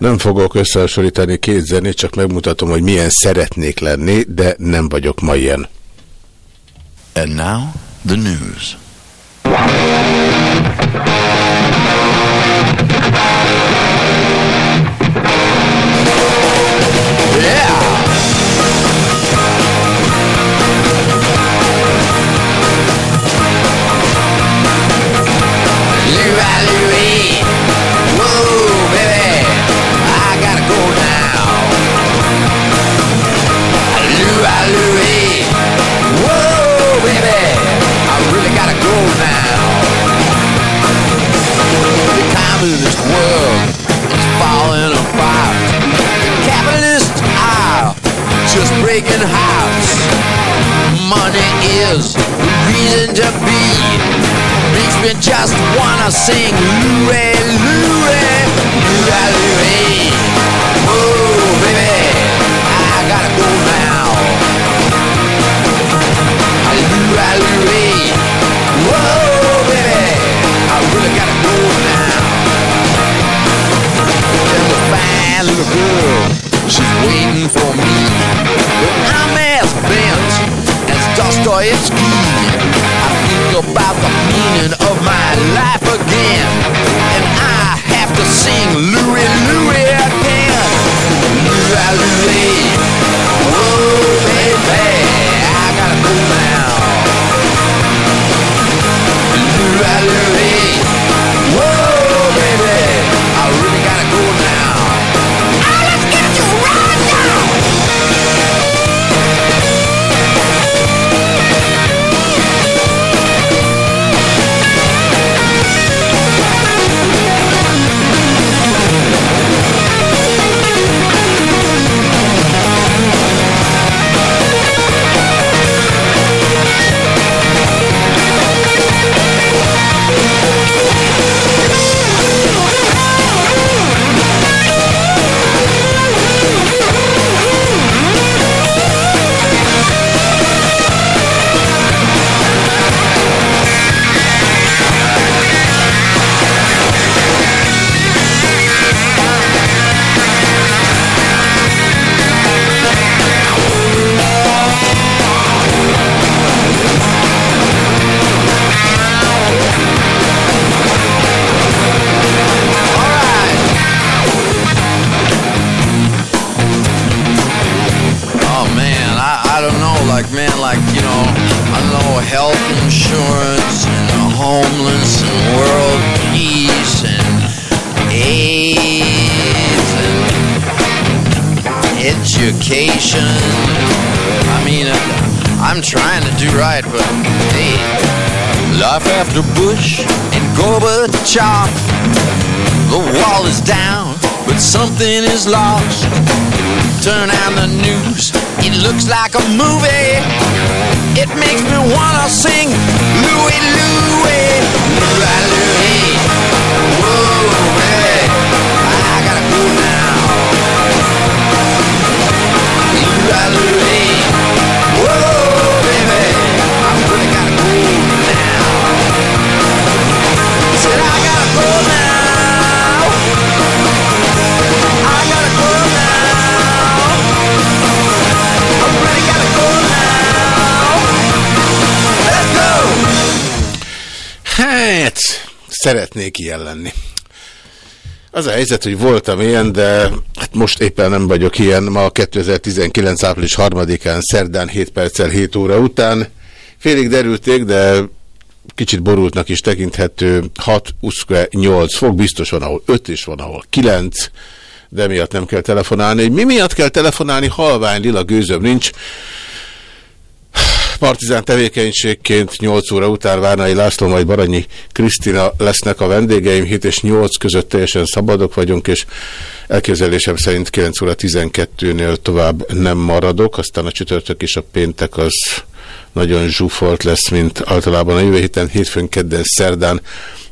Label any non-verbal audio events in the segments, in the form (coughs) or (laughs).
Nem fogok összehasonlítani két zenét, csak megmutatom, hogy milyen szeretnék lenni, de nem vagyok ma ilyen. And now, the news. Breaking hearts. Money is the reason to be. Makes me just wanna sing Louie, Louie, Louie, Louie. Oh, baby, I gotta go now. Louie, Louie. Whoa, baby, I really gotta go now. A fine little girl, she's waiting for me. But I'm as bent as Dostoevsky. I think about the meaning of my life again, and I have to sing Louie Louie again. Louie Louie, oh baby, I gotta go now. Louie Louie, szeretnék ilyen lenni. Az a helyzet, hogy voltam ilyen, de hát most éppen nem vagyok ilyen. Ma 2019. április 3-án, szerdán 7 perccel 7 óra után. Félig derülték, de kicsit borultnak is tekinthető 6, 8 fok, biztos van, ahol 5 és van, ahol 9, de miatt nem kell telefonálni. Mi miatt kell telefonálni, halvány lila gőzöm nincs. Partizán tevékenységként 8 óra után Várnai László, majd Baranyi Krisztina lesznek a vendégeim, 7 és 8 között teljesen szabadok vagyunk, és elképzelésem szerint 9 óra 12-nél tovább nem maradok, aztán a csütörtök és a péntek az nagyon zsúfolt lesz, mint általában a jövő héten, hétfőn, kedden, szerdán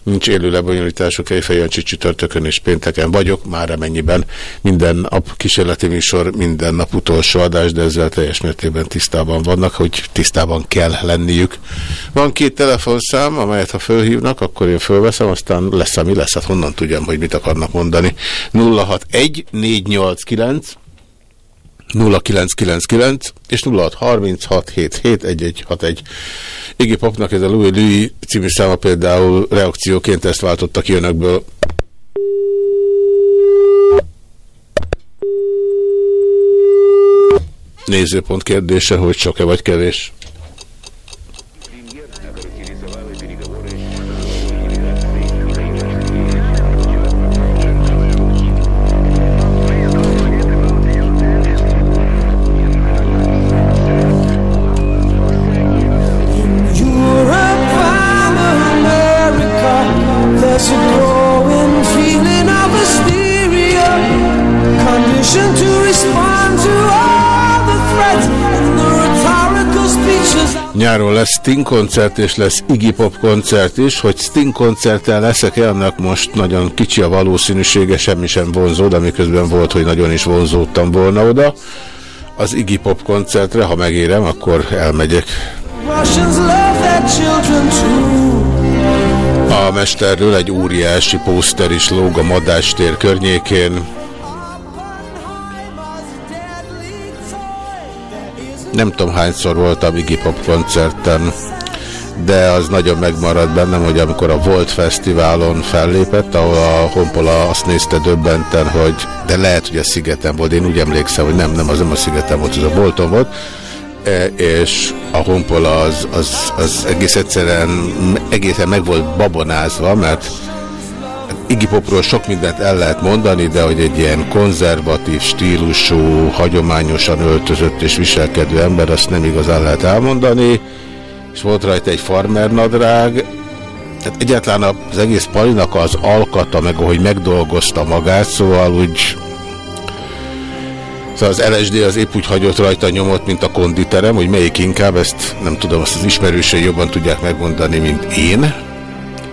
nincs élő lebonyolítások, egy Jancsi csütörtökön és pénteken vagyok, már amennyiben minden nap kísérleti műsor, minden nap utolsó adás, de ezzel teljes mértékben tisztában vannak, hogy tisztában kell lenniük. Van két telefonszám, amelyet ha fölhívnak, akkor én fölveszem, aztán lesz, ami lesz, hát honnan tudjam, hogy mit akarnak mondani. 061 489 0999 és 0636771161. Iggy Popnak ez a Louis Louis című száma például reakcióként ezt váltotta ki önökből. Nézőpont kérdése, hogy sok-e vagy kevés. Lesz Sting koncert, és lesz Iggy Pop koncert is. Hogy Sting koncerttel leszek-e, annak most nagyon kicsi a valószínűsége, semmi sem vonzó, de miközben volt, hogy nagyon is vonzódtam volna oda. Az Iggy Pop koncertre, ha megérem, akkor elmegyek. A mesterről egy óriási pószter is lóg a Madástér környékén. Nem tudom hányszor voltam Iggy Pop koncerten, de az nagyon megmaradt bennem, hogy amikor a Volt Fesztiválon fellépett, ahol a Honpola azt nézte döbbenten, hogy de lehet, hogy a Szigeten volt, én úgy emlékszem, hogy nem, nem, az nem a Szigeten volt, az a Volton volt, e, és a Honpola az, az, az egész egyszerűen egészen meg volt babonázva, mert Iggy Popról sok mindent el lehet mondani, de hogy egy ilyen konzervatív stílusú, hagyományosan öltözött és viselkedő ember, azt nem igazán lehet elmondani, és volt rajta egy farmer nadrág, tehát egyáltalán az egész palinak az alkata, meg ahogy megdolgozta magát, szóval úgy Szóval az LSD az épp úgy hagyott rajta nyomot, mint a konditerem, hogy melyik inkább, ezt nem tudom, azt az ismerősei jobban tudják megmondani, mint én.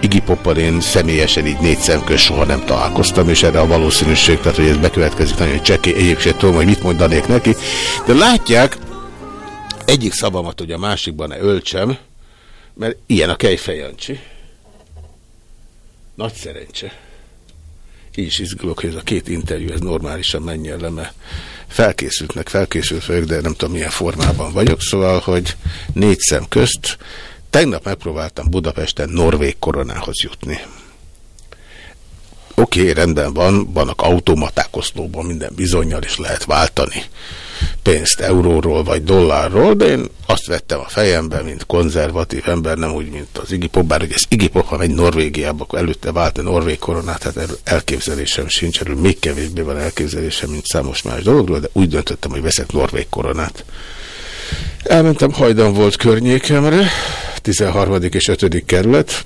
Iggy Poppal én személyesen így négy szemköz soha nem találkoztam, és erre a valószínűség, tehát hogy ez bekövetkezik nagyon cseké, egyébként tudom, hogy mit mondanék neki, de látják, egyik szavamat, hogy a másikban ne öltsem, mert ilyen a kejfejancsi. Nagy szerencse. Így is izgulok, hogy ez a két interjú, ez normálisan menjen le, mert felkészültnek, felkészült vagyok, de nem tudom milyen formában vagyok, szóval, hogy négy szem közt Tegnap megpróbáltam Budapesten Norvég koronához jutni. Oké, okay, rendben van, vannak automaták oszlóban, minden bizonyal is lehet váltani pénzt euróról vagy dollárról, de én azt vettem a fejembe, mint konzervatív ember, nem úgy, mint az Iggy Pop, bár hogy ez Iggy ha megy Norvégiába, akkor előtte vált a Norvég koronát, hát erről elképzelésem sincs, erről még kevésbé van elképzelésem, mint számos más dologról, de úgy döntöttem, hogy veszek Norvég koronát. Elmentem hajdan volt környékemre, 13. és 5. kerület,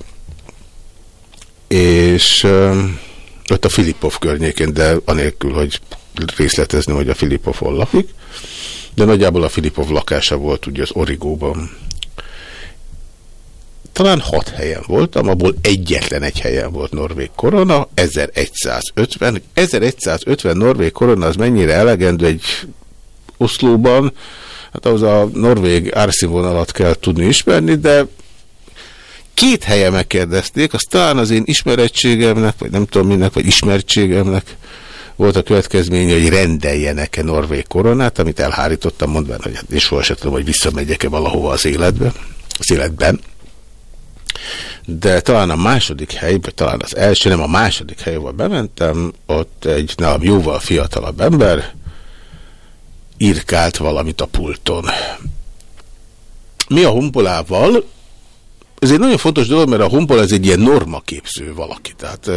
és ott a Filipov környékén, de anélkül, hogy részletezni, hogy a Filipov hol lakik, de nagyjából a Filipov lakása volt ugye az Origóban. Talán hat helyen voltam, abból egyetlen egy helyen volt Norvég korona, 1150. 1150 Norvég korona az mennyire elegendő egy Oszlóban, hát ahhoz a norvég árszínvonalat kell tudni ismerni, de két helye megkérdezték, az talán az én ismerettségemnek, vagy nem tudom minek, vagy ismertségemnek volt a következménye, hogy rendeljenek-e norvég koronát, amit elhárítottam, mondván, hogy hát és soha sem tudom, hogy visszamegyek-e valahova az életbe, az életben. De talán a második hely, vagy talán az első, nem a második helyhol bementem, ott egy nálam jóval fiatalabb ember, írkált valamit a pulton. Mi a honpolával? Ez egy nagyon fontos dolog, mert a honpol ez egy ilyen normaképző valaki. Tehát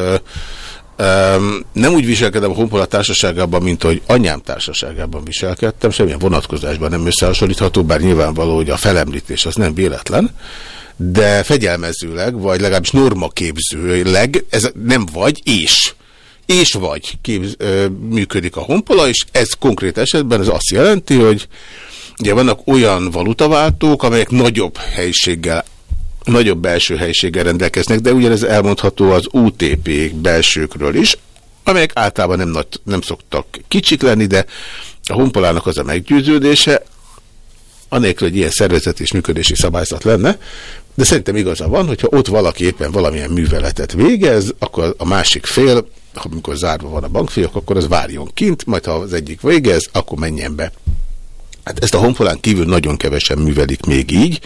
Um, nem úgy viselkedem a honpola társaságában, mint hogy anyám társaságában viselkedtem, semmilyen vonatkozásban nem összehasonlítható, bár nyilvánvaló, hogy a felemlítés az nem véletlen, de fegyelmezőleg, vagy legalábbis normaképzőleg, ez nem vagy, és és vagy képz, ö, működik a honpola, és ez konkrét esetben ez azt jelenti, hogy ugye vannak olyan valutaváltók, amelyek nagyobb helyiséggel nagyobb belső helyiséggel rendelkeznek, de ugyanez elmondható az UTP belsőkről is, amelyek általában nem, nagy, nem szoktak kicsik lenni, de a honpolának az a meggyőződése, anélkül, hogy ilyen szervezet és működési szabályzat lenne, de szerintem igaza van, hogyha ott valaki éppen valamilyen műveletet végez, akkor a másik fél, amikor zárva van a bankfiók, akkor az várjon kint, majd ha az egyik végez, akkor menjen be. Hát ezt a honpolán kívül nagyon kevesen művelik még így,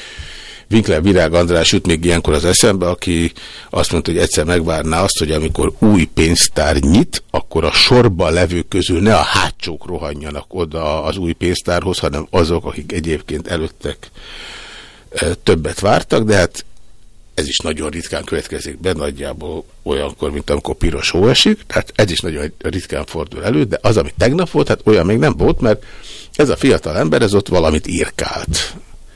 Winkler Virág András jut még ilyenkor az eszembe, aki azt mondta, hogy egyszer megvárná azt, hogy amikor új pénztár nyit, akkor a sorba levők közül ne a hátsók rohanjanak oda az új pénztárhoz, hanem azok, akik egyébként előttek e, többet vártak, de hát ez is nagyon ritkán következik be, nagyjából olyankor, mint amikor piros hó esik, tehát ez is nagyon ritkán fordul elő, de az, ami tegnap volt, hát olyan még nem volt, mert ez a fiatal ember, ez ott valamit írkált.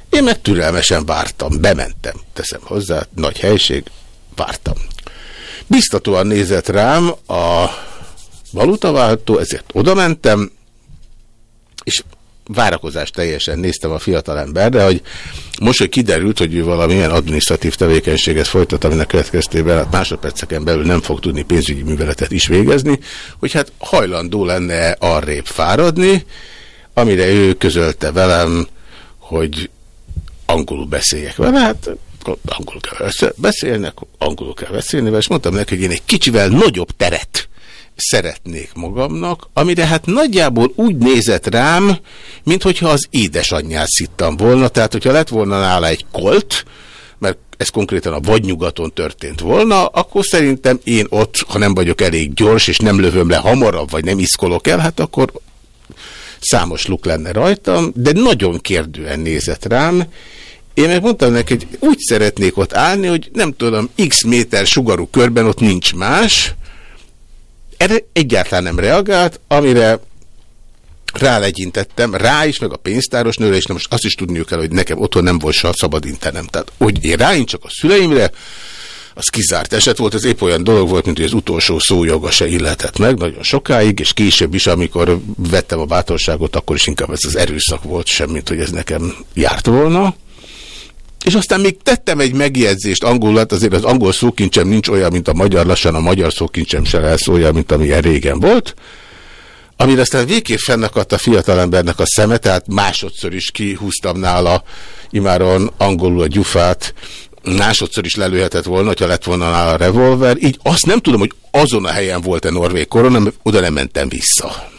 Én meg türelmesen vártam, bementem, teszem hozzá, nagy helység, vártam. Biztatóan nézett rám a valutaváltó, ezért oda mentem, és várakozást teljesen néztem a fiatal emberre, hogy most, hogy kiderült, hogy ő valamilyen adminisztratív tevékenységet folytat, aminek következtében hát másodperceken belül nem fog tudni pénzügyi műveletet is végezni, hogy hát hajlandó lenne arrébb fáradni, amire ő közölte velem, hogy angolul beszéljek vele, hát angolul kell beszélni, angolul kell beszélni, és mondtam neki, hogy én egy kicsivel nagyobb teret szeretnék magamnak, amire hát nagyjából úgy nézett rám, mint hogyha az édesanyját szittam volna, tehát hogyha lett volna nála egy kolt, mert ez konkrétan a vadnyugaton történt volna, akkor szerintem én ott, ha nem vagyok elég gyors, és nem lövöm le hamarabb, vagy nem iszkolok el, hát akkor számos luk lenne rajtam, de nagyon kérdően nézett rám, én meg mondtam neki, hogy úgy szeretnék ott állni, hogy nem tudom, x méter sugarú körben ott nincs más. Erre egyáltalán nem reagált, amire rálegyintettem, rá is, meg a pénztáros nőre, és most azt is tudniuk kell, hogy nekem otthon nem volt soha szabad internem. Tehát, hogy én csak a szüleimre, az kizárt eset volt, ez épp olyan dolog volt, mint hogy az utolsó szójoga se illetett meg, nagyon sokáig, és később is, amikor vettem a bátorságot, akkor is inkább ez az erőszak volt, semmint, hogy ez nekem járt volna. És aztán még tettem egy megjegyzést angolat, azért az angol szókincsem nincs olyan, mint a magyar, lassan a magyar szókincsem se lesz olyan, mint amilyen régen volt. Amire aztán végképp fennakadt a fiatalembernek a szeme, tehát másodszor is kihúztam nála imáron angolul a gyufát, másodszor is lelőhetett volna, hogyha lett volna nála a revolver. Így azt nem tudom, hogy azon a helyen volt-e Norvég korona, oda nem mentem vissza.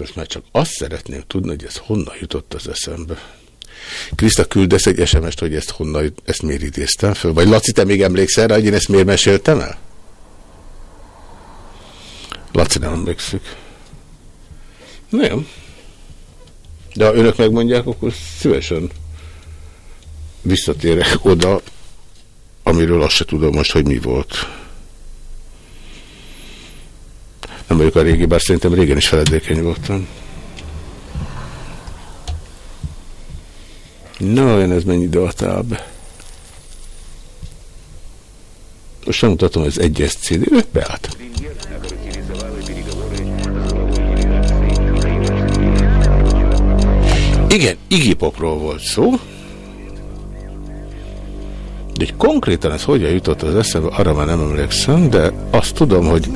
Most már csak azt szeretném tudni, hogy ez honnan jutott az eszembe. Kriszta, küldesz egy SMS-t, hogy ezt honnan, ezt miért idéztem föl? Vagy Laci, te még emlékszel rá, hogy én ezt miért meséltem el? Laci nem emlékszik. Nem. De ha önök megmondják, akkor szívesen visszatérek oda, amiről azt se tudom most, hogy mi volt. Nem vagyok a régi, bár szerintem régen is feledékeny voltam. Na, olyan ez mennyi időatább. Most nem mutatom, ez egyes Cíd, beállt. Igen, Iggy Popról volt szó. De hogy konkrétan ez hogyan jutott az eszembe, arra már nem emlékszem, de azt tudom, hogy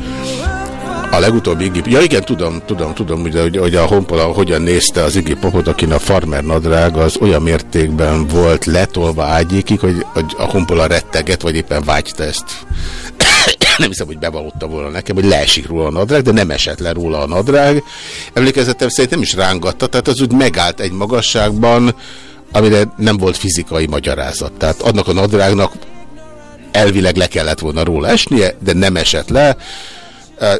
a legutóbbi Iggy... Ja igen, tudom, tudom, tudom, hogy, hogy a Honpola hogyan nézte az Iggy Popot, akin a farmer nadrág az olyan mértékben volt letolva ágyékig, hogy, hogy a Honpola retteget, vagy éppen vágyta ezt. (coughs) nem hiszem, hogy bevallotta volna nekem, hogy leesik róla a nadrág, de nem esett le róla a nadrág. Emlékezetem szerint nem is rángatta, tehát az úgy megállt egy magasságban, amire nem volt fizikai magyarázat. Tehát annak a nadrágnak elvileg le kellett volna róla esnie, de nem esett le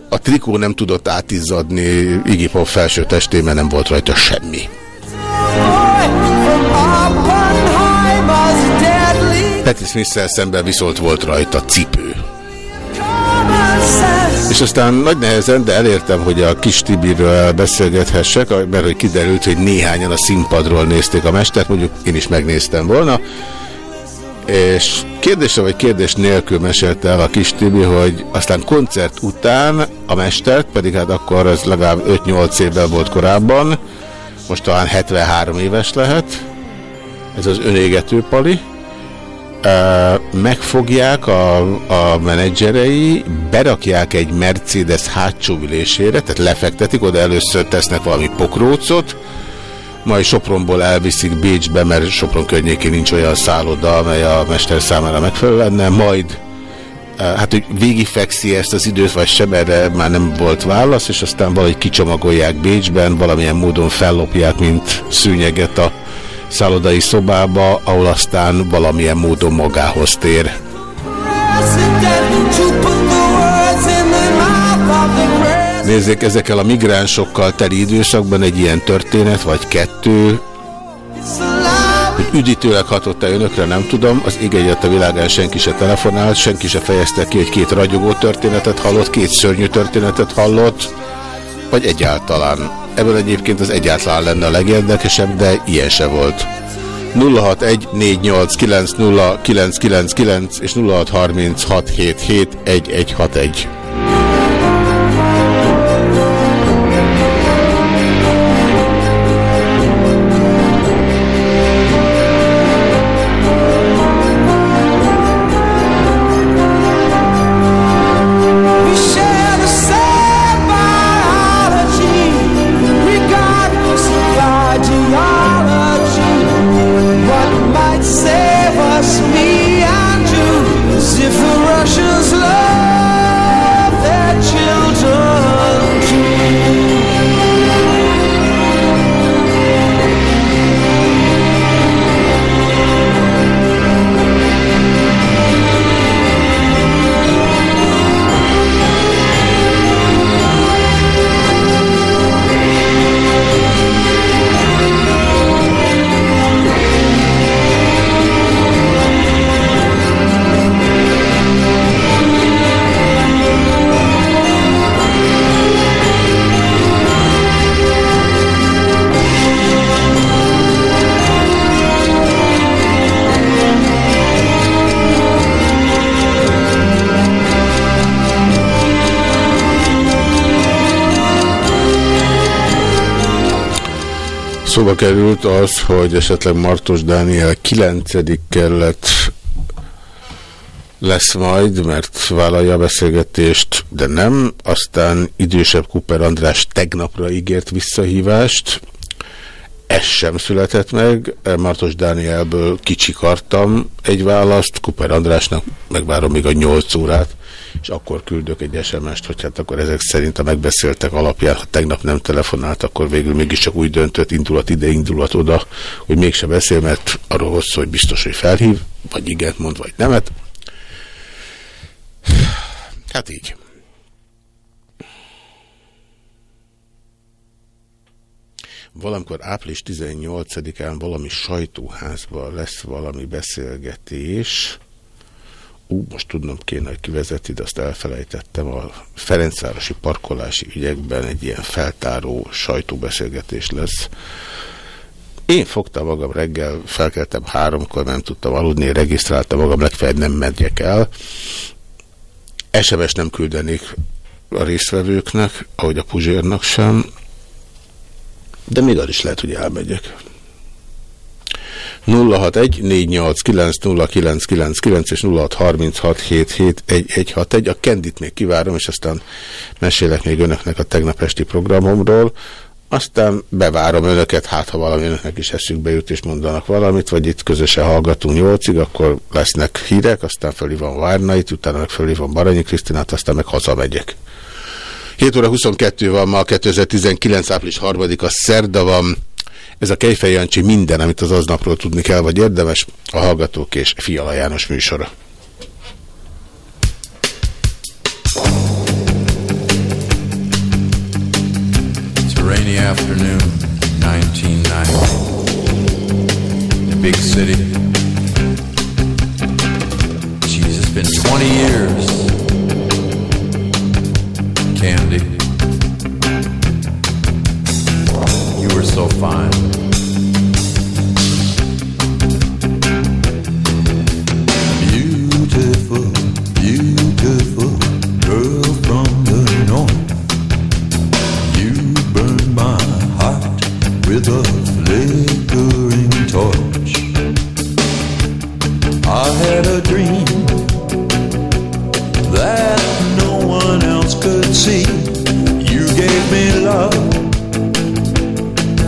a trikó nem tudott átizzadni Iggy Pop felső testében, nem volt rajta semmi. Patti smith szemben viszont volt rajta cipő. És aztán nagy nehezen, de elértem, hogy a kis Tibiről beszélgethessek, mert hogy kiderült, hogy néhányan a színpadról nézték a mestert, mondjuk én is megnéztem volna, és kérdésre vagy kérdés nélkül mesélte el a kis Tibi, hogy aztán koncert után a mestert, pedig hát akkor ez legalább 5-8 évvel volt korábban, most talán 73 éves lehet, ez az önégető pali, megfogják a, a menedzserei, berakják egy Mercedes hátsó ülésére, tehát lefektetik, oda először tesznek valami pokrócot, majd Sopronból elviszik Bécsbe, mert Sopron környékén nincs olyan szálloda, amely a mester számára megfelelő lenne, majd hát, hogy végigfekszi ezt az időt, vagy sem, erre már nem volt válasz, és aztán valahogy kicsomagolják Bécsben, valamilyen módon fellopják, mint szűnyeget a szállodai szobába, ahol aztán valamilyen módon magához tér. Nézzék, ezekkel a migránsokkal teli időszakban egy ilyen történet, vagy kettő, hogy üdítőleg hatott-e önökre, nem tudom. Az ég egyet a világán senki se telefonált, senki se fejezte ki, hogy két ragyogó történetet hallott, két szörnyű történetet hallott, vagy egyáltalán. Ebből egyébként az egyáltalán lenne a legérdekesebb, de ilyen se volt. 0614890999 és 0636771161. Szóba került az, hogy esetleg Martos Dániel 9. kerület lesz majd, mert vállalja a beszélgetést, de nem. Aztán idősebb Kuper András tegnapra ígért visszahívást. Ez sem született meg. Martos Dánielből kicsikartam egy választ, Kuper Andrásnak megvárom még a 8 órát és akkor küldök egy SMS-t, hogy hát akkor ezek szerint a megbeszéltek alapján, ha tegnap nem telefonált, akkor végül mégiscsak úgy döntött, indulat ide, indulat oda, hogy mégse beszél, mert arról hosszú, hogy biztos, hogy felhív, vagy igent mond, vagy nemet. Hát így. valamikor április 18-án valami sajtóházban lesz valami beszélgetés, ú, most tudnom kéne, hogy kivezeti, de azt elfelejtettem, a Ferencvárosi parkolási ügyekben egy ilyen feltáró sajtóbeszélgetés lesz. Én fogtam magam reggel, felkeltem háromkor, nem tudtam aludni, regisztráltam magam, legfeljebb nem megyek el. SMS nem küldenék a résztvevőknek, ahogy a Puzsérnak sem, de még az is lehet, hogy elmegyek. 061-489-0999 és 0636771161. A Kendit még kivárom, és aztán mesélek még önöknek a tegnap esti programomról. Aztán bevárom önöket, hát ha valami önöknek is eszükbe jut és mondanak valamit, vagy itt közösen hallgatunk nyolcig, akkor lesznek hírek, aztán van Várnait, utána meg van Baranyi Krisztinát, aztán meg hazamegyek. 7 óra 22 van ma, 2019. április 3-a szerda van. Ez a Kejfej Jancsi minden, amit az aznapról tudni kell, vagy érdemes, a Hallgatók és Fiala János műsora. Rainy afternoon, 1990. In a big city. 20 years. Candy. You were so fine. Beautiful, beautiful girl from the north. You burn my heart with a flickering torch. I had a dream that no one else could see. You gave me love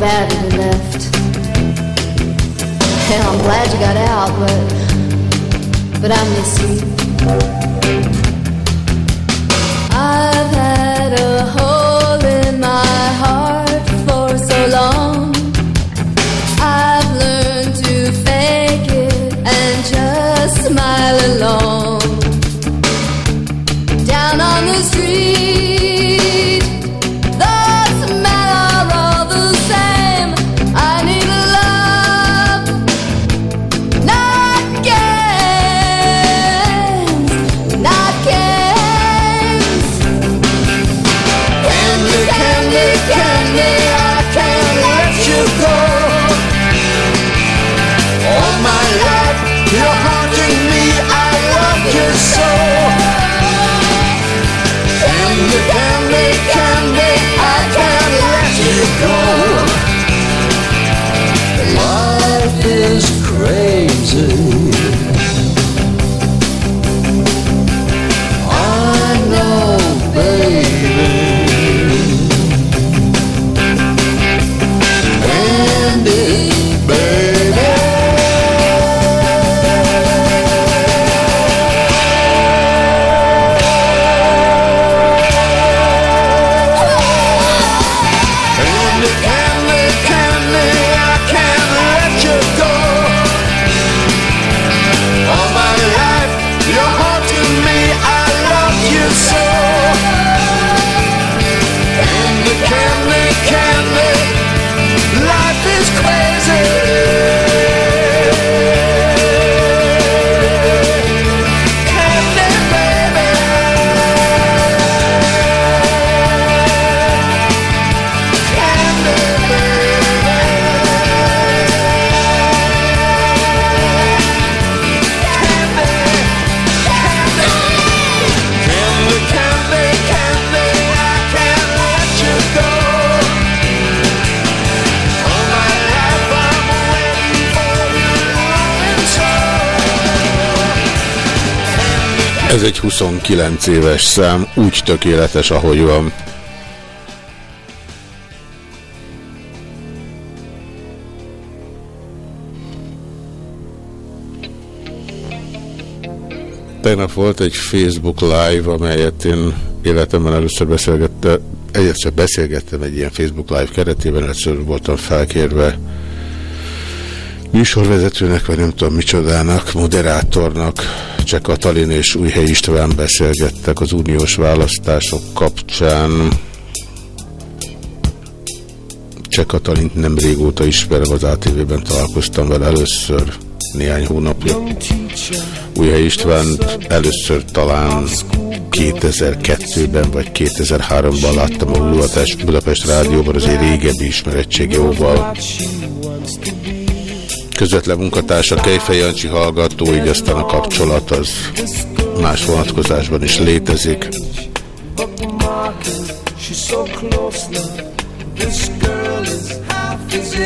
bad when you left. Hell, I'm glad you got out, but but I miss you. Egy 29 éves szám, úgy tökéletes, ahogy van. Tegnap volt egy Facebook live, amelyet én életemben először beszélgettem, egyszer beszélgettem egy ilyen Facebook live keretében, először voltam felkérve műsorvezetőnek, vagy nem tudom micsodának, moderátornak, Cseh Katalin és Újhely István beszélgettek az uniós választások kapcsán. Cseh Katalint nem régóta ismerem, az ATV-ben találkoztam vele először néhány hónapja. Újhely István először talán 2002-ben vagy 2003-ban láttam a Budapest, Rádióban az egy régebbi ismerettségi jóval. Közvetlen munkatársa Kejfej Jancsi hallgató, így aztán a kapcsolat az más vonatkozásban is létezik.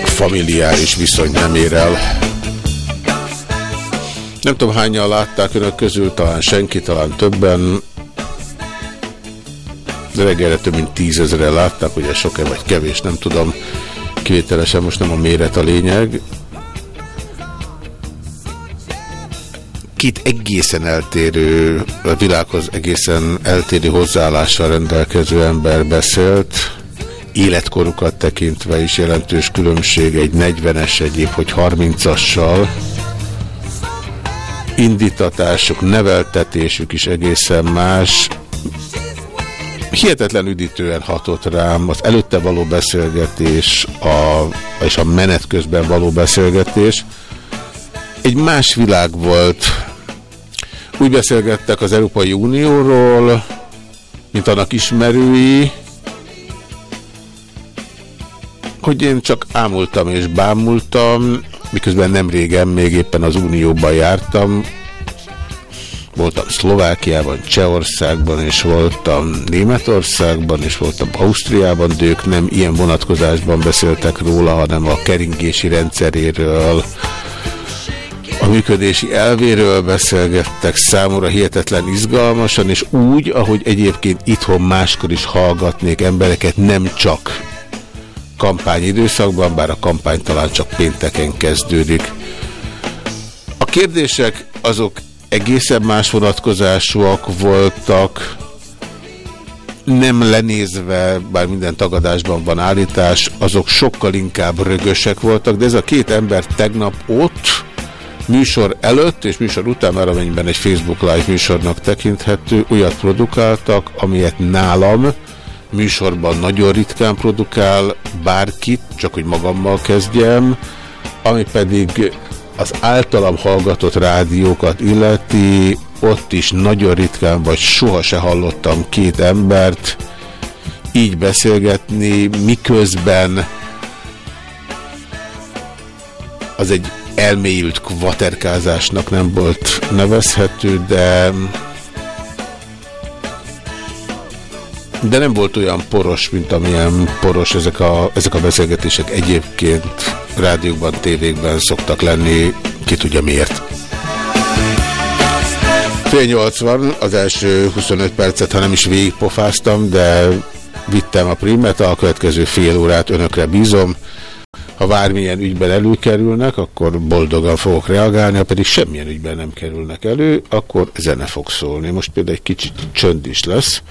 Familiáris viszony nem ér el. Nem tudom hányan látták önök közül, talán senki, talán többen. De reggelre több mint tízezre látták, hogy ez sok-e vagy kevés, nem tudom. Kivételesen most nem a méret a lényeg. Két egészen eltérő, a világhoz egészen eltérő hozzáállással rendelkező ember beszélt életkorukat tekintve is jelentős különbség egy 40-es egyéb, hogy 30-assal indítatásuk, neveltetésük is egészen más. Hihetetlen üdítően hatott rám az előtte való beszélgetés a, és a menet közben való beszélgetés. Egy más világ volt. Úgy beszélgettek az Európai Unióról, mint annak ismerői, hogy én csak ámultam és bámultam, miközben nem régen még éppen az Unióban jártam. Voltam Szlovákiában, Csehországban, és voltam Németországban, és voltam Ausztriában, de ők nem ilyen vonatkozásban beszéltek róla, hanem a keringési rendszeréről, a működési elvéről beszélgettek számomra hihetetlen izgalmasan, és úgy, ahogy egyébként itthon máskor is hallgatnék embereket, nem csak kampány időszakban, bár a kampány talán csak pénteken kezdődik. A kérdések azok egészen más vonatkozásúak voltak, nem lenézve, bár minden tagadásban van állítás, azok sokkal inkább rögösek voltak, de ez a két ember tegnap ott, műsor előtt és műsor után, már amennyiben egy Facebook Live műsornak tekinthető, olyat produkáltak, amilyet nálam, műsorban nagyon ritkán produkál bárkit, csak hogy magammal kezdjem, ami pedig az általam hallgatott rádiókat illeti, ott is nagyon ritkán, vagy soha se hallottam két embert így beszélgetni, miközben az egy elmélyült kvaterkázásnak nem volt nevezhető, de De nem volt olyan poros, mint amilyen poros ezek a, ezek a beszélgetések egyébként rádiókban, tévékben szoktak lenni, ki tudja miért. Fél nyolc van, az első 25 percet, ha nem is végigpofáztam, de vittem a primet, a következő fél órát önökre bízom. Ha bármilyen ügyben előkerülnek, akkor boldogan fogok reagálni, ha pedig semmilyen ügyben nem kerülnek elő, akkor zene fog szólni. Most például egy kicsit csönd is lesz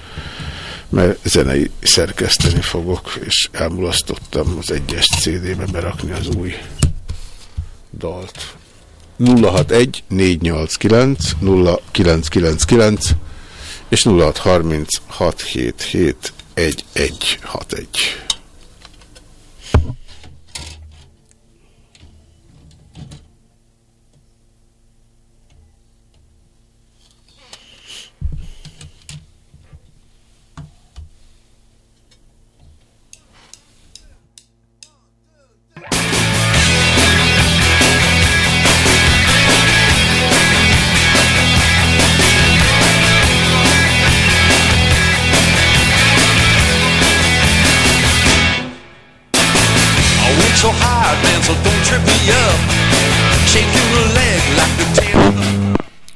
mert zenei szerkeszteni fogok, és elmulasztottam az egyes CD-be berakni az új dalt. 061 489 0999 és 0630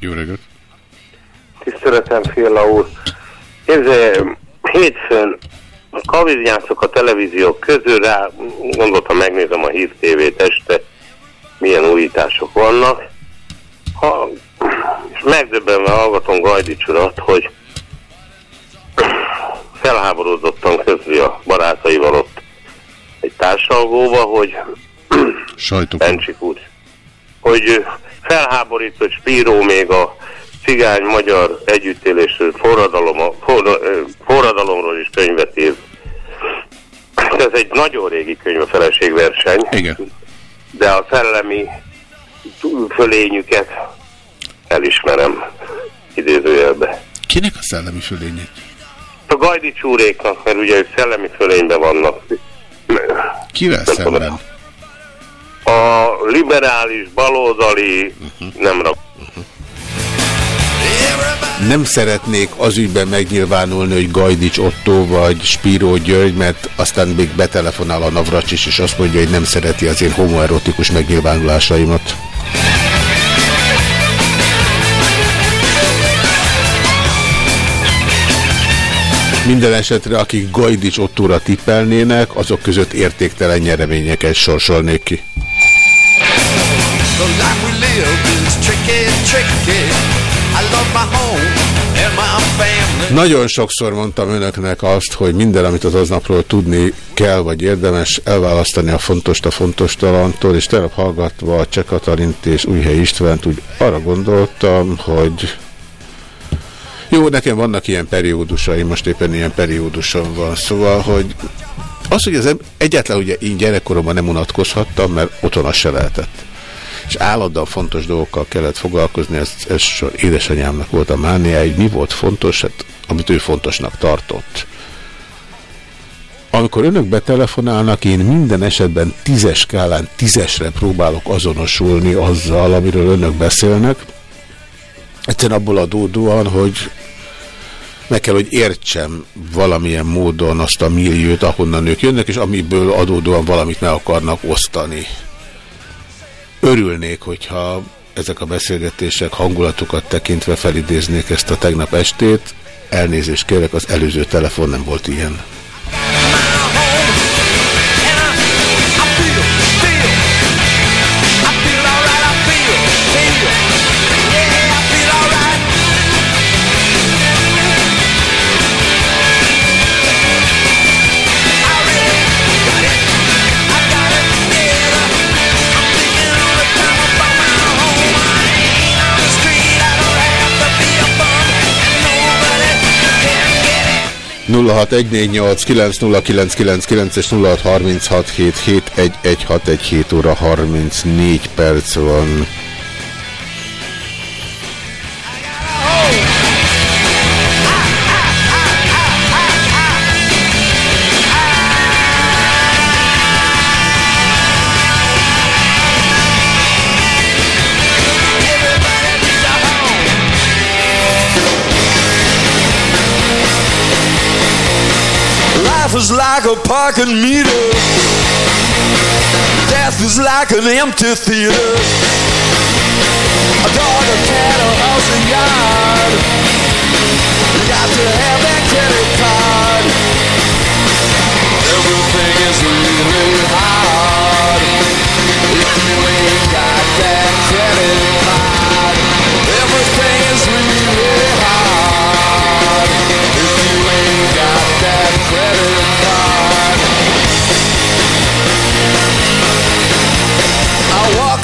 Jó reggelt! Tiszteletem, Féla úr! Képzelj, hétfőn kaviznyászok a televíziók közül rá, gondoltam megnézem a Hír TV-t este, milyen újítások vannak. Ha, és megdöbbenve hallgatom Gajdics urat, hogy felháborodottan közli a barátaival ott egy társalgóba, hogy Bencsik úr, hogy felháborít, hogy Spíró még a cigány-magyar együttélésről, forradalom, for, forradalomról is könyvet ír. Ez egy nagyon régi könyv a feleségverseny. Igen. De a szellemi fölényüket elismerem idézőjelbe. Kinek a szellemi fölényét? A Gajdi csúréknak, mert ugye ők szellemi fölényben vannak. Kivel szemben? a liberális, baloldali uh -huh. nem rak. Nem szeretnék az ügyben megnyilvánulni, hogy Gajdics Otto vagy Spiro György, mert aztán még betelefonál a Navracsis, és azt mondja, hogy nem szereti az én homoerotikus megnyilvánulásaimat. Minden esetre, akik Gajdics Ottóra tippelnének, azok között értéktelen nyereményeket sorsolnék ki. Nagyon sokszor mondtam önöknek azt, hogy minden, amit az aznapról tudni kell, vagy érdemes elválasztani a fontos a fontos talantól, és tegnap hallgatva a Csekatalint és Újhely Istvánt úgy arra gondoltam, hogy jó, nekem vannak ilyen periódusaim, most éppen ilyen periódusom van, szóval, hogy az, hogy ez egyáltalán ugye én gyerekkoromban nem unatkozhattam, mert otthon az se lehetett. És állandóan fontos dolgokkal kellett foglalkozni, ez, ez édesanyámnak volt a mánia, hogy mi volt fontos, hát, amit ő fontosnak tartott. Amikor önök betelefonálnak, én minden esetben tízes skálán tízesre próbálok azonosulni azzal, amiről önök beszélnek, Egyszerűen abból adódóan, hogy meg kell, hogy értsem valamilyen módon azt a milliót, ahonnan ők jönnek, és amiből adódóan valamit meg akarnak osztani. Örülnék, hogyha ezek a beszélgetések hangulatukat tekintve felidéznék ezt a tegnap estét. Elnézést kérek, az előző telefon nem volt ilyen. 0614890999 és 0636771161 óra 34 perc van. Is like a parking meter. Death is like an empty theater. A dog, a cat, a house, a yard. You got to have that credit card.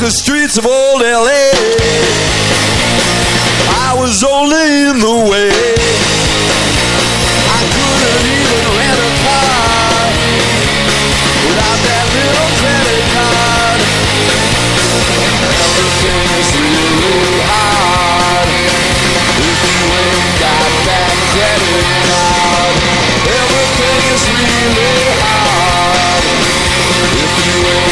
The streets of old LA. I was only in the way. I couldn't even rent a car without that little credit card. Everything is really hard if you ain't got that credit card. Everything is really hard if you ain't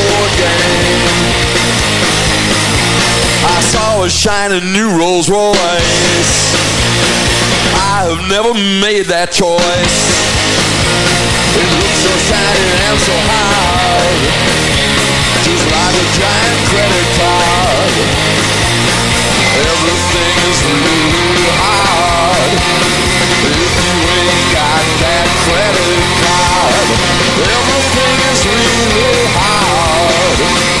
shiny new Rolls Royce. I have never made that choice. It looks so shiny and so hard, just like a giant credit card. Everything is really hard if you ain't got that credit card. Everything is really hard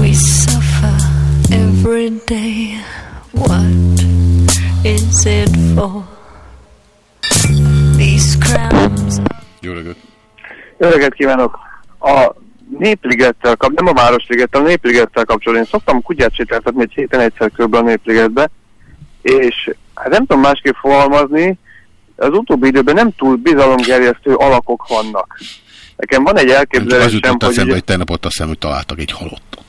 We suffer every day. What is it for? Jó reggelt! Jó reggelt kívánok! A Népligettel, nem a Városligettel, a Népligettel kapcsolatban én szoktam kutyát sétáltatni egy héten egyszer kb. a Népligetbe, és hát nem tudom másképp fogalmazni, az utóbbi időben nem túl bizalomgerjesztő alakok vannak. Nekem van egy elképzelésem, az jutott hogy... eszembe, hogy tegnap ott azt hiszem, hogy találtak egy halottot.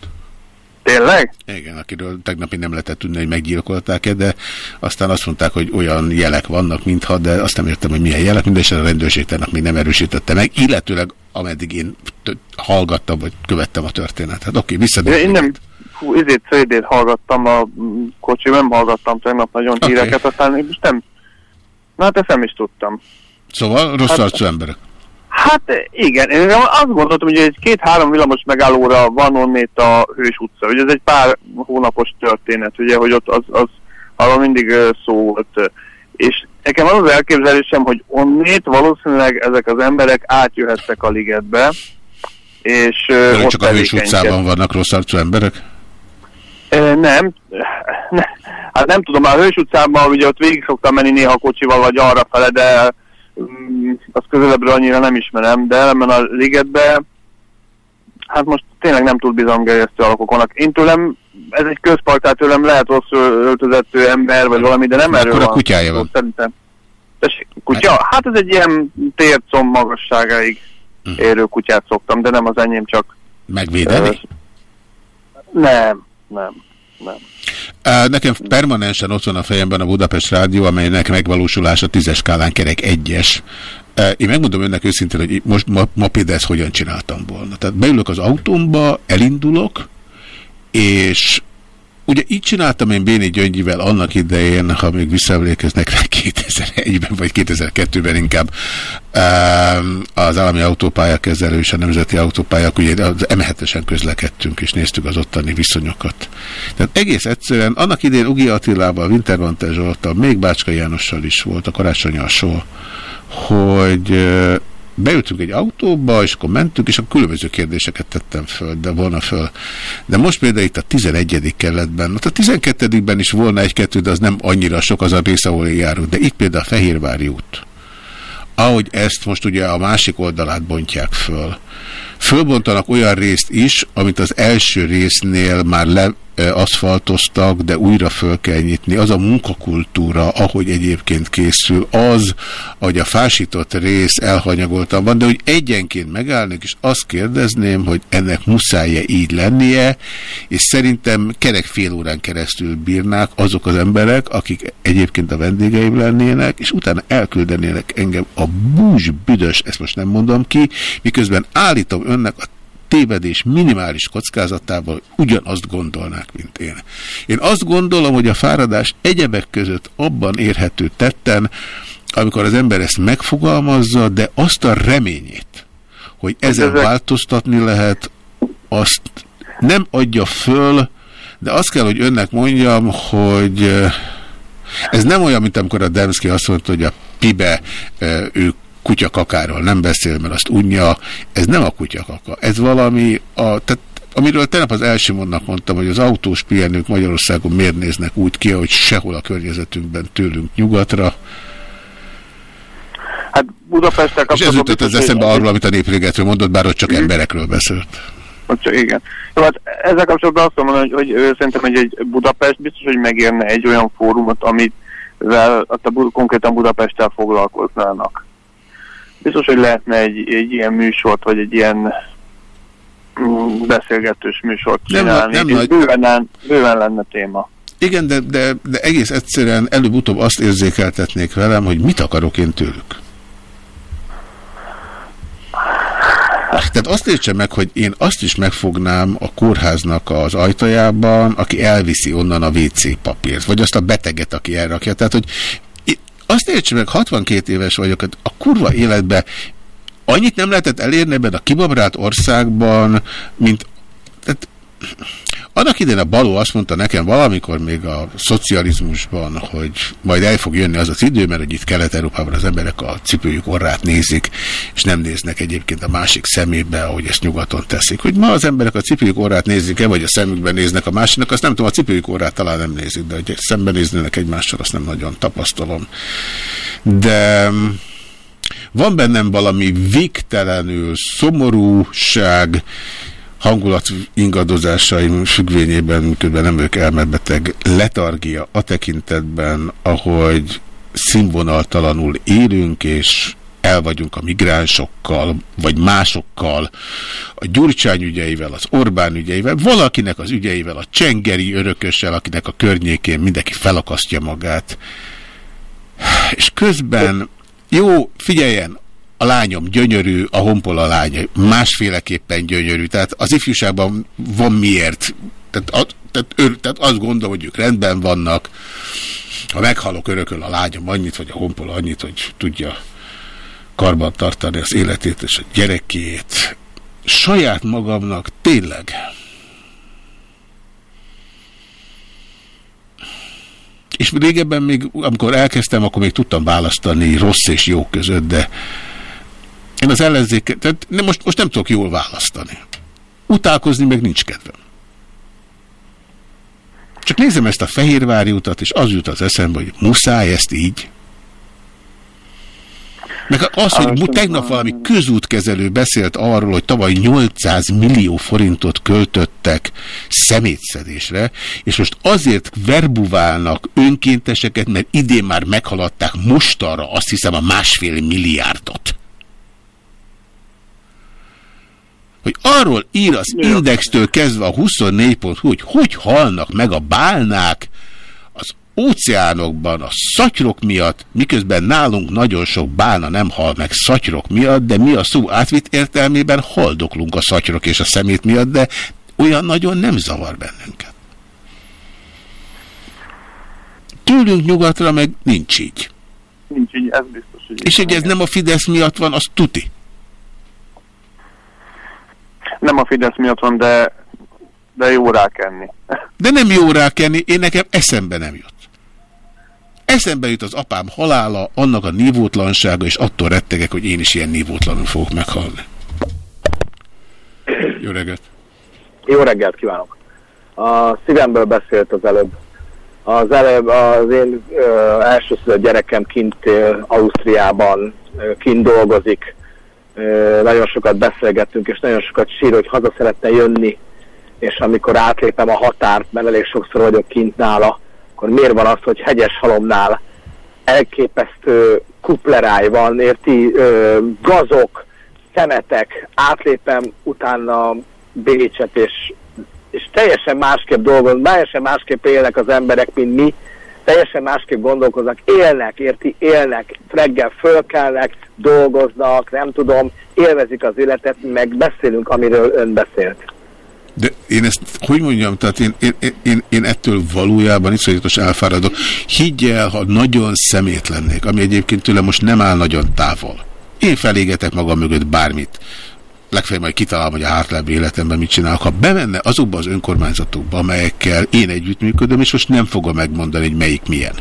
Tényleg? Igen, akiről tegnapi nem lehetett tudni, hogy meggyilkolták-e, de aztán azt mondták, hogy olyan jelek vannak, mintha, de azt nem értem, hogy milyen jelek, mindesetre a rendőrség tegnap még nem erősítette meg, illetőleg ameddig én hallgattam, vagy követtem a történetet. Oké, okay. Én nem, fú, ezért CD-t hallgattam a kocsi, nem hallgattam tegnap nagyon okay. híreket, aztán én most nem, na hát ezt nem is tudtam. Szóval rossz hát, arcú emberek. Hát igen, én azt gondoltam, hogy egy két-három villamos megállóra van onnét a Hős utca. Ugye ez egy pár hónapos történet, ugye, hogy ott az, az arról mindig szó volt. És nekem az az elképzelésem, hogy onnét valószínűleg ezek az emberek átjöhettek a ligetbe, és De ott csak a Hős utcában vannak rossz arcú emberek? Nem. (laughs) Hát nem tudom, a Hős utcában ugye ott végig szoktam menni néha kocsival, vagy arra fele, de azt közelebbről annyira nem ismerem, de elmen a ligetbe, hát most tényleg nem túl bizalomgerjesztő alakok vannak. Én tőlem, ez egy közpark, tehát tőlem lehet rossz öltözető ember, vagy valami, de nem Akkor erről a kutyája van. Szerintem. Tessék, kutya? Hát ez egy ilyen tércom magasságáig uh érő kutyát szoktam, de nem az enyém, csak... Megvédeni? Uh, nem, nem, nem. Nekem permanensen ott van a fejemben a Budapest Rádió, amelynek megvalósulása tízes skálán kerek egyes. Én megmondom önnek őszintén, hogy most ma, ma például ezt hogyan csináltam volna. Tehát beülök az autómba, elindulok, és Ugye így csináltam én Béni Gyöngyivel annak idején, ha még visszaemlékeznek rá 2001-ben vagy 2002-ben inkább az állami autópálya kezelő és a nemzeti autópályák, ugye az M7-esen közlekedtünk és néztük az ottani viszonyokat. Tehát egész egyszerűen annak idején Ugi Attilával, Wintermantel Zsoltal, még Bácska Jánossal is volt a karácsony hogy beültünk egy autóba, és akkor mentünk, és a különböző kérdéseket tettem föl, de volna föl. De most például itt a 11. kerületben, ott a 12-ben is volna egy-kettő, de az nem annyira sok az a rész, ahol járunk. De itt például a Fehérvári út. Ahogy ezt most ugye a másik oldalát bontják föl. Fölbontanak olyan részt is, amit az első résznél már le, aszfaltoztak, de újra föl kell nyitni. Az a munkakultúra, ahogy egyébként készül, az, hogy a fásított rész elhanyagoltan van, de hogy egyenként megállnék, és azt kérdezném, hogy ennek muszáj-e így lennie, és szerintem kerek fél órán keresztül bírnák azok az emberek, akik egyébként a vendégeim lennének, és utána elküldenének engem a búzs büdös, ezt most nem mondom ki, miközben állítom önnek a tévedés minimális kockázatával ugyanazt gondolnák, mint én. Én azt gondolom, hogy a fáradás egyebek között abban érhető tetten, amikor az ember ezt megfogalmazza, de azt a reményét, hogy ezen változtatni lehet, azt nem adja föl, de azt kell, hogy önnek mondjam, hogy eh, ez nem olyan, mint amikor a Demszki azt mondta, hogy a Pibe eh, ők kutyakakáról nem beszél, mert azt unja. Ez nem a kutyakaka. Ez valami, a, tehát amiről tegnap az első mondnak mondtam, hogy az autós pihenők Magyarországon miért néznek úgy ki, hogy sehol a környezetünkben tőlünk nyugatra. Hát Budapesttel És ez jutott az eszembe arról, amit a néprégetről mondott, bár ott csak mm. emberekről beszélt. Csak, igen. Jó, hát ezzel kapcsolatban azt mondom, hogy, hogy szerintem hogy egy Budapest biztos, hogy megérne egy olyan fórumot, amit a, konkrétan Budapesttel foglalkoznának biztos, hogy lehetne egy, egy ilyen műsort, vagy egy ilyen mm, beszélgetős műsort csinálni. Nem, nem nagy... bőven, bőven lenne téma. Igen, de, de, de egész egyszerűen előbb-utóbb azt érzékeltetnék velem, hogy mit akarok én tőlük. Tehát azt értse meg, hogy én azt is megfognám a kórháznak az ajtajában, aki elviszi onnan a WC papírt, vagy azt a beteget, aki elrakja. Tehát, hogy azt értse meg, 62 éves vagyok, hát a kurva életbe annyit nem lehetett elérni ebben a kibabrált országban, mint tehát, annak idén a Baló azt mondta nekem valamikor még a szocializmusban, hogy majd el fog jönni az az idő, mert hogy itt Kelet-Európában az emberek a cipőjük orrát nézik, és nem néznek egyébként a másik szemébe, ahogy ezt nyugaton teszik. Hogy ma az emberek a cipőjük orrát nézik-e, vagy a szemükben néznek a másiknak, azt nem tudom, a cipőjük orrát talán nem nézik, de hogy szemben néznének egymással, azt nem nagyon tapasztalom. De Van bennem valami végtelenül szomorúság, hangulat ingadozásaim függvényében, miközben nem ők elmebeteg letargia a tekintetben, ahogy színvonaltalanul élünk, és el vagyunk a migránsokkal, vagy másokkal, a Gyurcsány ügyeivel, az Orbán ügyeivel, valakinek az ügyeivel, a Csengeri örökössel, akinek a környékén mindenki felakasztja magát. És közben, jó, figyeljen, a lányom gyönyörű, a honpola lánya másféleképpen gyönyörű, tehát az ifjúságban van miért. Tehát, tehát, ör, tehát azt gondolom, hogy ők rendben vannak. Ha meghalok, örököl a lányom annyit, vagy a honpola annyit, hogy tudja karban tartani az életét és a gyerekét. Saját magamnak tényleg és régebben még, amikor elkezdtem, akkor még tudtam választani rossz és jó között, de én az ellenzék, tehát most, most nem tudok jól választani. Utálkozni meg nincs kedvem. Csak nézem ezt a Fehérvári utat, és az jut az eszembe, hogy muszáj ezt így. Meg az, hogy tegnap valami közútkezelő beszélt arról, hogy tavaly 800 millió forintot költöttek szemétszedésre, és most azért verbuválnak önkénteseket, mert idén már meghaladták mostanra azt hiszem a másfél milliárdot. Hogy arról ír az Indextől kezdve a 24.hu, hogy hogy halnak meg a bálnák az óceánokban a szatyrok miatt, miközben nálunk nagyon sok bálna nem hal meg szatyrok miatt, de mi a szó átvitt értelmében haldoklunk a szatyrok és a szemét miatt, de olyan nagyon nem zavar bennünket. Tőlünk nyugatra meg nincs így. Nincs így, ez biztos. Hogy és hogy ez nem a Fidesz miatt van, az tuti nem a Fidesz miatt van, de, de jó rákenni. De nem jó rákenni, én nekem eszembe nem jut. Eszembe jut az apám halála, annak a nívótlansága, és attól rettegek, hogy én is ilyen nívótlanul fogok meghalni. Jó reggelt! Jó reggelt kívánok! A szívemből beszélt az előbb. Az előbb az én elsőszülött gyerekem kint Ausztriában kint dolgozik, nagyon sokat beszélgettünk, és nagyon sokat sír, hogy haza szeretne jönni, és amikor átlépem a határt, mert elég sokszor vagyok kint nála, akkor miért van az, hogy hegyes halomnál elképesztő kupleráj van, érti, ö, gazok, szemetek, átlépem utána Bécset, és, és teljesen másképp dolgoznak, teljesen másképp élnek az emberek, mint mi, teljesen másképp gondolkoznak, élnek, érti, élnek, reggel fölkelnek, dolgoznak, nem tudom, élvezik az életet, meg beszélünk, amiről ön beszélt. De én ezt, hogy mondjam, tehát én, én, én, én ettől valójában iszonyatos elfáradok. Higgy el, ha nagyon szemét lennék, ami egyébként tőlem most nem áll nagyon távol. Én felégetek magam mögött bármit legfeljebb majd kitalálom, hogy a hátlább életemben mit csinálok. Ha bemenne azokba az önkormányzatokba, amelyekkel én együttműködöm, és most nem fogom megmondani, hogy melyik milyen.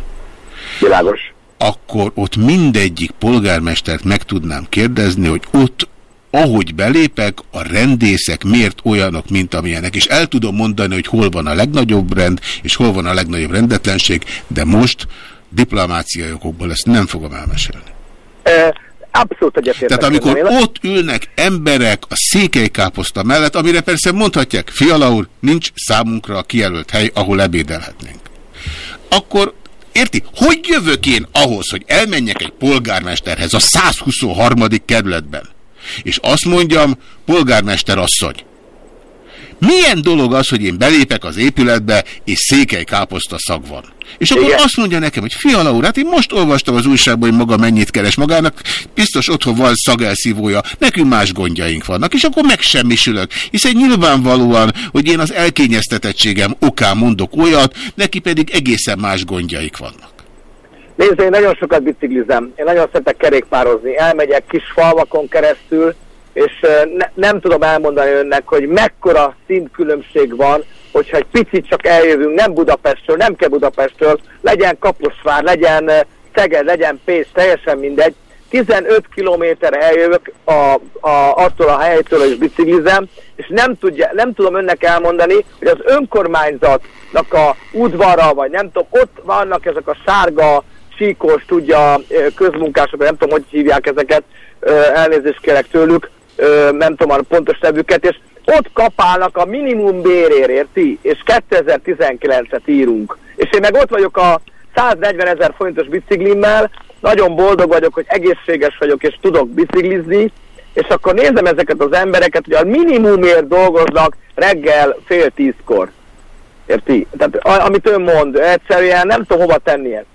Világos. Akkor ott mindegyik polgármestert meg tudnám kérdezni, hogy ott ahogy belépek, a rendészek miért olyanok, mint amilyenek, és el tudom mondani, hogy hol van a legnagyobb rend, és hol van a legnagyobb rendetlenség, de most diplomáciai okokból ezt nem fogom elmesélni. E Abszolút egyetértek. Tehát amikor ott ülnek emberek a székelykáposzta mellett, amire persze mondhatják, Fiala úr, nincs számunkra a kijelölt hely, ahol ebédelhetnénk. Akkor Érti? Hogy jövök én ahhoz, hogy elmenjek egy polgármesterhez a 123. kerületben, és azt mondjam, polgármester asszony, milyen dolog az, hogy én belépek az épületbe, és székely káposzta szag van? És akkor Igen. azt mondja nekem, hogy fiala úr, hát én most olvastam az újságban, hogy maga mennyit keres magának, biztos otthon van szagelszívója, nekünk más gondjaink vannak, és akkor megsemmisülök. Hiszen nyilvánvalóan, hogy én az elkényeztetettségem okán mondok olyat, neki pedig egészen más gondjaik vannak. Nézd, én nagyon sokat biciklizem, én nagyon szeretek kerékpározni, elmegyek kis falvakon keresztül, és ne, nem tudom elmondani önnek, hogy mekkora szintkülönbség van, hogyha egy picit csak eljövünk, nem Budapestről, nem kell Budapestről, legyen Kaposvár, legyen Szeged, legyen Pécs, teljesen mindegy, 15 kilométer eljövök a, a, attól a helytől, és biciklizem, és nem, tudja, nem tudom önnek elmondani, hogy az önkormányzatnak a udvara, vagy nem tudom, ott vannak ezek a sárga csíkos, tudja, közmunkások, nem tudom, hogy hívják ezeket, elnézést kérek tőlük, nem tudom a pontos nevüket, és ott kapálnak a minimum bérért, érti? És 2019-et írunk. És én meg ott vagyok a 140 ezer forintos biciklimmel, nagyon boldog vagyok, hogy egészséges vagyok, és tudok biciklizni, és akkor nézem ezeket az embereket, hogy a minimumért dolgoznak reggel fél tízkor. Érti? Tehát amit ön mond, egyszerűen nem tudom hova tenni ezt.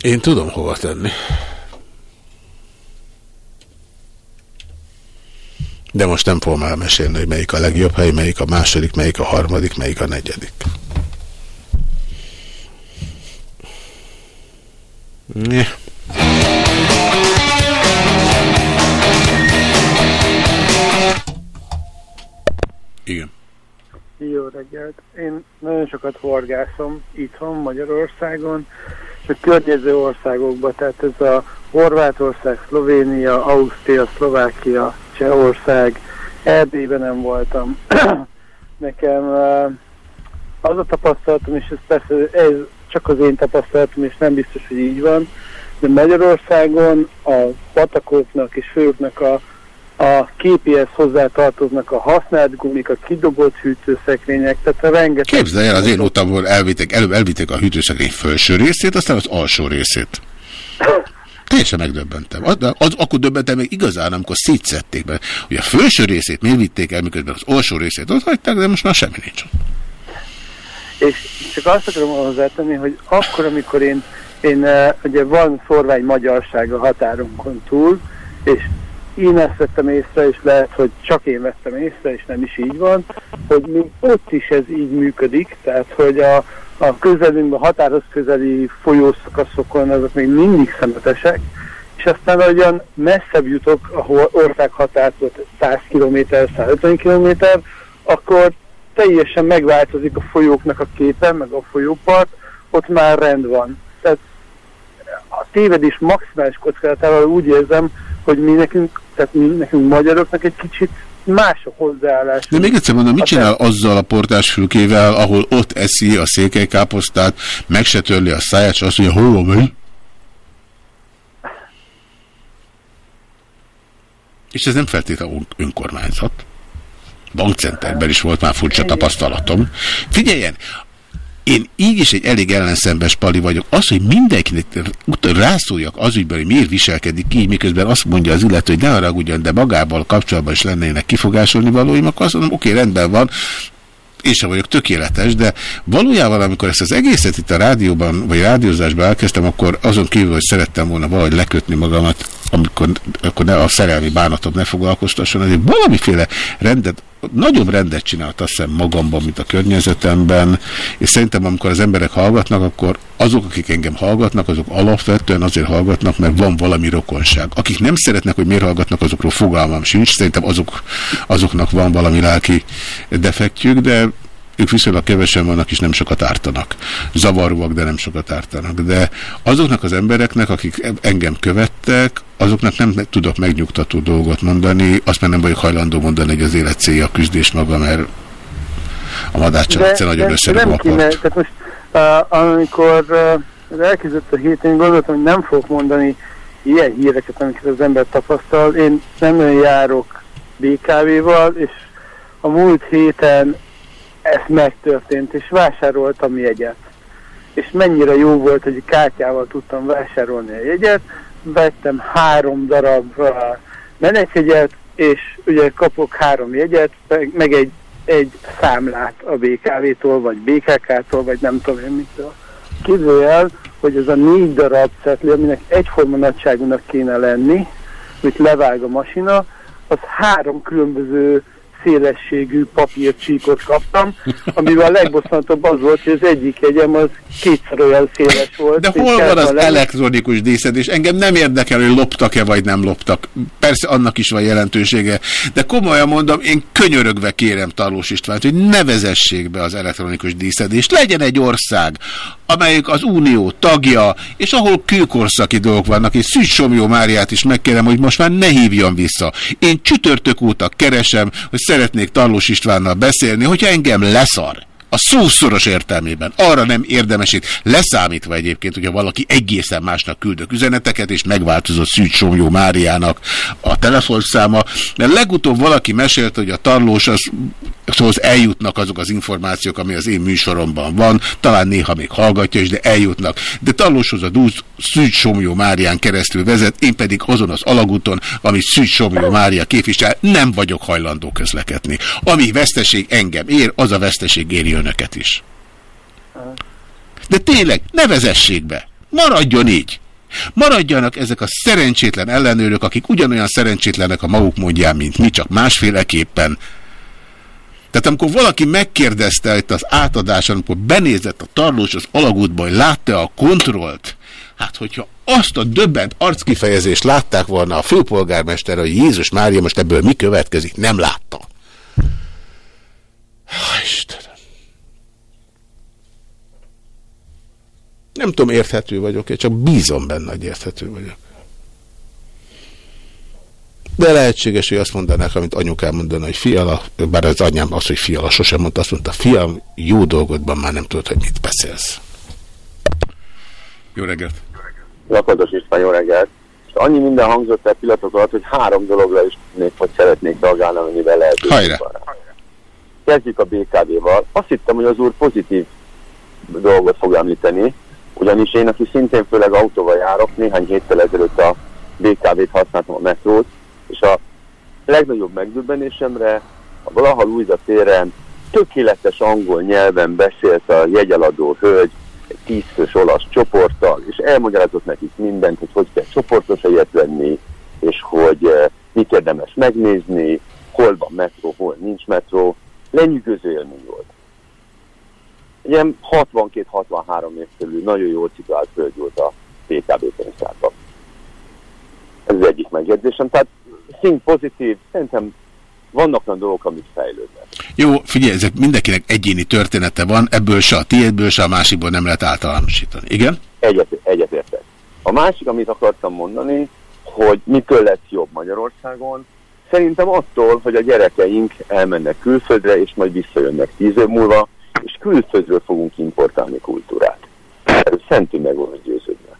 Én tudom hova tenni. De most nem fogom elmesélni, hogy melyik a legjobb hely, melyik a második, melyik a harmadik, melyik a negyedik. Yeah. Igen. Jó reggelt. Én nagyon sokat horgászom itthon, Magyarországon, és a környező országokban, tehát ez a Horvátország, Szlovénia, Ausztria, Szlovákia, Csehország, Erdélyben nem voltam. (clears throat) Nekem az a tapasztalatom, és ez persze ez csak az én tapasztalatom, és nem biztos, hogy így van, de Magyarországon a patakoknak és főknek a, a képéhez hozzá tartoznak a használt gumik, a kidobott hűtőszekrények, tehát a rengeteg... Képzelj el, az én utamból elvitték, előbb elvitték a hűtőszekrény felső részét, aztán az alsó részét. (clears throat) Teljesen megdöbbentem. Az, az, akkor döbbentem meg igazán, amikor szétszették be, hogy a felső részét miért vitték el, miközben az alsó részét ott hagyták, de most már semmi nincs. És csak azt akarom hozzátenni, hogy akkor, amikor én, én uh, ugye van szorvány magyarság a határunkon túl, és én ezt vettem észre, és lehet, hogy csak én vettem észre, és nem is így van, hogy még ott is ez így működik, tehát hogy a, a közelünkben, határhoz közeli folyószakaszokon azok még mindig szemetesek, és aztán ahogyan messzebb jutok, ahol ország határt 100 km, 150 km, akkor teljesen megváltozik a folyóknak a képe, meg a folyópart, ott már rend van. Tehát a tévedés maximális kockázatával úgy érzem, hogy mi nekünk, tehát mi nekünk magyaroknak egy kicsit más a hozzáállás. De még egyszer mondom, mit csinál azzal a portásfülkével, ahol ott eszi a székelykáposztát, meg se törli a száját, és azt mondja, hol van És ez nem feltétlenül önkormányzat. Bankcenterben is volt már furcsa tapasztalatom. Figyeljen, én így is egy elég ellenszembes pali vagyok. Az, hogy mindenkinek rászóljak az ügyben, hogy miért viselkedik ki, miközben azt mondja az illető, hogy ne haragudjon, de magával kapcsolatban is lennének kifogásolni valóim, akkor azt mondom, oké, rendben van, én sem vagyok tökéletes, de valójában, amikor ezt az egészet itt a rádióban, vagy rádiózásban elkezdtem, akkor azon kívül, hogy szerettem volna valahogy lekötni magamat, amikor akkor ne, a szerelmi bánatom ne foglalkoztasson, azért valamiféle rendet nagyon rendet csinált azt hiszem magamban, mint a környezetemben, és szerintem amikor az emberek hallgatnak, akkor azok, akik engem hallgatnak, azok alapvetően azért hallgatnak, mert van valami rokonság. Akik nem szeretnek, hogy miért hallgatnak, azokról fogalmam sincs, szerintem azok, azoknak van valami lelki defektjük, de ők viszonylag kevesen vannak, és nem sokat ártanak. Zavaróak, de nem sokat ártanak. De azoknak az embereknek, akik engem követtek, azoknak nem tudok megnyugtató dolgot mondani, azt már nem vagyok hajlandó mondani, hogy az élet célja a küzdés maga, mert a madáccsal egyszer nagyon összerúg a Tehát most, uh, amikor uh, elkezdett a hét, én gondoltam, hogy nem fogok mondani ilyen híreket, amiket az ember tapasztal. Én nem olyan járok BKV-val, és a múlt héten ez megtörtént, és vásároltam jegyet. És mennyire jó volt, hogy kártyával tudtam vásárolni a jegyet, vettem három darab uh, menetjegyet, és ugye kapok három jegyet, meg egy, egy számlát a BKV-tól, vagy BKK-tól, vagy nem tudom én mitől. Képzelj el, hogy ez a négy darab cetli, aminek egyforma nagyságúnak kéne lenni, amit levág a masina, az három különböző szélességű papírcsíkot kaptam, amivel a legbosszantabb az volt, hogy az egyik jegyem az kétszer olyan széles volt. De hol van az elektronikus díszedés? Engem nem érdekel, hogy loptak-e vagy nem loptak. Persze annak is van jelentősége. De komolyan mondom, én könyörögve kérem Tarlós Istvánt, hogy ne vezessék be az elektronikus díszedést. Legyen egy ország, amelyik az unió tagja, és ahol kőkorszaki dolgok vannak, és Szűcs Somjó Máriát is megkérem, hogy most már ne hívjon vissza. Én csütörtök óta keresem, hogy szeretnék Tarlós Istvánnal beszélni, hogyha engem leszar, A szószoros értelmében. Arra nem érdemes itt, leszámítva egyébként, hogyha valaki egészen másnak küldök üzeneteket, és megváltozott Szűcs Somjó Máriának a telefonszáma. Mert legutóbb valaki mesélt, hogy a tarlós az, szóval eljutnak azok az információk, ami az én műsoromban van, talán néha még hallgatja is, de eljutnak. De tarlóshoz a dúz Szűcs Somjó Márián keresztül vezet, én pedig azon az alagúton, amit Szűcs Somjó Mária képvisel, nem vagyok hajlandó közlekedni. Ami veszteség engem ér, az a veszteség éri önöket is. De tényleg, ne be! Maradjon így! Maradjanak ezek a szerencsétlen ellenőrök, akik ugyanolyan szerencsétlenek a maguk mondján, mint mi, csak másféleképpen. Tehát amikor valaki megkérdezte itt az átadáson, amikor benézett a tarlós az alagútba, hogy látta a kontrollt, hát hogyha azt a döbbent arckifejezést látták volna a főpolgármester, hogy Jézus Mária most ebből mi következik, nem látta. Istenem. Nem tudom, érthető vagyok, én csak bízom benne, hogy érthető vagyok. De lehetséges, hogy azt mondanák, amit anyukám mondana, hogy fiala, bár az anyám az, hogy fiala sosem mondta, azt mondta, fiam, jó dolgodban már nem tudod, hogy mit beszélsz. Jó reggelt! Lakatos István, jó reggelt! És annyi minden hangzott el pillanatok alatt, hogy három dologra is tudnék, hogy szeretnék reagálni, amennyivel lehet. Hajrá! Kezdjük a BKV-val. Azt hittem, hogy az úr pozitív dolgot fog említeni, ugyanis én, aki szintén főleg autóval járok, néhány héttel ezelőtt a BKV-t használtam a metrót, és a legnagyobb megdöbbenésemre a Blaha Luisa téren tökéletes angol nyelven beszélt a jegyeladó hölgy egy tízfős olasz csoporttal, és elmagyarázott nekik mindent, hogy hogy kell csoportos helyet venni, és hogy eh, mit érdemes megnézni, hol van metró, hol nincs metró. Lenyűgöző élmény volt ilyen 62-63 év körül nagyon jól szituált hölgy volt a PKB pénztárban. Ez az egyik megjegyzésem. Tehát szín pozitív, szerintem vannak olyan dolgok, amik fejlődnek. Jó, figyelj, ezek mindenkinek egyéni története van, ebből se a tiédből, se a másikból nem lehet általánosítani. Igen? Egyet, egyetértek. A másik, amit akartam mondani, hogy mitől lesz jobb Magyarországon, szerintem attól, hogy a gyerekeink elmennek külföldre, és majd visszajönnek tíz év múlva, és külföldről fogunk importálni kultúrát. Erről szentű meg volna győződve.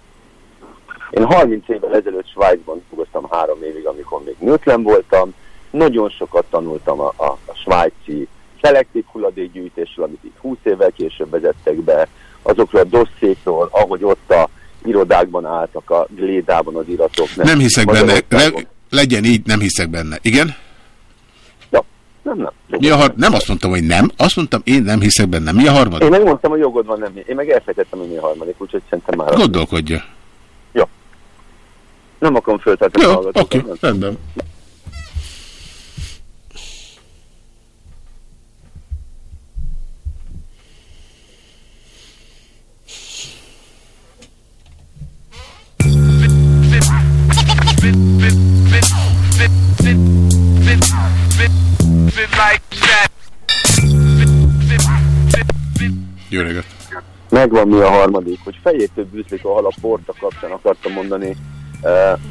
Én 30 évvel ezelőtt Svájcban dolgoztam három évig, amikor még nőtlen voltam. Nagyon sokat tanultam a, a, a svájci szelektív hulladékgyűjtésről, amit itt 20 évvel később vezettek be, azokról a dosszékról, ahogy ott a irodákban álltak a glédában az iratok. Nem, nem hiszek benne, le, legyen így, nem hiszek benne. Igen? Nem, nem. Mi a har nem azt mondtam, hogy nem. Azt mondtam, én nem hiszek benne. Mi a harmadik? Én megmondtam, hogy jogod van, nem. Én meg elfejtettem, hogy mi a harmadik, úgyhogy szerintem már... Gondolkodja. Jó. Nem akarom föltetni a hallgatókat. Oké, okay, rendben. Jó reggelt! Megvan mi a harmadik, hogy fejétől bűzlik a hal a porta kapcsán akartam mondani.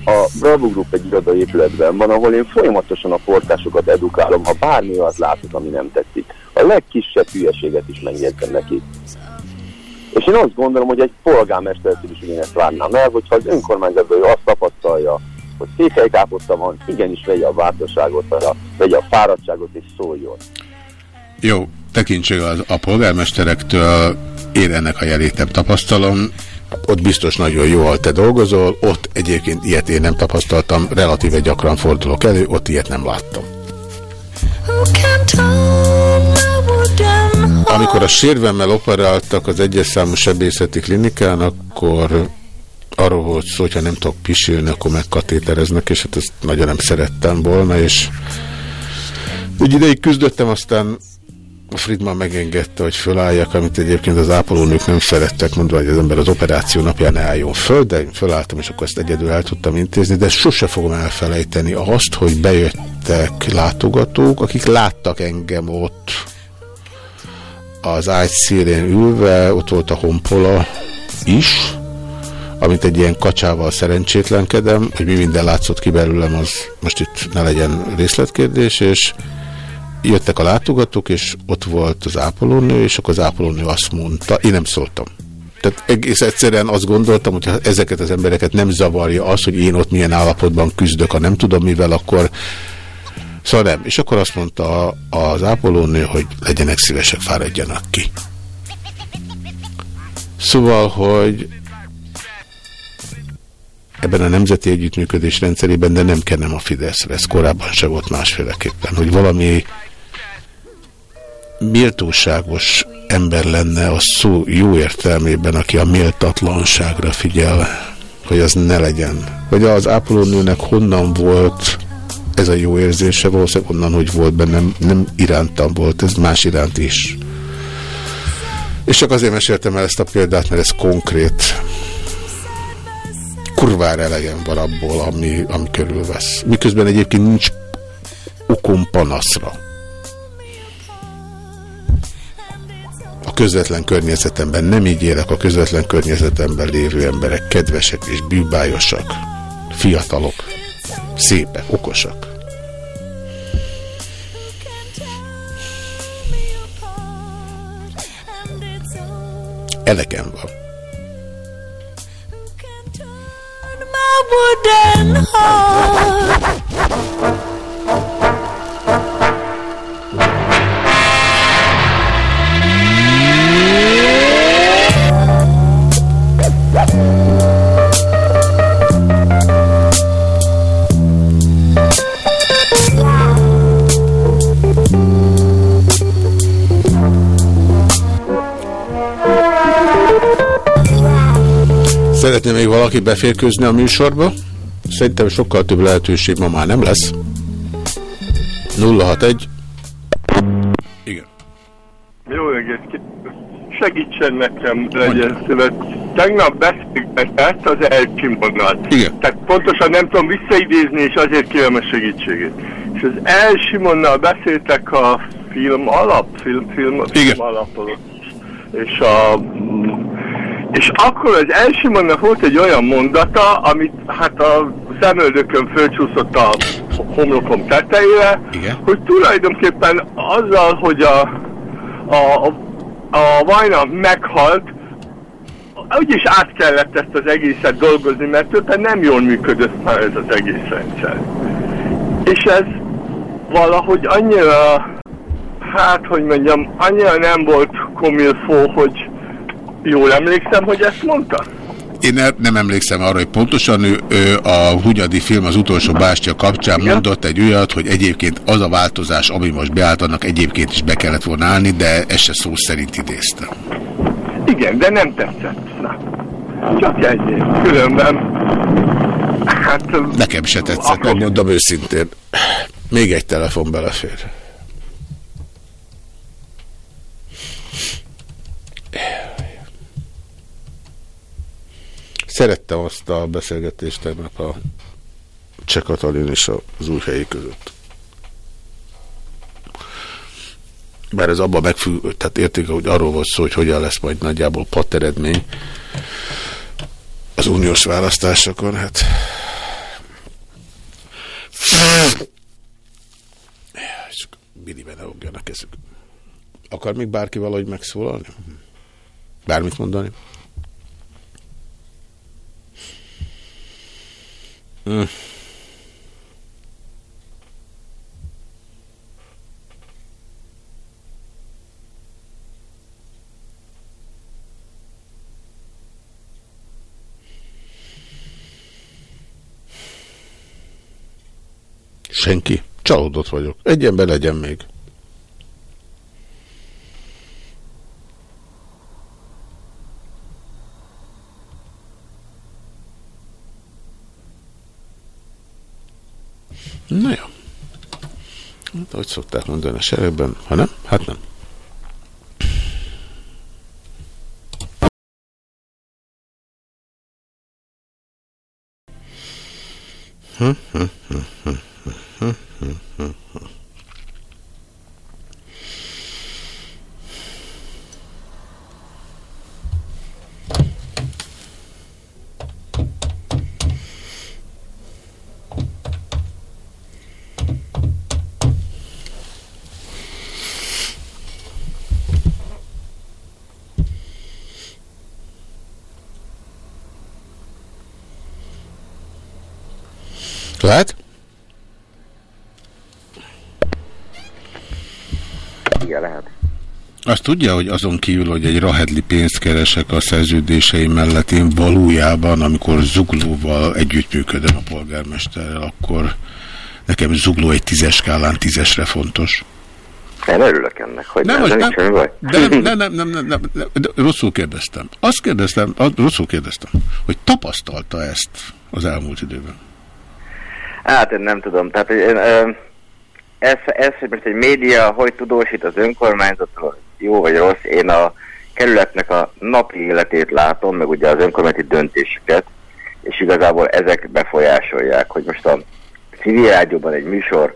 A Bravo Group egy irodai épületben van, ahol én folyamatosan a portásokat edukálom, ha bármi az látok, ami nem tetszik. A legkisebb hülyeséget is megjegyzem neki. És én azt gondolom, hogy egy polgármestertől is ugyanezt várnám el, hogyha az önkormányzatban azt tapasztalja, hogy székelykáposzta van, igenis vegye a változságot, vegye a fáradtságot és szóljon. Jó, tekintség az, a polgármesterektől, én ennek a jelét nem tapasztalom, ott biztos nagyon jó, ahol te dolgozol, ott egyébként ilyet én nem tapasztaltam, relatíve gyakran fordulok elő, ott ilyet nem láttam. Amikor a sérvemmel operáltak az egyes számú sebészeti klinikán, akkor arról volt szó, hogyha nem tudok pisilni, akkor megkatétereznek, és hát ezt nagyon nem szerettem volna, és egy ideig küzdöttem, aztán a Friedman megengedte, hogy fölálljak, amit egyébként az ápolónők nem szerettek, mondva, hogy az ember az operáció napján ne álljon föl, de én fölálltam, és akkor ezt egyedül el tudtam intézni, de sose fogom elfelejteni azt, hogy bejöttek látogatók, akik láttak engem ott. Az ágy szélén ülve, ott volt a honpola is, amit egy ilyen kacsával szerencsétlenkedem, hogy mi minden látszott ki belőlem, az most itt ne legyen részletkérdés, és jöttek a látogatók, és ott volt az ápolónő, és akkor az ápolónő azt mondta, én nem szóltam. Tehát egész egyszerűen azt gondoltam, hogy ha ezeket az embereket nem zavarja az, hogy én ott milyen állapotban küzdök, ha nem tudom mivel, akkor Szóval nem. És akkor azt mondta az ápolónő, hogy legyenek szívesek, fáradjanak ki. Szóval, hogy ebben a nemzeti együttműködés rendszerében, de nem kennem a Fideszre, ez korábban se volt másféleképpen, hogy valami méltóságos ember lenne a szó jó értelmében, aki a méltatlanságra figyel, hogy az ne legyen. Hogy az ápolónőnek honnan volt ez a jó érzése, valószínűleg onnan, hogy volt bennem, nem irántam volt, ez más iránt is. És csak azért meséltem el ezt a példát, mert ez konkrét. Kurvára elegem van abból, ami, ami körülvesz. Miközben egyébként nincs okom panaszra. A közvetlen környezetemben nem így élek, a közvetlen környezetemben lévő emberek kedvesek és bűbájosak, fiatalok, szépek, okosak. Elegem van. wooden heart. Szeretné még valaki beférkőzni a műsorba? Szerintem sokkal több lehetőség ma már nem lesz. 061 Igen. Jó reggelt Segítsen nekem, legyen szíves. Tegnap beszélgetett az Elsimonnal. Igen. Tehát pontosan nem tudom visszaidézni, és azért kérem a segítségét. És az Elsimonnal beszéltek a film alap, film, film, film alapról. És a és akkor az első mondat volt egy olyan mondata, amit hát a szemöldökön fölcsúszott a homlokom tetejére, Igen. hogy tulajdonképpen azzal, hogy a, a, a Vajna meghalt, úgyis át kellett ezt az egészet dolgozni, mert tulajdonképpen nem jól működött már ez az egész rendszer. És ez valahogy annyira, hát hogy mondjam, annyira nem volt komilfó, hogy Jól emlékszem, hogy ezt mondta? Én nem emlékszem arra, hogy pontosan ő, ő a Hunyadi film az utolsó bástya kapcsán Igen? mondott egy olyat, hogy egyébként az a változás, ami most beállt, annak egyébként is be kellett volna állni, de ezt se szó szerint idézte. Igen, de nem tetszett. Na, csak egy Különben, hát... Nekem se tetszett, akkor... megmondom őszintén. Még egy telefon belefér. Szerettem azt a beszélgetést tegnap a Cseh Katalin és az újhelyi között. Bár ez abban megfügg, tehát érték, hogy arról volt szó, hogy hogyan lesz majd nagyjából pat eredmény az uniós választásokon, hát csak biliben ne a kezük. Akar még bárki valahogy megszólalni? Bármit mondani? Mm. Senki. Csalódott vagyok. Egy ember legyen még. Na jó. Hát, ahogy szokták mondani a seregben, ha nem, hát nem. Hm, hm, hm, hm, hm, hm, hm, hm. Lehet? Igen, lehet. Azt tudja, hogy azon kívül, hogy egy rahedli pénzt keresek a szerződéseim mellett, én valójában, amikor Zuglóval együttműködöm a polgármesterrel, akkor nekem Zugló egy tízes skálán tízesre fontos. Én örülök ennek, hogy Nem, nem, nem, nem, baj. de nem, nem, nem, nem, nem, nem, nem, de rosszul kérdeztem. Azt kérdeztem, rosszul kérdeztem, hogy tapasztalta ezt az elmúlt időben. Hát én nem tudom, tehát én, ez, ez, hogy most egy média hogy tudósít az önkormányzatról, jó vagy rossz, én a kerületnek a napi életét látom, meg ugye az önkormányzati döntéseket, és igazából ezek befolyásolják, hogy most a civil rádióban egy műsor,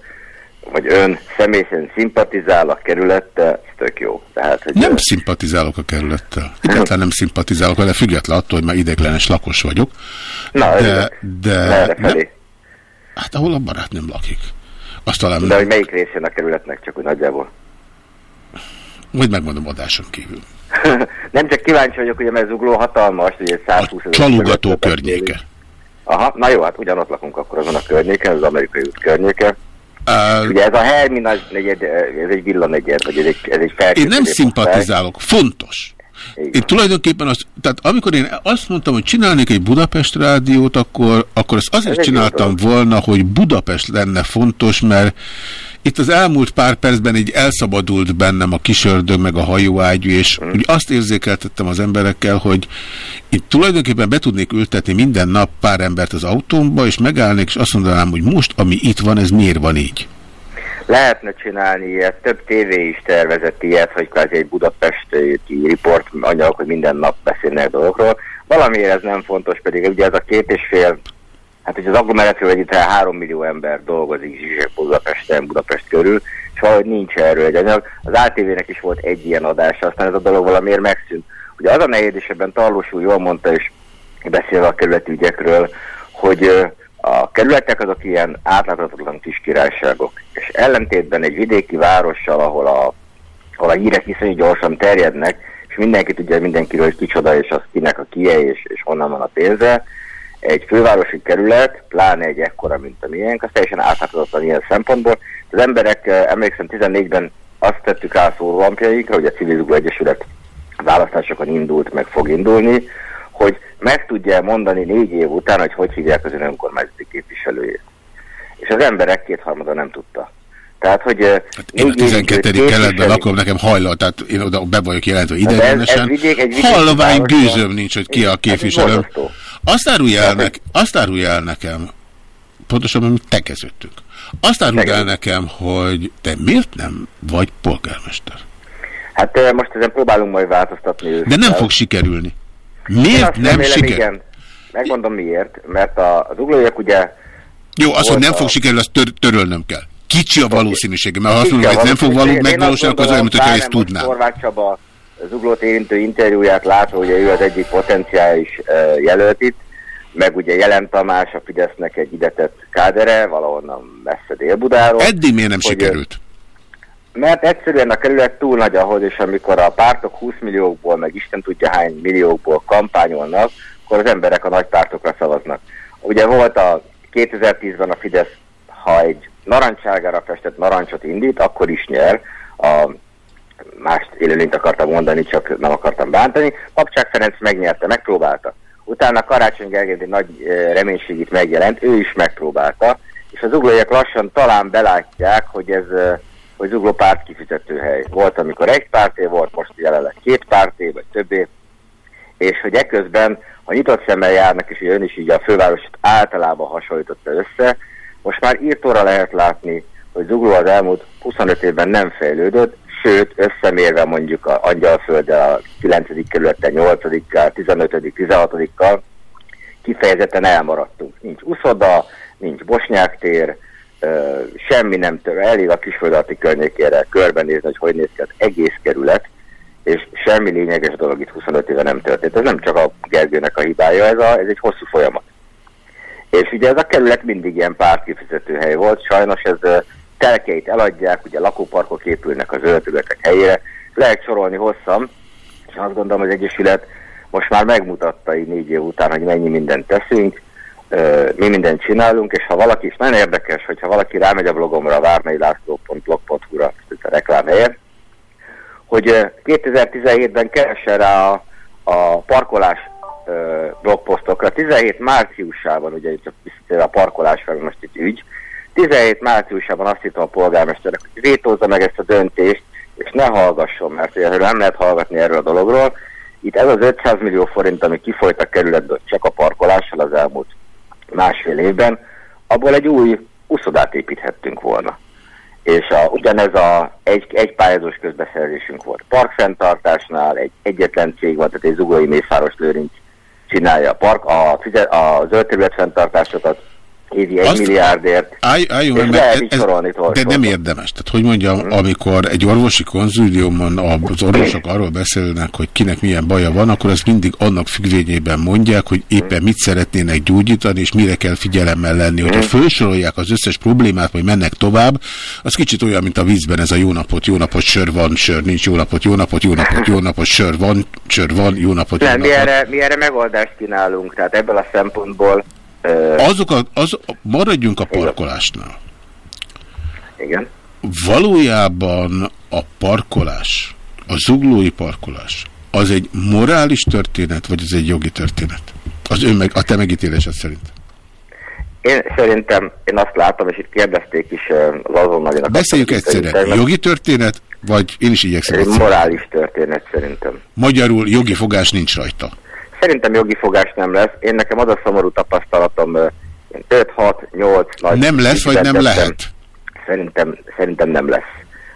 vagy ön személy szerint szimpatizál a kerülettel, ez tök jó. Tehát, hogy Nem szimpatizálok a kerülettel. Egyáltalán nem szimpatizálok vele, független attól, hogy már ideglenes lakos vagyok. Na, de, de nem, felé? Hát ahol a barátnőm lakik. Azt talán De hogy melyik részén a kerületnek, csak úgy nagyjából. Majd megmondom adáson kívül. (laughs) Nem csak kíváncsi vagyok, ugye mert Zugló hatalmas, ugye 120 ezer Csalogató területet környéke. Aha, na jó, hát ugyanott lakunk akkor azon a környéken, az amerikai út környéke. Uh, ugye ez a Hermin az negyed, ez egy villanegyed, vagy ez egy, ez egy Én nem szimpatizálok. Fontos. Én tulajdonképpen azt, tehát amikor én azt mondtam, hogy csinálnék egy Budapest rádiót, akkor, akkor ezt azért Ez csináltam volna, hogy Budapest lenne fontos, mert itt az elmúlt pár percben így elszabadult bennem a kisördög meg a hajóágyú, és Mm. úgy azt érzékeltettem az emberekkel, hogy itt tulajdonképpen be tudnék ültetni minden nap pár embert az autómba, és megállnék, és azt mondanám, hogy most, ami itt van, ez miért van így? Lehetne csinálni ilyet, több tévé is tervezett ilyet, hogy kvázi egy budapesti riport anyagok, hogy minden nap beszélnek dolgokról. Valamiért ez nem fontos, pedig ugye ez a két és fél, hát hogy az agglomeráció együtt három millió ember dolgozik Zsizsek Budapesten, Budapest körül, és valahogy nincs erről egy anyag. Az ATV-nek is volt egy ilyen adása, aztán ez a dolog valamiért megszűnt. Ugye az a nehéz, és ebben Tarlós úr jól mondta, és beszélve a kerületi ügyekről, hogy a kerületek azok ilyen átláthatatlan kis királyságok, és ellentétben egy vidéki várossal, ahol a, ahol a hírek iszonyú gyorsan terjednek, és mindenki tudja mindenkiről, hogy kicsoda, és az kinek a kie, és, és honnan van a pénze, egy fővárosi kerület, pláne egy ekkora, mint a miénk, az teljesen átláthatatlan ilyen szempontból. Az emberek, eh, emlékszem, 14-ben azt tettük rá a szólampjaikra, hogy a Civil Zugló Egyesület választásokon indult, meg fog indulni, hogy meg tudja mondani négy év után, hogy hogy hívják az ön önkormányzati képviselőjét. És az emberek kétharmada nem tudta. Tehát, hogy hát Én a 12. keletben lakom, nekem hajlal, tehát én oda be vagyok jelentve ez idegenesen. Hallvány gőzöm nincs, hogy ki a képviselőm. borzasztó. Azt árulj el, nek, azt árulj el nekem, pontosabban, mi tekeződtünk. Azt árulj el nekem, hogy te miért nem vagy polgármester? Hát eh, most ezen próbálunk majd változtatni De nem fog sikerülni. Miért nem remélem, sikerül? Igen. Megmondom miért, mert a, az uglóiak ugye... Jó, az, hogy nem a- fog sikerülni, azt tör, törölnöm kell. Kicsi a valószínűsége, mert ha azt mondom, hogy ez nem fog való, megvalósulni, akkor az olyan, mint hogyha gondolom, ezt tudnám. Horváth Csaba az uglót érintő interjúját látva, ugye ő az egyik potenciális jelölt itt, meg ugye Jelen Tamás, a Fidesznek egy idetett kádere, valahonnan messze Dél-Budáról. Eddig miért nem hogy, sikerült? Mert egyszerűen a kerület túl nagy ahhoz, és amikor a pártok 20 milliókból, meg Isten tudja hány milliókból kampányolnak, akkor az emberek a nagy pártokra szavaznak. Ugye volt a 2010-ben a Fidesz, ha egy narancsárgára festett narancsot indít, akkor is nyer. A mást élőlényt akartam mondani, csak nem akartam bántani. Papcsák Ferenc megnyerte, megpróbálta. Utána Karácsony Gergely nagy eh, reménység itt megjelent, ő is megpróbálta, és az uglóiak lassan talán belátják, hogy ez eh, hogy zugló párt kifizetőhely. Volt, amikor egy párté volt, most jelenleg két párté, vagy többé, és hogy eközben, ha nyitott szemmel járnak, és ön is így a fővárosot általában hasonlította össze, most már írtóra lehet látni, hogy Zugló az elmúlt 25 évben nem fejlődött, sőt, összemérve mondjuk a Angyalfölddel, a 9. kerülettel, 8 15 16-kal, kifejezetten elmaradtunk. Nincs uszoda, nincs Bosnyák tér, semmi nem tör, elég a kisföldalti környékére körbenézni, hogy hogy néz ki az egész kerület, és semmi lényeges dolog itt 25 éve nem történt. Ez nem csak a Gergőnek a hibája, ez, a, ez egy hosszú folyamat. És ugye ez a kerület mindig ilyen pártkifizető hely volt, sajnos ez telkeit eladják, ugye lakóparkok épülnek a zöldterületek helyére, lehet sorolni hosszan, és azt gondolom, az Egyesület most már megmutatta így négy év után, hogy mennyi mindent teszünk. Mi mindent csinálunk, és ha valaki, és nagyon érdekes, hogyha valaki rámegy a blogomra, vármelylászló.blog.hu-ra, a reklám helyen, hogy ö, 2017-ben keressen rá a, a parkolás blogposztokra. 17 márciusában, ugye csak visszatérve a parkolás fel most egy ügy, 17 márciusában azt hittem a polgármesternek, hogy vétózza meg ezt a döntést, és ne hallgasson, mert ugye nem lehet hallgatni erről a dologról. Itt ez az 500 millió forint, ami kifolyt a kerületből csak a parkolással az elmúlt másfél évben, abból egy új uszodát építhettünk volna. És a, ugyanez a egy, egy pályázós közbeszerzésünk volt. Parkfenntartásnál egy egyetlen cég volt, tehát egy Zugói Mészáros Lőrinc csinálja a, park, a, a zöld terület fenntartásokat, évi egy Azt milliárdért, állj, álljunk, és mert lehet ez, sorolni De nem érdemes. Tehát, hogy mondjam, hmm. amikor egy orvosi konzúliumon az orvosok arról beszélnek, hogy kinek milyen baja van, akkor ezt mindig annak függvényében mondják, hogy éppen mit szeretnének gyógyítani, és mire kell figyelemmel lenni. Hogyha felsorolják az összes problémát, vagy mennek tovább, az kicsit olyan, mint a vízben ez a jó napot, jó napot, sör van, sör nincs, jó napot, jó napot, jó napot, jó napot, sör van, sör van, jó napot, jó Nem, napot. mi erre, mi erre megoldást kínálunk, tehát ebből a szempontból azok a, az, maradjunk a parkolásnál. Igen. Valójában a parkolás, a zuglói parkolás, az egy morális történet, vagy az egy jogi történet? Az ön meg, a te megítélésed szerint? Én szerintem, én azt látom, és itt kérdezték is az azonnalinak. Beszéljük egyszerre. Jogi történet, vagy én is igyekszem? Egy morális történet szerintem. Magyarul jogi fogás nincs rajta. Szerintem jogi fogás nem lesz. Én nekem az a szomorú tapasztalatom, 5-6-8 nagy... Nem lesz, vagy nem lehet? Szerintem, szerintem nem lesz.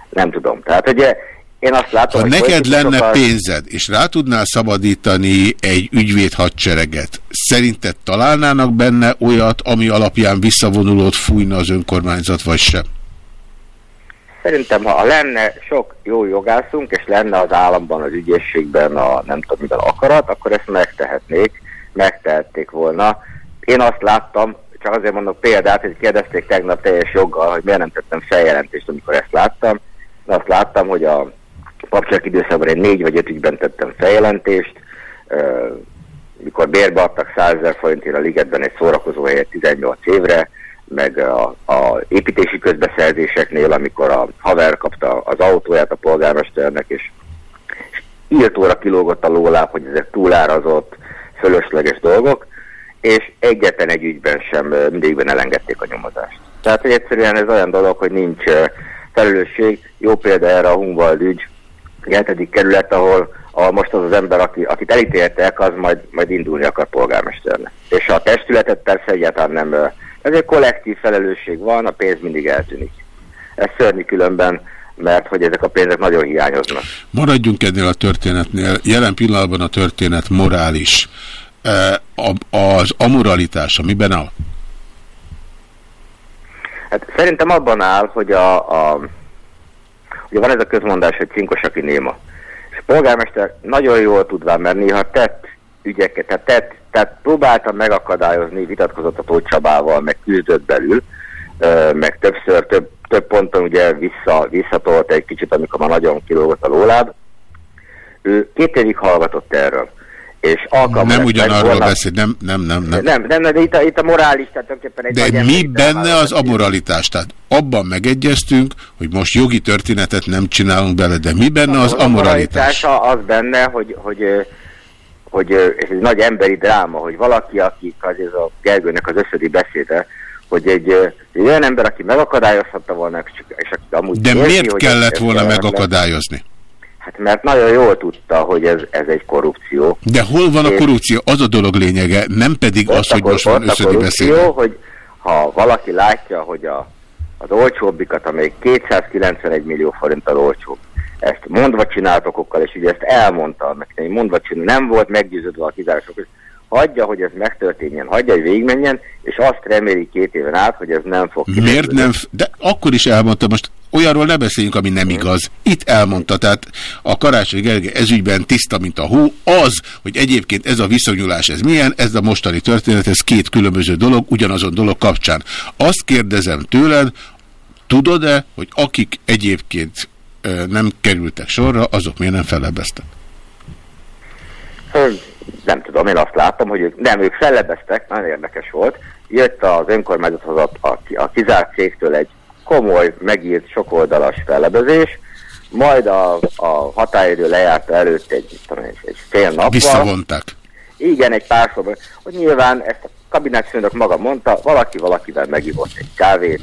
Nem tudom. Tehát ugye én azt látom, ha neked lenne sokkal... pénzed, és rá tudnál szabadítani egy ügyvéd hadsereget, szerinted találnának benne olyat, ami alapján visszavonulót fújna az önkormányzat, vagy sem? Szerintem, ha lenne sok jó jogászunk, és lenne az államban, az ügyészségben a nem tudom mivel akarat, akkor ezt megtehetnék, megtehették volna. Én azt láttam, csak azért mondok példát, hogy kérdezték tegnap teljes joggal, hogy miért nem tettem feljelentést, amikor ezt láttam. De azt láttam, hogy a papcsak időszakban egy négy vagy öt ügyben tettem feljelentést, mikor bérbe adtak 100 ezer forintért a ligetben egy szórakozó helyet 18 évre, meg a, a építési közbeszerzéseknél, amikor a haver kapta az autóját a polgármesternek, és, és írt óra kilógott a lóláb, hogy ezek túlárazott, fölösleges dolgok, és egyetlen egy ügyben sem mindegyikben elengedték a nyomozást. Tehát, hogy egyszerűen ez olyan dolog, hogy nincs felelősség. Jó példa erre a Hunvald ügy, 7. kerület, ahol a, most az az ember, aki, akit elítéltek, az majd, majd indulni akar polgármesternek. És a testületet persze egyáltalán nem ez egy kollektív felelősség van, a pénz mindig eltűnik. Ez szörnyű különben, mert hogy ezek a pénzek nagyon hiányoznak. Maradjunk ennél a történetnél. Jelen pillanatban a történet morális. Az amoralitása miben áll? Hát szerintem abban áll, hogy a, a ugye van ez a közmondás, hogy cinkos, aki néma. És a polgármester nagyon jól tudván, mert néha tett ügyeket, tehát tett tehát próbáltam megakadályozni, vitatkozott a Tóth Csabával, meg küzdött belül, meg többször, több, több ponton ugye vissza, visszatolt egy kicsit, amikor már nagyon kilógott a lóláb. Ő két évig hallgatott erről. És nem ugyanarról beszél, nem, nem, nem, nem. Nem, nem, de itt a, itt a morális, tehát tulajdonképpen egy De mi benne az amoralitás? Tehát abban megegyeztünk, hogy most jogi történetet nem csinálunk bele, de mi benne az amoralitás? A az benne, hogy, hogy hogy ez egy nagy emberi dráma, hogy valaki, aki az ez a Gergőnek az összödi beszéde, hogy egy, egy olyan ember, aki megakadályozhatta volna, és aki amúgy De érzi, miért kellett volna megakadályozni? Hát mert nagyon jól tudta, hogy ez, ez egy korrupció. De hol van a korrupció? Az a dolog lényege, nem pedig az, hogy most van összödi beszéde. hogy ha valaki látja, hogy a, az olcsóbbikat, amelyik 291 millió forinttal olcsóbb, ezt mondva csinált okokkal, és ugye ezt elmondta, meg mondva csinál, nem volt meggyőződve a kizárások, hogy hagyja, hogy ez megtörténjen, hagyja, hogy végigmenjen, és azt reméli két éven át, hogy ez nem fog kiderülni. Miért nem? De akkor is elmondta, most olyanról ne beszéljünk, ami nem igaz. Itt elmondta, tehát a Karácsony Gergely ezügyben tiszta, mint a hó. Az, hogy egyébként ez a viszonyulás, ez milyen, ez a mostani történet, ez két különböző dolog, ugyanazon dolog kapcsán. Azt kérdezem tőled, tudod-e, hogy akik egyébként nem kerültek sorra, azok miért nem felebeztek? nem tudom, én azt látom, hogy ők, nem, ők fellebeztek, nagyon érdekes volt, jött az önkormányzathoz a, a, a kizárt cégtől egy komoly, megírt, sokoldalas fellebezés, majd a, a határidő lejárta előtt egy, tudom, egy, egy fél nappal. Visszavonták. Igen, egy pár szóban, hogy nyilván ezt a kabinetszőnök maga mondta, valaki valakivel megivott egy kávét,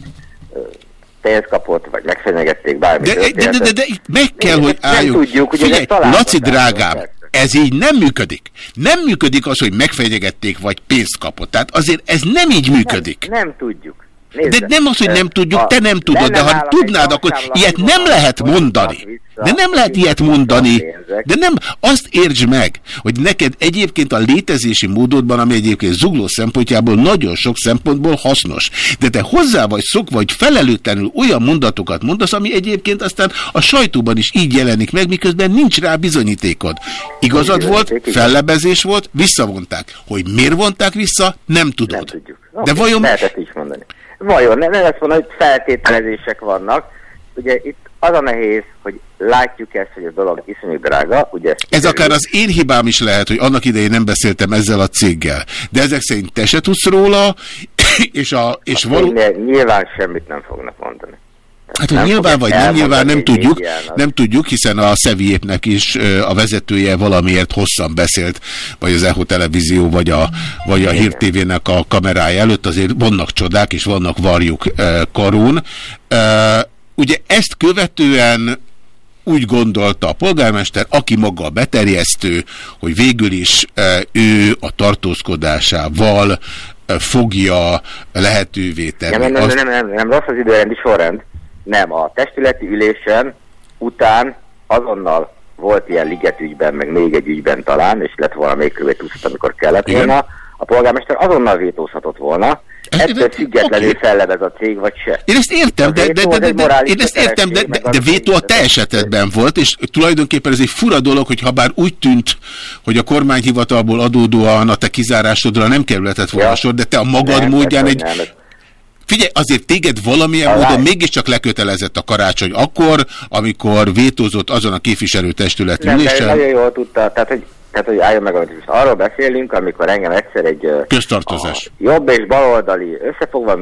pénzt kapott, vagy megfenyegették bármi de, de, de, de, de meg kell, hogy álljunk. Nem tudjuk, ugye Figyelj, Laci drágám, ez így nem működik. Nem működik az, hogy megfenyegették, vagy pénzt kapott. Tehát azért ez nem így működik. Nem, nem tudjuk. Nézze, de nem az, hogy nem tudjuk, te nem tudod, de ha tudnád, akkor ilyet nem lehet mondani. De nem lehet ilyet mondani. De nem, azt értsd meg, hogy neked egyébként a létezési módodban, ami egyébként zugló szempontjából nagyon sok szempontból hasznos. De te hozzá vagy szokva, vagy felelőtlenül olyan mondatokat mondasz, ami egyébként aztán a sajtóban is így jelenik meg, miközben nincs rá bizonyítékod. Igazad volt, fellebezés volt, visszavonták. Hogy miért vonták vissza, nem tudod. Nem tudjuk. De vajon... Lehetett is mondani. Vajon, nem, nem lesz volna, hogy feltételezések vannak. Ugye itt az a nehéz, hogy látjuk ezt, hogy a dolog iszonyú drága. Ugye Ez akár az én hibám is lehet, hogy annak idején nem beszéltem ezzel a céggel. De ezek szerint te se tudsz róla, (clears throat) és, a, és való... Nyilván semmit nem fognak mondani. Hát, hogy nyilván vagy nem, nyilván nem tudjuk, nem tudjuk, hiszen a Szeviépnek is a vezetője valamiért hosszan beszélt, vagy az EHO televízió, vagy a, vagy a Hír TV-nek a kamerája előtt, azért vannak csodák, és vannak varjuk karún. Ugye ezt követően úgy gondolta a polgármester, aki maga a beterjesztő, hogy végül is ő a tartózkodásával fogja lehetővé tenni. Nem, nem, nem, nem, nem, nem rossz az időrendi sorrend. Nem, a testületi ülésen után azonnal volt ilyen ligetügyben, meg még egy ügyben talán, és lett volna még kb. tucat, amikor kellett Igen. volna. A polgármester azonnal vétózhatott volna, ettől függetlenül okay. fellebez a cég, vagy se. Én ezt értem, de, de, de, de, de, én ezt értem, de, de, de vétó a te esetedben volt, és tulajdonképpen ez egy fura dolog, hogy ha bár úgy tűnt, hogy a kormányhivatalból adódóan a te kizárásodra nem kerületett volna ja. sor, de te a magad nem, módján egy, nem, Figyelj, azért téged valamilyen a módon mégiscsak lekötelezett a karácsony akkor, amikor vétózott azon a képviselőtestület ülésen. Nagyon jól tudta, tehát hogy, tehát, hogy álljon meg, hogy arról beszélünk, amikor engem egyszer egy köztartozás. jobb és baloldali összefogva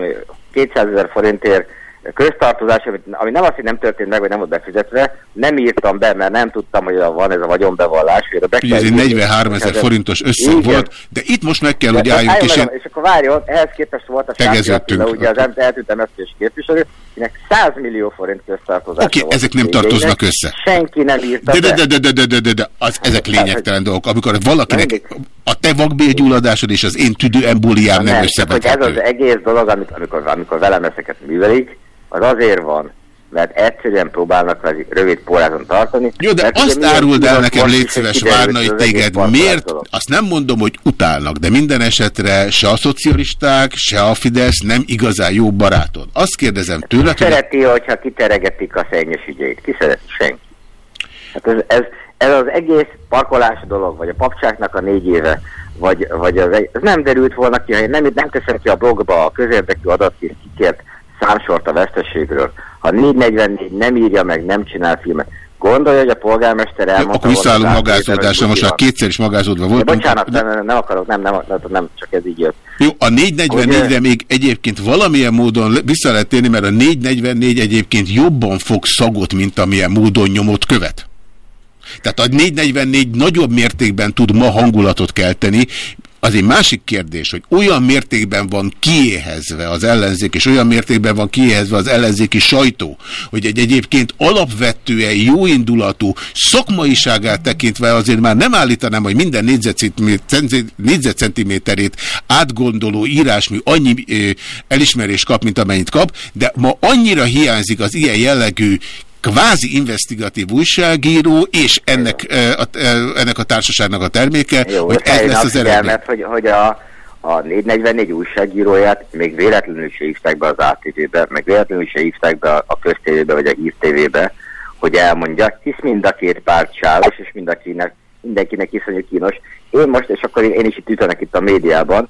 200 ezer forintért köztartozás, ami nem azt, hogy nem történt meg, vagy nem volt befizetve, nem írtam be, mert nem tudtam, hogy van ez a vagyonbevallás. Ugye ez egy 43 ezer hát forintos összeg igen. volt, de itt most meg kell, de hogy de álljunk. És, én... és akkor várjon, ehhez képest volt a tegeződtünk. Attila, ugye az eltűnt MSZP és képviselő, 100 millió forint köztartozás Oké, okay, ezek nem tartoznak össze. Senki nem írta de, de, de, de, de, de, de, de az, ezek hát, lényegtelen dolgok. Amikor valakinek a te vakbélgyulladásod és az én tüdő nem, nem összevethető. Ez az egész dolog, amikor, amikor velem ezeket művelik, az azért van, mert egyszerűen próbálnak rövid pórázon tartani. Jó, de azt áruld el nekem, légy szíves, Várnai téged, miért? Azt nem mondom, hogy utálnak, de minden esetre se a szocialisták, se a Fidesz nem igazán jó barátod. Azt kérdezem tőled, hogy... Szereti, hogyha kiteregetik a szennyes ügyeit. Ki szereti? Senki. Hát ez, ez, ez az egész parkolás dolog, vagy a papcsáknak a négy éve, vagy, vagy az, ez nem derült volna ki, ha én nem, nem teszem ki a blogba a közérdekű adatkért számsort a veszteségről. Ha 444 nem írja meg, nem csinál filmet, Gondolja, hogy a polgármester elmondta... Akkor visszaállunk magázódásra, most már kétszer is magázódva volt. Bocsánat, nem, nem, nem akarok, nem, nem, nem, nem, csak ez így jött. Jó, a 444-re még egyébként valamilyen módon vissza lehet térni, mert a 444 egyébként jobban fog szagot, mint amilyen módon nyomot követ. Tehát a 444 nagyobb mértékben tud ma hangulatot kelteni, az egy másik kérdés, hogy olyan mértékben van kiéhezve az ellenzék, és olyan mértékben van kiéhezve az ellenzéki sajtó, hogy egy egyébként alapvetően jóindulatú szakmaiságát tekintve azért már nem állítanám, hogy minden négyzetcentiméterét átgondoló írásmű annyi elismerést kap, mint amennyit kap, de ma annyira hiányzik az ilyen jellegű kvázi investigatív újságíró, és ennek, a, ennek a társaságnak a terméke, Jó, hogy ez lesz az eredmény. Hogy, hogy a, a 444 újságíróját még véletlenül se hívták be az ATV-be, meg véletlenül se hívták be a köztévébe, vagy a hírtévébe, hogy elmondja, hisz mind a két párt sálos, és mind a kinek, mindenkinek iszonyú kínos. Én most, és akkor én, én is itt ütenek itt a médiában,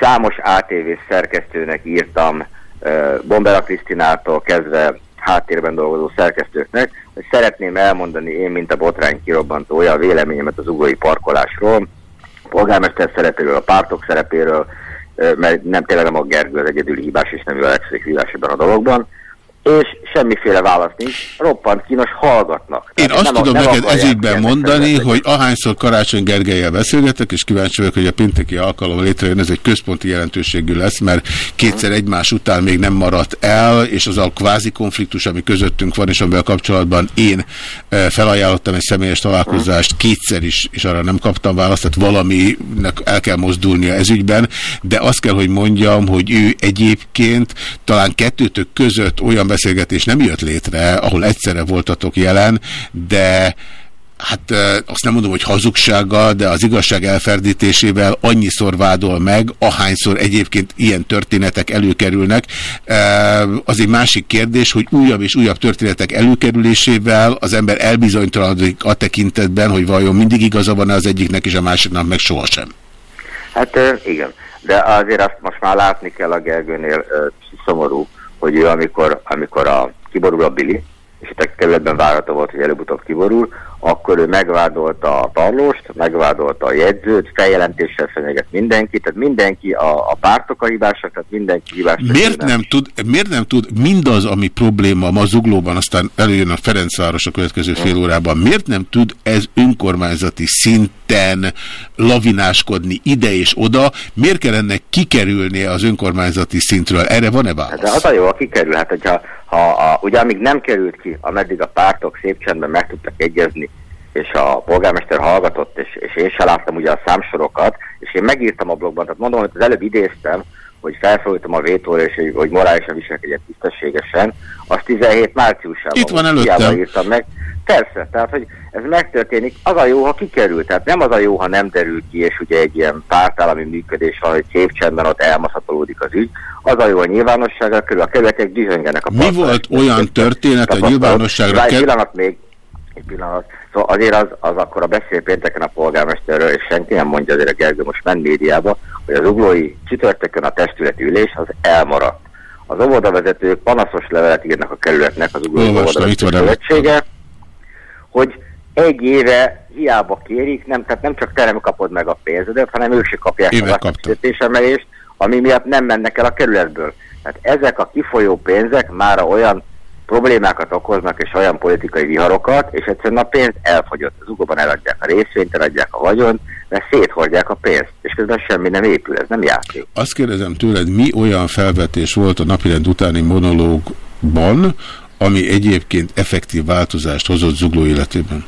számos ATV szerkesztőnek írtam, Bombera Krisztinától kezdve háttérben dolgozó szerkesztőknek, hogy szeretném elmondani én, mint a botrány kirobbantója a véleményemet az ugói parkolásról, polgármester szerepéről, a pártok szerepéről, mert nem tényleg nem a Gergő az egyedüli hibás, és nem ő a ebben a dologban. És semmiféle válasz nincs, roppant kínos, hallgatnak. Én azt tudom neked ezügyben mondani, hogy ahányszor Karácsony Gergelyel beszélgetek, és kíváncsi vagyok, hogy a pinteki alkalom létrejön, ez egy központi jelentőségű lesz, mert kétszer egymás után még nem maradt el, és az a kvázi konfliktus, ami közöttünk van, és amivel kapcsolatban én eh, felajánlottam egy személyes találkozást kétszer is, és arra nem kaptam választ, tehát valaminek el kell mozdulnia ezügyben, de azt kell, hogy mondjam, hogy ő egyébként talán kettőtök között olyan beszélgetés nem jött létre, ahol egyszerre voltatok jelen, de hát azt nem mondom, hogy hazugsággal, de az igazság elferdítésével annyiszor vádol meg, ahányszor egyébként ilyen történetek előkerülnek. Az egy másik kérdés, hogy újabb és újabb történetek előkerülésével az ember elbizonytalanodik a tekintetben, hogy vajon mindig igaza van -e az egyiknek és a másiknak meg sohasem. Hát igen, de azért azt most már látni kell a Gergőnél szomorú, hogy ő amikor, amikor a, kiborul a Billy, és itt a kerületben várható volt, hogy előbb-utóbb kiborul, akkor ő megvádolta a parlóst, megvádolta a jegyzőt, feljelentéssel fenyeget mindenki, tehát mindenki, a, a pártok a hibásak, tehát mindenki hibás. Miért nem, tud, miért nem tud mindaz, ami probléma ma Zuglóban, aztán előjön a Ferencváros a következő fél órában, miért nem tud ez önkormányzati szinten lavináskodni ide és oda, miért kell ennek kikerülnie az önkormányzati szintről? Erre van-e válasz? De az a jó, ha kikerül, hát hogyha ha, a, ugye amíg nem került ki, ameddig a pártok szép csendben meg tudtak egyezni, és a polgármester hallgatott, és, és én se láttam ugye a számsorokat, és én megírtam a blogban, tehát mondom, hogy az előbb idéztem, hogy felszólítom a vétóra, és hogy, hogy morálisan viselkedjen tisztességesen, az 17 márciusában. Itt van előttem. írtam meg. Persze, tehát hogy ez megtörténik, az a jó, ha kikerül, tehát nem az a jó, ha nem derül ki, és ugye egy ilyen pártállami működés van, hogy szép csendben ott elmaszatolódik az ügy, az a jó a nyilvánosságra körül, a kerületek dühöngenek a Mi volt olyan történet a nyilvánosságra? Pillanat még, egy pillanat. Szóval azért az, az akkor a beszél pénteken a polgármesterről, és senki nem mondja azért a Gergő most ment médiába, hogy az uglói csütörtökön a testületi ülés az elmaradt. Az óvodavezetők panaszos levelet írnak a kerületnek, az uglói óvodavezető hogy egy éve hiába kérik, nem, tehát nem csak te nem kapod meg a pénzedet, hanem ők se kapják Éve meg a fizetésemelést, ami miatt nem mennek el a kerületből. Tehát ezek a kifolyó pénzek már olyan problémákat okoznak és olyan politikai viharokat, és egyszerűen a pénz elfogyott. Az ugóban eladják a részvényt, eladják a vagyont, mert széthordják a pénzt, és közben semmi nem épül, ez nem játék. Azt kérdezem tőled, mi olyan felvetés volt a napirend utáni monológban, ami egyébként effektív változást hozott Zugló életében?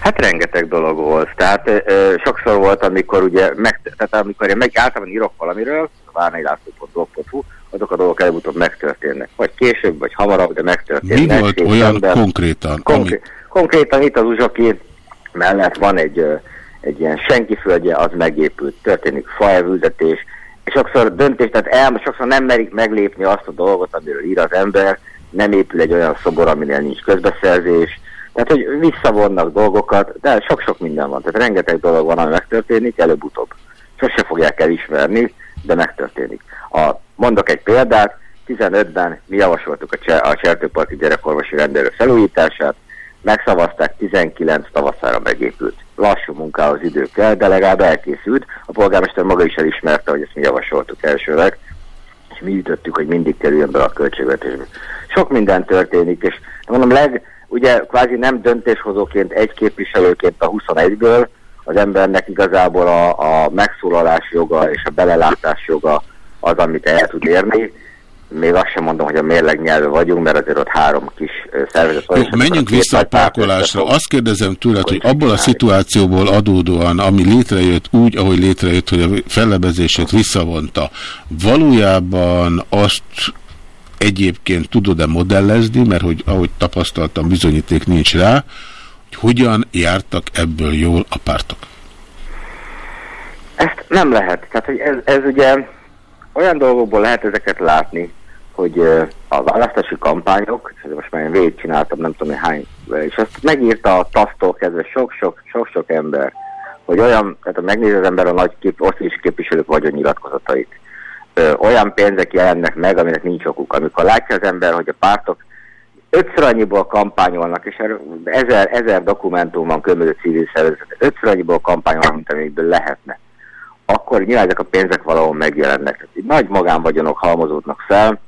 Hát rengeteg dolog volt. Tehát ö, sokszor volt, amikor ugye, meg, tehát amikor én meg általában írok valamiről, várnailászló.blog.hu, azok a dolgok előbb-utóbb megtörténnek. Vagy később, vagy hamarabb, de megtörténnek. Mi volt olyan ember, konkrétan? Konkré ami... Konkrétan itt az Uzsoki mellett van egy, egy ilyen senki földje, az megépült, történik faelvültetés, és sokszor döntés, tehát el, sokszor nem merik meglépni azt a dolgot, amiről ír az ember, nem épül egy olyan szobor, aminél nincs közbeszerzés, tehát, hogy visszavonnak dolgokat, de sok-sok minden van. Tehát rengeteg dolog van, ami megtörténik, előbb-utóbb. Sose fogják elismerni, de megtörténik. A, mondok egy példát, 15-ben mi javasoltuk a, cser a Csertőparti gyerekorvosi rendelő felújítását, megszavazták, 19 tavaszára megépült. Lassú munkához idő kell, de legalább elkészült. A polgármester maga is elismerte, hogy ezt mi javasoltuk elsőleg, és mi ütöttük, hogy mindig kerüljön be a költségvetésbe. Sok minden történik, és mondom, leg, ugye kvázi nem döntéshozóként, egy képviselőként a 21-ből, az embernek igazából a, a megszólalás joga és a belelátás joga az, amit el tud érni. Még azt sem mondom, hogy a mérleg nyelve vagyunk, mert azért ott három kis szervezet van. Menjünk vissza a parkolásra. Azt kérdezem tőled, hogy abból a szituációból adódóan, ami létrejött úgy, ahogy létrejött, hogy a fellebezését visszavonta, valójában azt egyébként tudod-e modellezni, mert hogy ahogy tapasztaltam, bizonyíték nincs rá, hogyan jártak ebből jól a pártok? Ezt nem lehet. Tehát, hogy ez, ez ugye olyan dolgokból lehet ezeket látni, hogy a választási kampányok, és most már én végigcsináltam, nem tudom hány, és azt megírta a tasztól kezdve sok-sok ember, hogy olyan, tehát megnézi az ember a nagy kép, országos képviselők vagyonnyilatkozatait, olyan pénzek jelennek meg, aminek nincs okuk. Amikor látja az ember, hogy a pártok ötször annyiból kampányolnak, és ezer, ezer dokumentum van különböző civil szervezet, ötször annyiból kampányolnak, mint amikből lehetne, akkor nyilván ezek a pénzek valahol megjelennek. Tehát nagy magánvagyonok halmozódnak fel,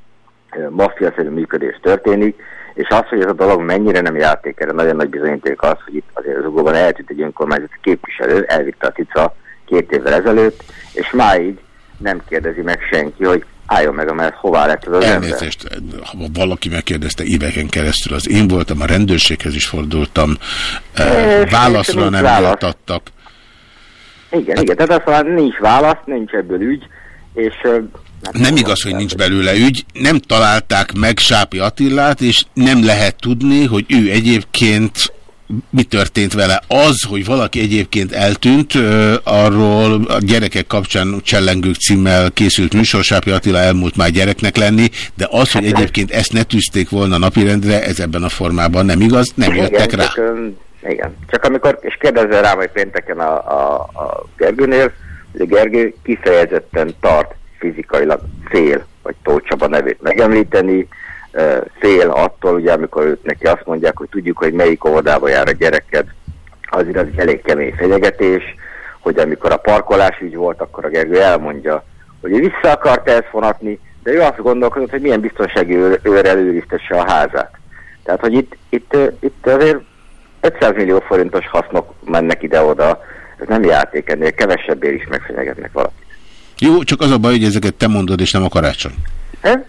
maffiaszerű működés történik, és az, hogy ez a dolog mennyire nem játék, erre nagyon nagy bizonyíték az, hogy itt azért az ugóban eltűnt egy önkormányzati képviselő, elvitte a tica két évvel ezelőtt, és máig nem kérdezi meg senki, hogy álljon meg, mert hová lett az, az Elnézést, ember. ha valaki megkérdezte éveken keresztül, az én voltam, a rendőrséghez is fordultam, e, válaszra nem válasz. adtak. Igen, hát, igen, tehát azt mondja, nincs válasz, nincs ebből ügy, és Hát nem igaz, hogy nincs belőle ügy, nem találták meg Sápi Attillát, és nem lehet tudni, hogy ő egyébként mi történt vele. Az, hogy valaki egyébként eltűnt, arról a gyerekek kapcsán Csellengők címmel készült műsor, Sápi Attila elmúlt már gyereknek lenni, de az, hogy egyébként ezt ne tűzték volna napirendre, ez ebben a formában nem igaz, nem igen, jöttek rá. Csak, igen, csak amikor, és kérdezzel rá majd pénteken a, a, a Gergőnél, hogy a Gergő kifejezetten tart fizikailag fél, vagy Tóth Csaba nevét megemlíteni, fél attól, ugye, amikor őt neki azt mondják, hogy tudjuk, hogy melyik óvodába jár a gyereked, azért az elég kemény fenyegetés, hogy amikor a parkolás ügy volt, akkor a Gergő elmondja, hogy ő vissza akart ezt vonatni, de ő azt gondolkodott, hogy milyen biztonsági őr, őr előriztesse a házát. Tehát, hogy itt, itt, itt azért 500 millió forintos hasznok mennek ide-oda, ez nem játék, ennél kevesebbért is megfenyegetnek valakit. Jó, csak az a baj, hogy ezeket te mondod, és nem a karácsony.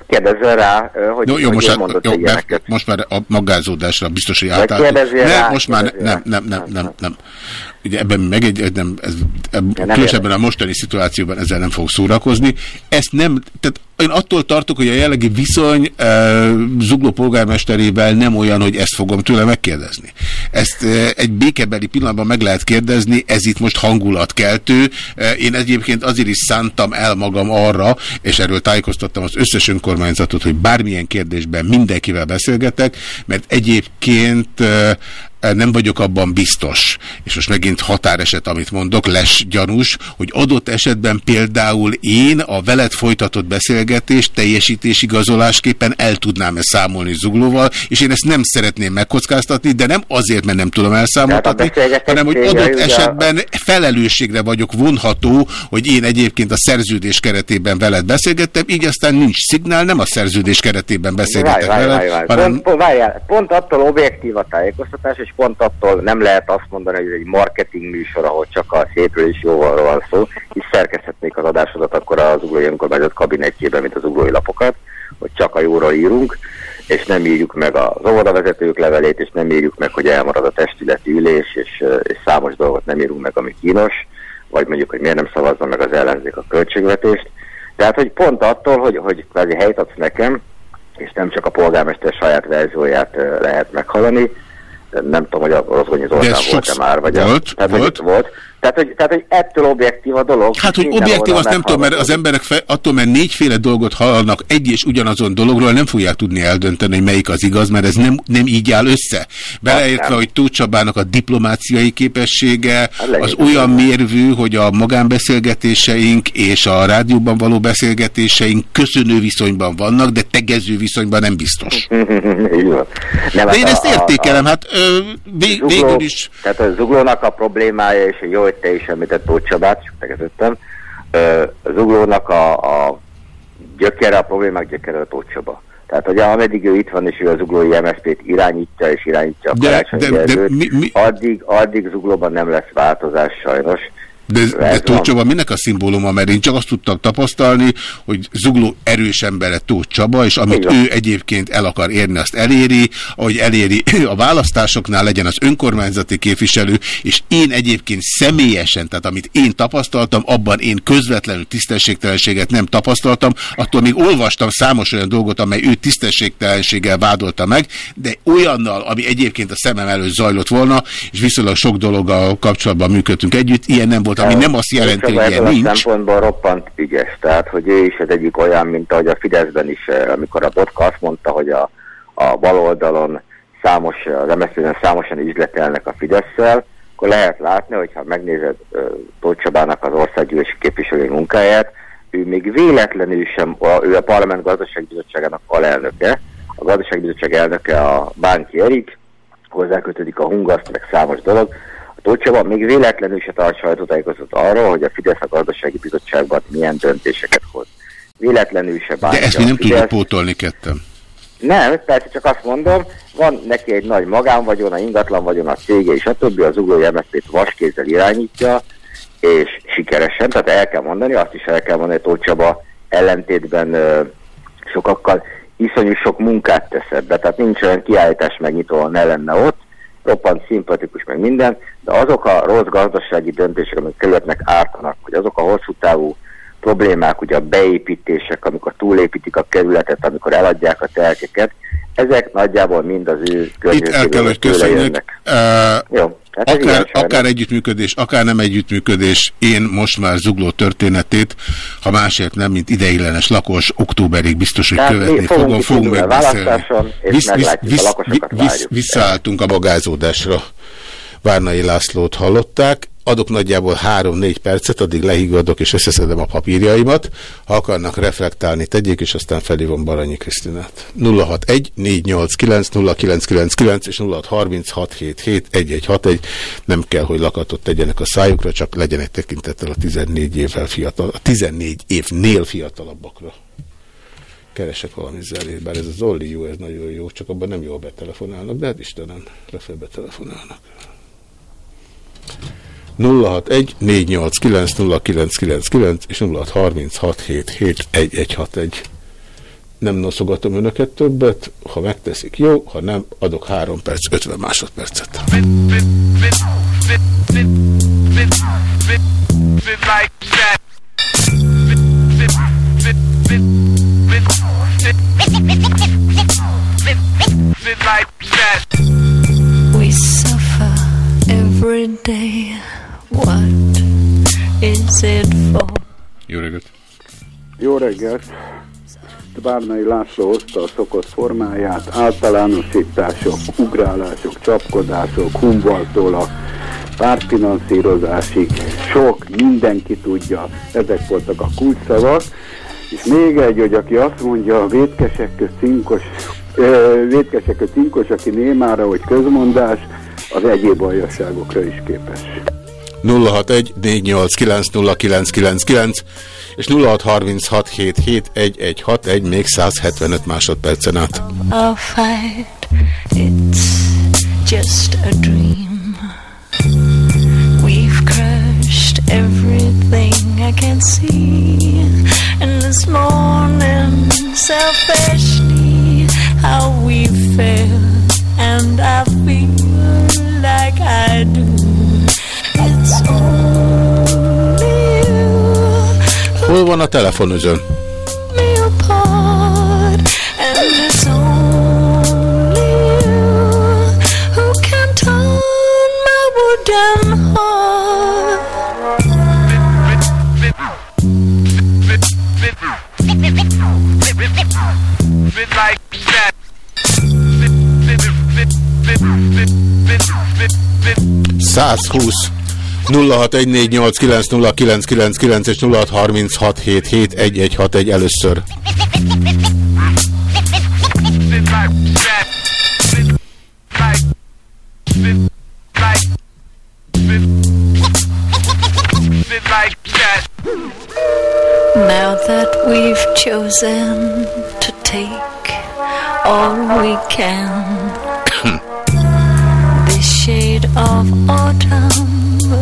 Kérdezzel rá, hogy, jó, jó, hogy most, mondod jó, be, most már a magázódásra biztos, hogy átállunk. Ne, most már nem, nem, nem, nem, nem. Ugye ebben megegy, nem, ez, eb, ja, különösebben a mostani szituációban ezzel nem fog szórakozni. Ezt nem, tehát én attól tartok, hogy a jellegi viszony e, Zugló polgármesterével nem olyan, hogy ezt fogom tőle megkérdezni. Ezt e, egy békebeli pillanatban meg lehet kérdezni, ez itt most hangulatkeltő. E, én egyébként azért is szántam el magam arra, és erről tájékoztattam az összes önkormányzatot, hogy bármilyen kérdésben mindenkivel beszélgetek, mert egyébként e, nem vagyok abban biztos, és most megint határeset, amit mondok, les gyanús, hogy adott esetben például én a veled folytatott beszélgetést teljesítésigazolásképpen el tudnám-e számolni zuglóval, és én ezt nem szeretném megkockáztatni, de nem azért, mert nem tudom elszámoltatni, hanem hogy adott esetben felelősségre vagyok vonható, hogy én egyébként a szerződés keretében veled beszélgettem, így aztán nincs szignál, nem a szerződés keretében beszélgetek várj, veled. Várj, várj. Hanem... Pont, várjál, pont attól objektív a tájékoztatás, és pont attól nem lehet azt mondani, hogy ez egy marketing műsor, ahol csak a szépről és jóval van szó, és szerkezhetnék az adásodat akkor az uglói önkormányzat kabinetjében, mint az uglói lapokat, hogy csak a jóra írunk, és nem írjuk meg az óvodavezetők levelét, és nem írjuk meg, hogy elmarad a testületi ülés, és, és számos dolgot nem írunk meg, ami kínos, vagy mondjuk, hogy miért nem szavazza meg az ellenzék a költségvetést. Tehát, hogy pont attól, hogy, hogy kvázi helyt adsz nekem, és nem csak a polgármester saját verzióját lehet meghallani, nem tudom, hogy a Rozgonyi Zoltán volt-e már, vagy volt, a, tehát, volt. volt. Tehát hogy, tehát, hogy ettől objektív a dolog. Hát, hogy objektív, azt nem tudom, mert az emberek fe, attól, mert négyféle dolgot hallanak egy és ugyanazon dologról, nem fogják tudni eldönteni, hogy melyik az igaz, mert ez nem, nem így áll össze. Beleértve, hogy Tóth Csabának a diplomáciai képessége az olyan mérvű, hogy a magánbeszélgetéseink és a rádióban való beszélgetéseink köszönő viszonyban vannak, de tegező viszonyban nem biztos. (laughs) de én ezt értékelem, hát ö, vég, végül is... Tehát a zuglónak a problémája és a jó hogy te is említett Tóth Csabát, csak tegeződtem. Az uglónak a, a gyökere, a problémák gyökere a Tóth Csaba. Tehát, hogy ameddig ő itt van, és ő az uglói MSZP-t irányítja, és irányítja a de, de, de, mi, mi? Addig, addig zuglóban nem lesz változás sajnos. De, de Tóth Csaba minek a szimbóluma? Mert én csak azt tudtam tapasztalni, hogy Zugló erős embere Tóth Csaba, és amit Igen. ő egyébként el akar érni, azt eléri, ahogy eléri (clears throat) a választásoknál legyen az önkormányzati képviselő, és én egyébként személyesen, tehát amit én tapasztaltam, abban én közvetlenül tisztességtelenséget nem tapasztaltam, attól még olvastam számos olyan dolgot, amely ő tisztességtelenséggel vádolta meg, de olyannal, ami egyébként a szemem előtt zajlott volna, és viszonylag sok dologgal kapcsolatban működtünk együtt, ilyen nem volt volt, ami nem azt jelenti, hogy ilyen nincs. szempontból roppant ügyes, tehát hogy ő is az egyik olyan, mint ahogy a Fideszben is, eh, amikor a Botka azt mondta, hogy a, a baloldalon számos, az MSZP-ben számosan üzletelnek a Fidesz-szel, akkor lehet látni, hogyha megnézed uh, Tóth Csabának az országgyűlési képviselői munkáját, ő még véletlenül sem, ő a Parlament Gazdaságbizottságának alelnöke, a gazdasági bizottság elnöke a Bánki Erik, hozzákötődik a Hungaszt, meg számos dolog. A Tócsában még véletlenül se tart sajtótájékoztat arról, hogy a Fidesz a gazdasági bizottságban milyen döntéseket hoz. Véletlenül se bántja De ezt mi nem Fidesz. tudjuk pótolni ketten. Nem, persze csak azt mondom, van neki egy nagy magánvagyona, ingatlan vagyona, cége és a többi, az uglói MSZP-t vaskézzel irányítja, és sikeresen, tehát el kell mondani, azt is el kell mondani, hogy Csaba ellentétben ö, sokakkal iszonyú sok munkát tesz ebbe, tehát nincs olyan kiállítás megnyitó, ne lenne ott, roppant szimpatikus meg minden, de azok a rossz gazdasági döntések, amik kerületnek ártanak, vagy azok a hosszú távú problémák, ugye a beépítések, amikor túlépítik a kerületet, amikor eladják a telkeket, ezek nagyjából mind az ő Itt el kell, hogy köszönjük. Uh, Jó, hát akár, akár együttműködés, akár nem együttműködés, én most már zugló történetét, ha másért nem, mint ideiglenes lakos, októberig biztos, hogy Tehát követni fogunk fogom, fogunk megbeszélni. meglátjuk, a lakosokat várjuk. Visszaálltunk a magázódásra. Várnai Lászlót hallották. Adok nagyjából 3-4 percet, addig lehiggadok és összeszedem a papírjaimat. Ha akarnak reflektálni, tegyék, és aztán felhívom Baranyi Krisztinát. 061 489 0999 és 0636771161. Nem kell, hogy lakatot tegyenek a szájukra, csak legyenek tekintettel a 14 évvel fiatal, a 14 évnél fiatalabbakra. Keresek valami zenét, bár ez az Zolli jó, ez nagyon jó, csak abban nem jól betelefonálnak, de hát Istenem, lefelé betelefonálnak. 061 489 0999 és 0636771161. Nem noszogatom önöket többet, ha megteszik, jó, ha nem, adok 3 perc, 50 másodpercet. We suffer every day. What is it for? Jó reggelt! Jó reggelt! Bárnai László hozta a szokott formáját, általánosítások, ugrálások, csapkodások, Humboldtól a pártfinanszírozásig, sok, mindenki tudja, ezek voltak a kulcsszavak, és még egy, hogy aki azt mondja, a vétkesek közt cinkos, vétkesek közt cinkos, aki némára, hogy közmondás, az egyéb aljasságokra is képes. 061 489 0999 és 0636771161 még 175 másodpercen át. Our fight, it's just a dream. We've crushed everything I can see. And this morning, selfishly, how we failed. And I wooden heart. Száz húsz 0614890999 és 0636771161 először. Now that we've chosen to take all we can, (coughs) this shade of autumn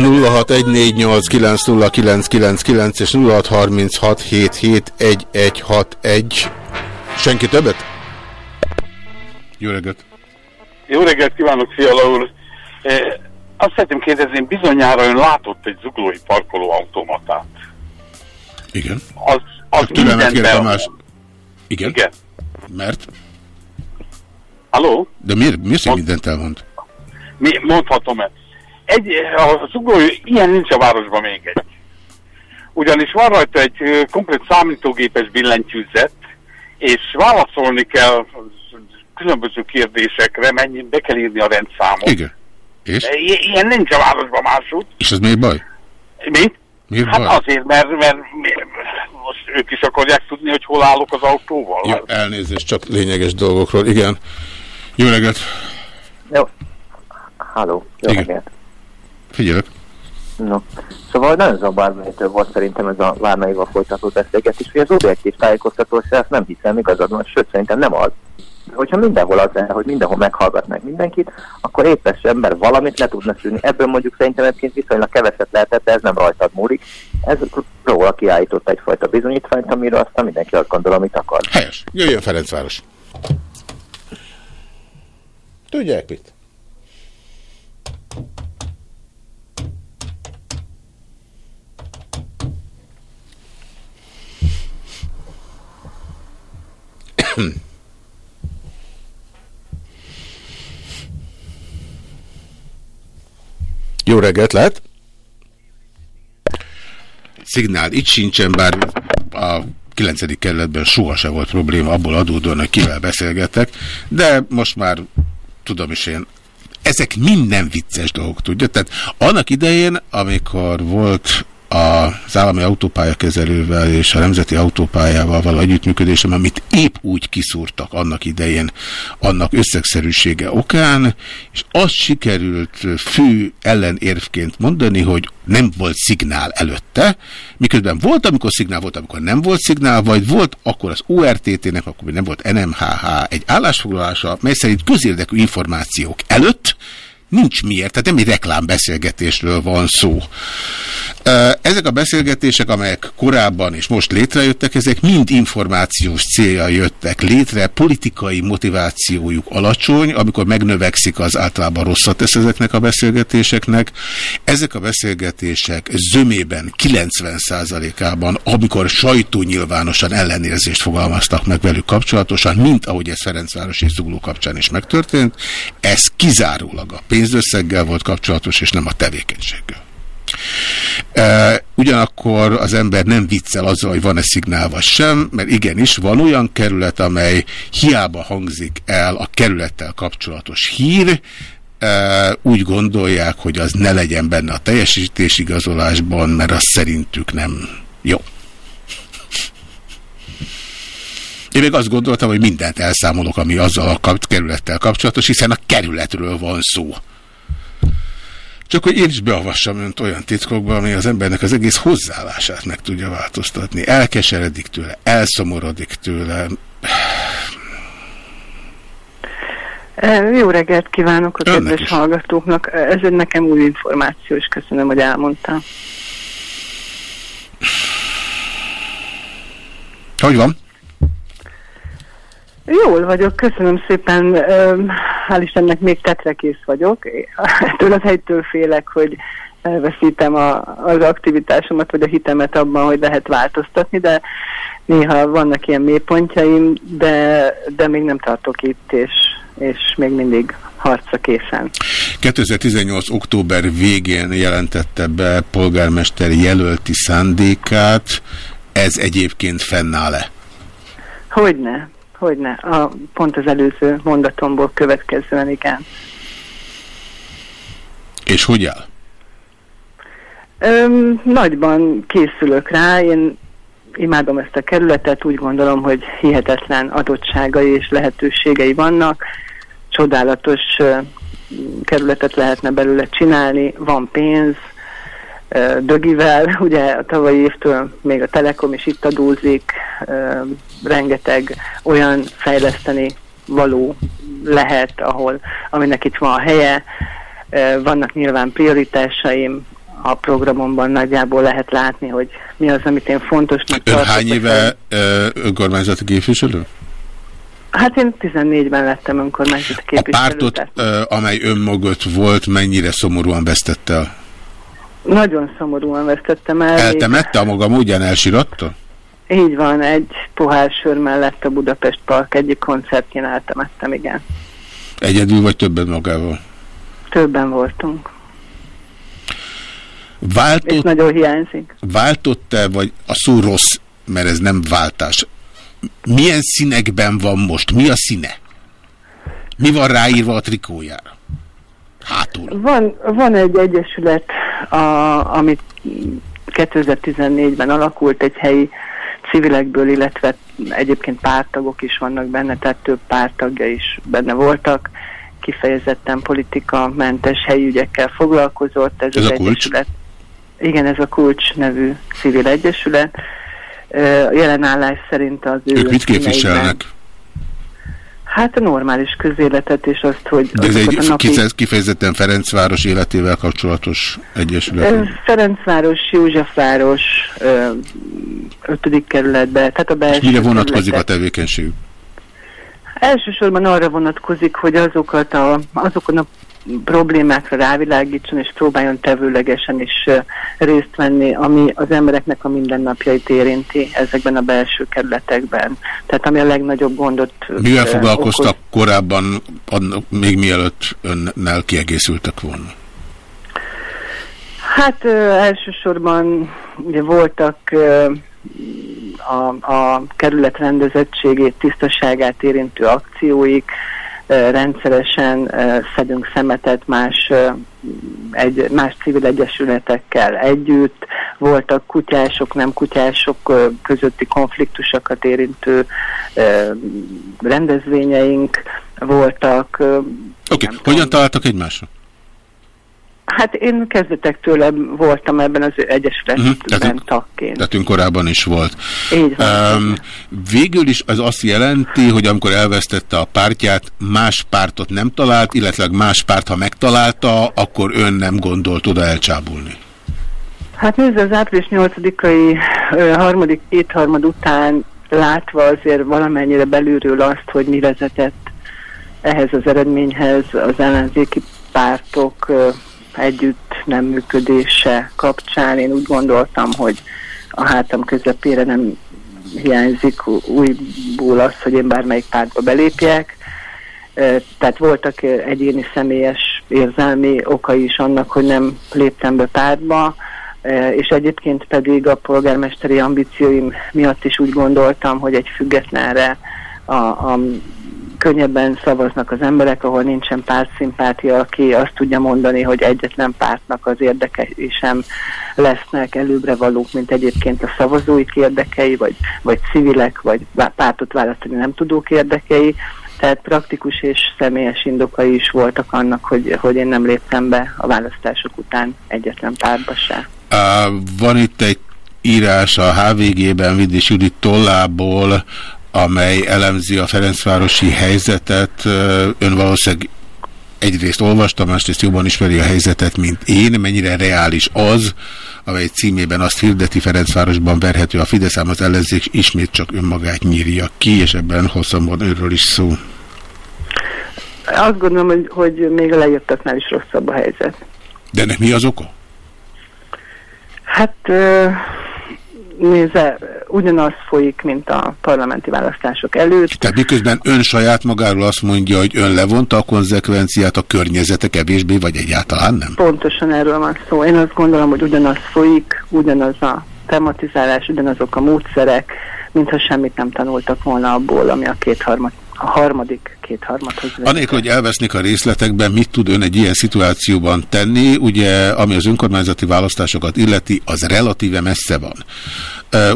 0614890999 és 0636771161. Senki többet? Jó reggelt! Jó reggelt kívánok, Fiala úr! Eh, Azt szeretném kérdezni, bizonyára ön látott egy zuglói parkoló automatát. Igen. Az, az türelmet be- Tamás. Igen? Igen. Mert? Halló? De miért, miért hogy mindent elmond? Mi, mondhatom-e? Egy, a zuglói, ilyen nincs a városban még egy. Ugyanis van rajta egy komplet számítógépes billentyűzet, és válaszolni kell különböző kérdésekre, mennyi, be kell írni a rendszámot. Igen. És? Ilyen nincs a városban másút. És az miért baj? Mi? Miért hát baj? azért, mert, mert, mert most ők is akarják tudni, hogy hol állok az autóval. Jó, elnézést, csak lényeges dolgokról. Igen. Jó reggelt. Jó. Halló. Jó Igen. reggelt. Figyelek. No. Szóval nagyon zavarmentő volt szerintem ez a Várnaival folytatott beszélgetés, hogy az objektív tájékoztató ezt nem hiszem igazad van, sőt szerintem nem az. Hogyha mindenhol az lenne, hogy mindenhol meghallgatnak mindenkit, akkor éppes ember valamit le tudna szűrni. Ebből mondjuk szerintem egyébként viszonylag keveset lehetett, de ez nem rajtad múlik. Ez róla kiállított egyfajta bizonyítványt, amiről aztán mindenki azt gondol, amit akar. Helyes. Jöjjön Ferencváros. Tudják mit? Jó reggelt, lehet? Szignál itt sincsen, bár a 9. kerületben soha se volt probléma, abból adódóan, hogy kivel beszélgetek, de most már tudom is én, ezek minden vicces dolgok, tudja? Tehát annak idején, amikor volt az állami autópályakezelővel és a nemzeti autópályával való együttműködésem, amit épp úgy kiszúrtak annak idején annak összegszerűsége okán, és azt sikerült fő ellenérvként mondani, hogy nem volt szignál előtte, miközben volt, amikor szignál volt, amikor nem volt szignál, vagy volt akkor az ORTT-nek, akkor nem volt NMHH egy állásfoglalása, mely szerint közérdekű információk előtt nincs miért, tehát nem egy reklámbeszélgetésről van szó. Ezek a beszélgetések, amelyek korábban és most létrejöttek, ezek mind információs célja jöttek létre, politikai motivációjuk alacsony, amikor megnövekszik, az általában rosszat tesz ezeknek a beszélgetéseknek. Ezek a beszélgetések zömében 90%-ában, amikor sajtó nyilvánosan ellenérzést fogalmaztak meg velük kapcsolatosan, mint ahogy ez Ferencváros és Zugló kapcsán is megtörtént, ez kizárólag a pénzösszeggel volt kapcsolatos, és nem a tevékenységgel. E, ugyanakkor az ember nem viccel azzal, hogy van-e szignál sem, mert igenis van olyan kerület, amely hiába hangzik el a kerülettel kapcsolatos hír, e, úgy gondolják, hogy az ne legyen benne a teljesítésigazolásban, mert az szerintük nem jó. Én még azt gondoltam, hogy mindent elszámolok, ami azzal a kap kerülettel kapcsolatos, hiszen a kerületről van szó. Csak hogy én is beavassam önt olyan titkokba, ami az embernek az egész hozzáállását meg tudja változtatni. Elkeseredik tőle, elszomorodik tőle. Jó reggelt kívánok a Önnek kedves is. hallgatóknak. Ez egy nekem új információ, és köszönöm, hogy elmondtam. Hogy van? Jól vagyok, köszönöm szépen. Hál' Istennek még tetrekész vagyok. Ettől az helytől félek, hogy elveszítem a, az aktivitásomat, vagy a hitemet abban, hogy lehet változtatni, de néha vannak ilyen mélypontjaim, de, de még nem tartok itt, és, és még mindig harcra készen. 2018. október végén jelentette be polgármester jelölti szándékát. Ez egyébként fennáll-e? Hogyne, hogyne. A, pont az előző mondatomból következően igen. És hogy áll? Öm, nagyban készülök rá, én imádom ezt a kerületet, úgy gondolom, hogy hihetetlen adottságai és lehetőségei vannak, csodálatos kerületet lehetne belőle csinálni, van pénz, dögivel, (laughs) ugye a tavalyi évtől még a Telekom is itt adózik, rengeteg olyan fejleszteni való lehet, ahol, aminek itt van a helye, vannak nyilván prioritásaim, a programomban nagyjából lehet látni, hogy mi az, amit én fontosnak Ön tartok. hány éve önkormányzati képviselő? Hát én 14-ben lettem önkormányzati A képviselő. pártot, tehát ö, amely ön mögött volt, mennyire szomorúan vesztette el? Nagyon szomorúan vesztettem el. Eltemette a maga módján, elsirotta? Így van, egy pohár sör mellett a Budapest Park egyik koncertjén eltemettem, igen. Egyedül vagy többen magával? Többen voltunk. És Váltott, nagyon hiányzik. váltott-e, vagy a szó rossz, mert ez nem váltás. Milyen színekben van most? Mi a színe? Mi van ráírva a trikójára? Van, van egy egyesület, a, amit 2014-ben alakult, egy helyi civilekből, illetve egyébként pártagok is vannak benne, tehát több pártagja is benne voltak, kifejezetten politikamentes helyi ügyekkel foglalkozott. Ez, Ez az a kulcs? egyesület. Igen, ez a Kulcs nevű civil egyesület. Jelenállás szerint az ő Ők mit képviselnek? Hát a normális közéletet és azt, hogy De ez egy a napi... kife- kifejezetten Ferencváros életével kapcsolatos egyesület. Ferencváros, Józsefváros, ö, ötödik kerületbe, tehát a belső mire vonatkozik a tevékenységük? Elsősorban arra vonatkozik, hogy azokat a, azokon a problémákra rávilágítson, és próbáljon tevőlegesen is részt venni, ami az embereknek a mindennapjait érinti ezekben a belső kerületekben. Tehát ami a legnagyobb gondot Mivel okoz. foglalkoztak korábban, annak, még mielőtt önnel kiegészültek volna? Hát ö, elsősorban ugye voltak ö, a, a kerület rendezettségét, tisztaságát érintő akcióik, rendszeresen szedünk szemetet más, egy, más civil egyesületekkel együtt, voltak kutyások, nem kutyások közötti konfliktusokat érintő rendezvényeink, voltak. Oké, okay. hogyan találtak egymásra? Hát én kezdetektől voltam ebben az egyesületben Mhm, uh-huh, tehát- tagként. Tehát ön korábban is volt. Így van. Um, végül is az azt jelenti, hogy amikor elvesztette a pártját, más pártot nem talált, illetve más párt, ha megtalálta, akkor ön nem gondolt oda elcsábulni. Hát nézd, az április 8-ai ö, harmadik kétharmad után látva azért valamennyire belülről azt, hogy mi vezetett ehhez az eredményhez, az ellenzéki pártok együtt nem működése kapcsán, én úgy gondoltam, hogy a hátam közepére nem hiányzik újból az, hogy én bármelyik pártba belépjek. Tehát voltak egyéni személyes érzelmi okai is annak, hogy nem léptem be pártba, és egyébként pedig a polgármesteri ambícióim miatt is úgy gondoltam, hogy egy függetlenre a, a könnyebben szavaznak az emberek, ahol nincsen pártszimpátia, aki azt tudja mondani, hogy egyetlen pártnak az érdekei sem lesznek előbbre valók, mint egyébként a szavazóik érdekei, vagy, vagy civilek, vagy pártot választani nem tudók érdekei. Tehát praktikus és személyes indokai is voltak annak, hogy, hogy én nem léptem be a választások után egyetlen pártba se. Uh, van itt egy írás a HVG-ben Vidis Judit tollából, amely elemzi a Ferencvárosi helyzetet. Ön valószínűleg egyrészt olvasta, másrészt jobban ismeri a helyzetet, mint én. Mennyire reális az, amely címében azt hirdeti Ferencvárosban verhető a Fidesz, ám az ellenzék ismét csak önmagát nyírja ki, és ebben hosszan van őről is szó. Azt gondolom, hogy, hogy még a leírtaknál is rosszabb a helyzet. De ennek mi az oka? Hát ö, nézze, ugyanaz folyik, mint a parlamenti választások előtt. Tehát miközben ön saját magáról azt mondja, hogy ön levonta a konzekvenciát, a környezete kevésbé, vagy egyáltalán nem? Pontosan erről van szó. Én azt gondolom, hogy ugyanaz folyik, ugyanaz a tematizálás, ugyanazok a módszerek, mintha semmit nem tanultak volna abból, ami a a harmadik kétharmadhoz vezet. Anélkül, hogy elvesznék a részletekben, mit tud ön egy ilyen szituációban tenni, ugye, ami az önkormányzati választásokat illeti, az relatíve messze van.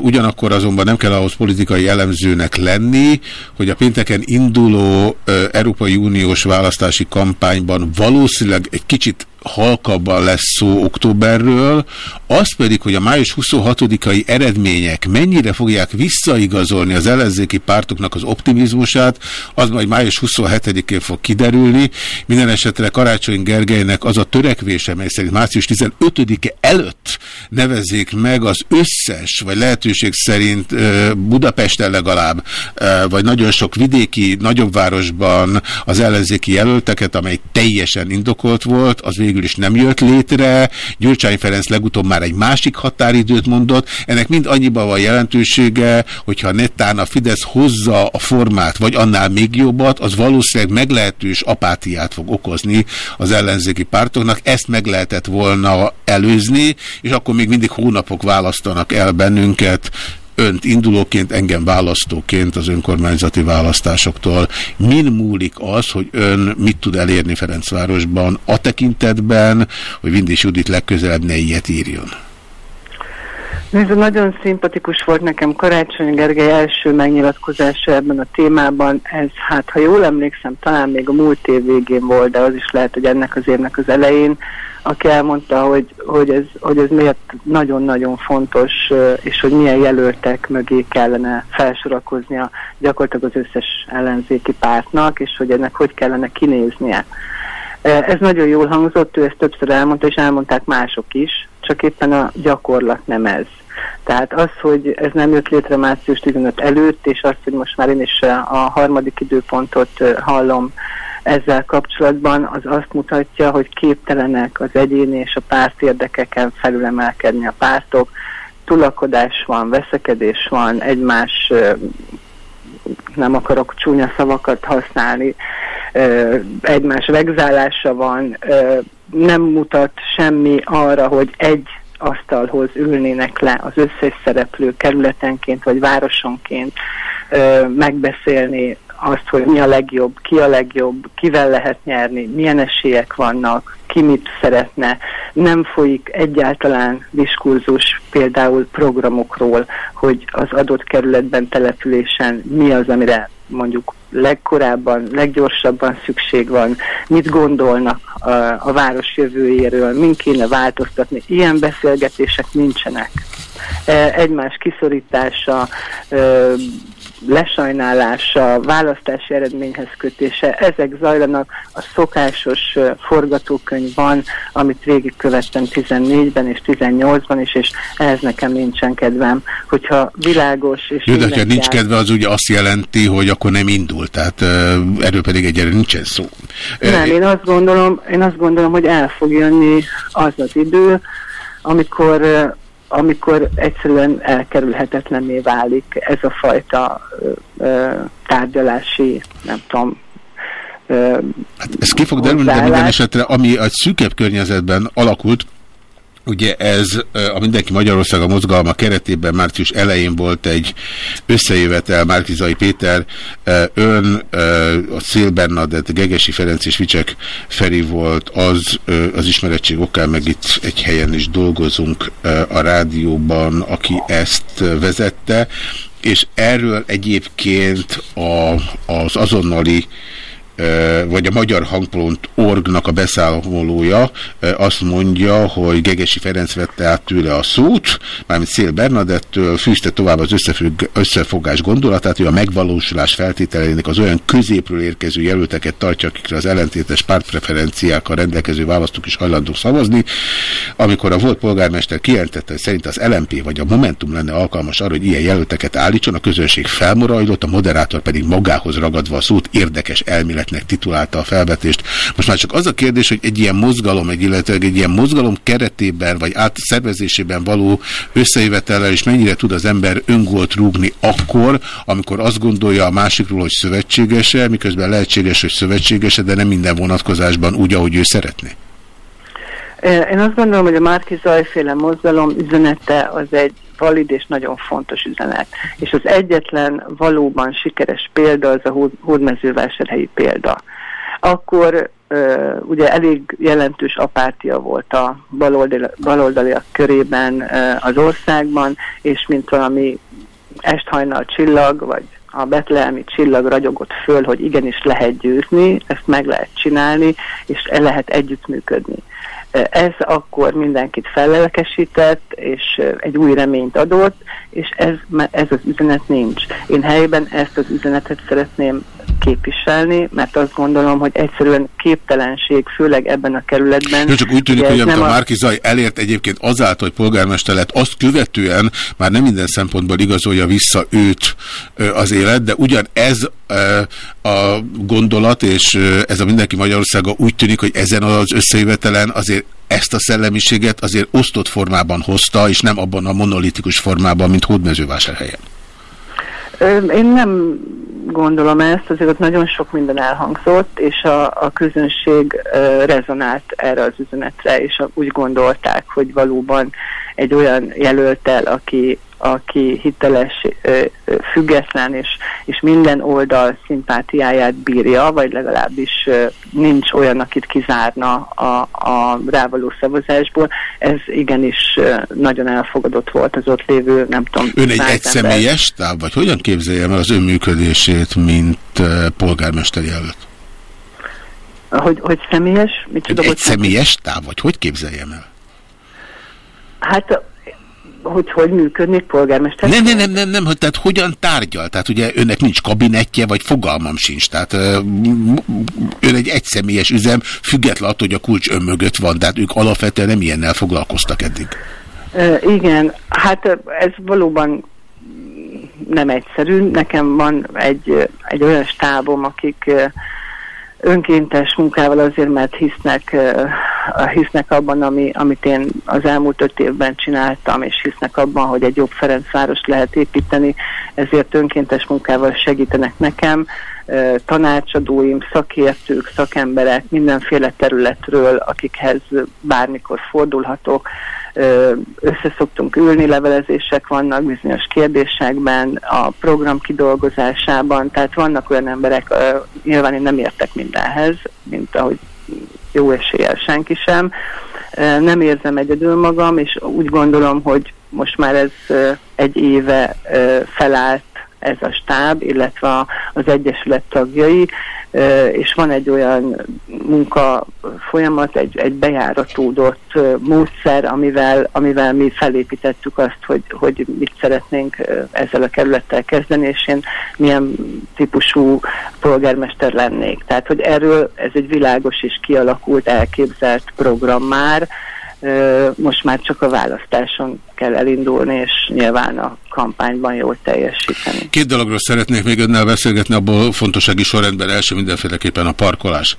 Ugyanakkor azonban nem kell ahhoz politikai elemzőnek lenni, hogy a pénteken induló Európai Uniós választási kampányban valószínűleg egy kicsit halkabban lesz szó októberről, az pedig, hogy a május 26-ai eredmények mennyire fogják visszaigazolni az ellenzéki pártoknak az optimizmusát, az majd május 27-én fog kiderülni. Minden esetre Karácsony Gergelynek az a törekvése, mely szerint március 15-e előtt nevezzék meg az összes, vagy lehetőség szerint Budapesten legalább, vagy nagyon sok vidéki, nagyobb városban az ellenzéki jelölteket, amely teljesen indokolt volt, az végül is nem jött létre. Gyurcsány Ferenc legutóbb már egy másik határidőt mondott. Ennek mind annyiban van jelentősége, hogyha nettán a Fidesz hozza a formát, vagy annál még jobbat, az valószínűleg meglehetős apátiát fog okozni az ellenzéki pártoknak. Ezt meg lehetett volna előzni, és akkor még mindig hónapok választanak el bennünket önt indulóként, engem választóként az önkormányzati választásoktól. Min múlik az, hogy ön mit tud elérni Ferencvárosban a tekintetben, hogy Vindis Judit legközelebb ne ilyet írjon? Nézd, nagyon szimpatikus volt nekem Karácsony Gergely első megnyilatkozása ebben a témában. Ez, hát ha jól emlékszem, talán még a múlt év végén volt, de az is lehet, hogy ennek az évnek az elején, aki elmondta, hogy, hogy, ez, hogy ez miért nagyon-nagyon fontos, és hogy milyen jelöltek mögé kellene felsorakozni a gyakorlatilag az összes ellenzéki pártnak, és hogy ennek hogy kellene kinéznie. Ez nagyon jól hangzott, ő ezt többször elmondta, és elmondták mások is, csak éppen a gyakorlat nem ez. Tehát az, hogy ez nem jött létre március 15 előtt, és az, hogy most már én is a harmadik időpontot hallom ezzel kapcsolatban, az azt mutatja, hogy képtelenek az egyéni és a párt érdekeken felülemelkedni. A pártok, tulakodás van, veszekedés van, egymás nem akarok csúnya szavakat használni, egymás vegzálása van, nem mutat semmi arra, hogy egy asztalhoz ülnének le az összes szereplő kerületenként vagy városonként megbeszélni azt, hogy mi a legjobb, ki a legjobb, kivel lehet nyerni, milyen esélyek vannak, ki mit szeretne. Nem folyik egyáltalán diskurzus például programokról, hogy az adott kerületben, településen mi az, amire mondjuk legkorábban, leggyorsabban szükség van, mit gondolnak a, a város jövőjéről, min kéne változtatni. Ilyen beszélgetések nincsenek. E, egymás kiszorítása, lesajnálása, választási eredményhez kötése, ezek zajlanak a szokásos forgatókönyvban, amit végigkövettem 14-ben és 18-ban is, és ehhez nekem nincsen kedvem. Hogyha világos és... Jó, de ha nincs kedve, az ugye azt jelenti, hogy akkor nem indul, tehát erről pedig egyre nincsen szó. Nem, én azt gondolom, én azt gondolom, hogy el fog jönni az az idő, amikor amikor egyszerűen elkerülhetetlenné válik ez a fajta ö, ö, tárgyalási, nem tudom, Hát ez ki fog derülni, de minden esetre, ami egy szűkebb környezetben alakult, Ugye ez a Mindenki Magyarország a mozgalma keretében március elején volt egy összejövetel, Márkizai Péter, ön, a Szél Bernadett, Gegesi Ferenc és Vicsek Feri volt az, az ismerettség okán, meg itt egy helyen is dolgozunk a rádióban, aki ezt vezette, és erről egyébként a, az azonnali vagy a magyar hang.org-nak a beszámolója azt mondja, hogy Gegesi Ferenc vette át tőle a szót, mármint Szél Bernadettől, fűzte tovább az összefügg, összefogás gondolatát, hogy a megvalósulás feltételeinek az olyan középről érkező jelölteket tartja, akikre az ellentétes pártpreferenciákkal rendelkező választók is hajlandók szavazni. Amikor a volt polgármester kijelentette, hogy szerint az LMP vagy a Momentum lenne alkalmas arra, hogy ilyen jelölteket állítson, a közönség felmorajlott, a moderátor pedig magához ragadva a szót érdekes elmélet elméletnek titulálta a felvetést. Most már csak az a kérdés, hogy egy ilyen mozgalom, egy, illetve egy ilyen mozgalom keretében, vagy átszervezésében való összejövetellel is mennyire tud az ember öngolt rúgni akkor, amikor azt gondolja a másikról, hogy szövetségese, miközben lehetséges, hogy szövetségese, de nem minden vonatkozásban úgy, ahogy ő szeretné. Én azt gondolom, hogy a Márki Zajféle mozgalom üzenete az egy valid és nagyon fontos üzenet. És az egyetlen valóban sikeres példa az a hódmezővásárhelyi példa. Akkor uh, ugye elég jelentős apátia volt a baloldali, baloldaliak körében uh, az országban, és mint valami esthajnal csillag, vagy a betlehemi csillag ragyogott föl, hogy igenis lehet győzni, ezt meg lehet csinálni, és el lehet együttműködni. Ez akkor mindenkit fellelkesített, és egy új reményt adott, és ez, ez az üzenet nincs. Én helyben ezt az üzenetet szeretném képviselni, mert azt gondolom, hogy egyszerűen képtelenség, főleg ebben a kerületben. Jó, csak úgy tűnik, hogy amit a a... Márki Zaj elért egyébként azáltal, hogy polgármester lett, azt követően már nem minden szempontból igazolja vissza őt az élet, de ugyan ez a gondolat, és ez a mindenki Magyarországa úgy tűnik, hogy ezen az összejövetelen azért ezt a szellemiséget azért osztott formában hozta, és nem abban a monolitikus formában, mint Hódmezővásárhelyen. Én nem gondolom ezt, azért ott nagyon sok minden elhangzott, és a, a közönség rezonált erre az üzenetre, és úgy gondolták, hogy valóban egy olyan jelöltel, aki aki hiteles, független és, és minden oldal szimpátiáját bírja, vagy legalábbis nincs olyan, akit kizárna a, a rávaló szavazásból. Ez igenis nagyon elfogadott volt az ott lévő, nem tudom. Ön egy egyszemélyes táv, vagy hogyan képzeljem el az ön működését, mint polgármester jelölt? Hogy, hogy személyes? Mit egy, egy személyes táv, vagy hogy képzeljem el? Hát hogy hogy működni polgármester? Nem, nem, nem, nem, nem, hogy tehát hogyan tárgyal? Tehát ugye önnek nincs kabinetje, vagy fogalmam sincs. Tehát ön egy egyszemélyes üzem, független attól, hogy a kulcs ön mögött van, tehát ők alapvetően nem ilyennel foglalkoztak eddig. igen, hát ez valóban nem egyszerű. Nekem van egy, egy olyan stábom, akik önkéntes munkával azért, mert hisznek, hisznek abban, ami, amit én az elmúlt öt évben csináltam, és hisznek abban, hogy egy jobb Ferencváros lehet építeni, ezért önkéntes munkával segítenek nekem, tanácsadóim, szakértők, szakemberek mindenféle területről, akikhez bármikor fordulhatok, összeszoktunk ülni, levelezések vannak bizonyos kérdésekben, a program kidolgozásában, tehát vannak olyan emberek, nyilván én nem értek mindenhez, mint ahogy jó eséllyel senki sem. Nem érzem egyedül magam, és úgy gondolom, hogy most már ez egy éve felállt ez a stáb, illetve az Egyesület tagjai, és van egy olyan munka folyamat, egy, egy bejáratódott módszer, amivel, amivel mi felépítettük azt, hogy, hogy mit szeretnénk ezzel a kerülettel kezdeni, és én milyen típusú polgármester lennék. Tehát, hogy erről ez egy világos és kialakult, elképzelt program már, most már csak a választáson kell elindulni, és nyilván a kampányban jól teljesíteni. Két dologról szeretnék még önnel beszélgetni, abból fontossági sorrendben első mindenféleképpen a parkolás.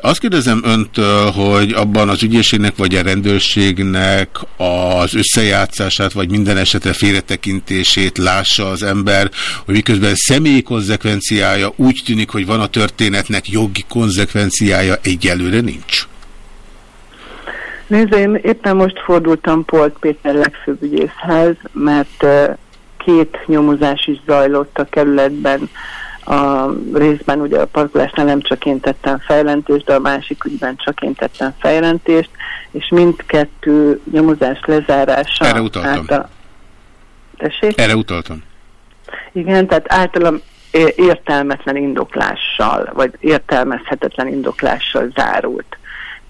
Azt kérdezem öntől, hogy abban az ügyészségnek vagy a rendőrségnek az összejátszását, vagy minden esetre félretekintését lássa az ember, hogy miközben személyi konzekvenciája úgy tűnik, hogy van a történetnek jogi konzekvenciája, egyelőre nincs. Nézd, én éppen most fordultam Polt Péter legfőbb ügyészhez, mert két nyomozás is zajlott a kerületben. A részben ugye a parkolásnál nem csak én tettem fejlentést, de a másik ügyben csak én tettem fejlentést, és mindkettő nyomozás lezárása... Erre utaltam. Által... Tessék? Erre utaltam. Igen, tehát általam értelmetlen indoklással, vagy értelmezhetetlen indoklással zárult.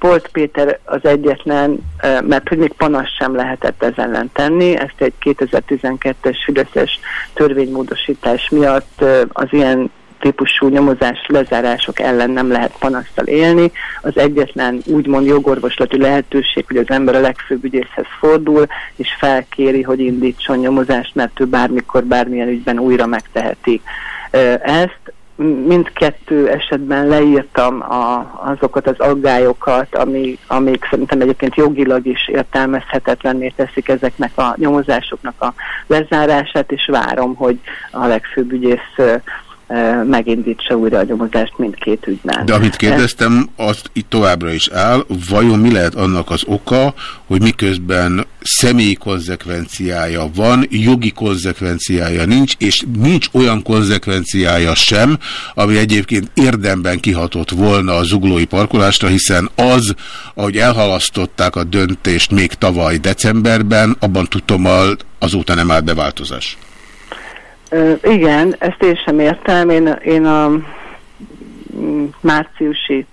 Polt Péter az egyetlen, mert hogy még panasz sem lehetett ez ellen tenni, ezt egy 2012-es Fideszes törvénymódosítás miatt az ilyen típusú nyomozás lezárások ellen nem lehet panasztal élni. Az egyetlen úgymond jogorvoslati lehetőség, hogy az ember a legfőbb ügyészhez fordul, és felkéri, hogy indítson nyomozást, mert ő bármikor, bármilyen ügyben újra megteheti ezt mindkettő esetben leírtam a, azokat az aggályokat, ami, amik szerintem egyébként jogilag is értelmezhetetlenné teszik ezeknek a nyomozásoknak a lezárását, és várom, hogy a legfőbb ügyész megindítsa újra a nyomozást mindkét ügyben. De amit kérdeztem, azt itt továbbra is áll, vajon mi lehet annak az oka, hogy miközben személyi konzekvenciája van, jogi konzekvenciája nincs, és nincs olyan konzekvenciája sem, ami egyébként érdemben kihatott volna a zuglói parkolásra, hiszen az, ahogy elhalasztották a döntést még tavaly decemberben, abban tudom, azóta nem állt beváltozás. Igen, ezt én sem értem. Én, én a mm, márciusi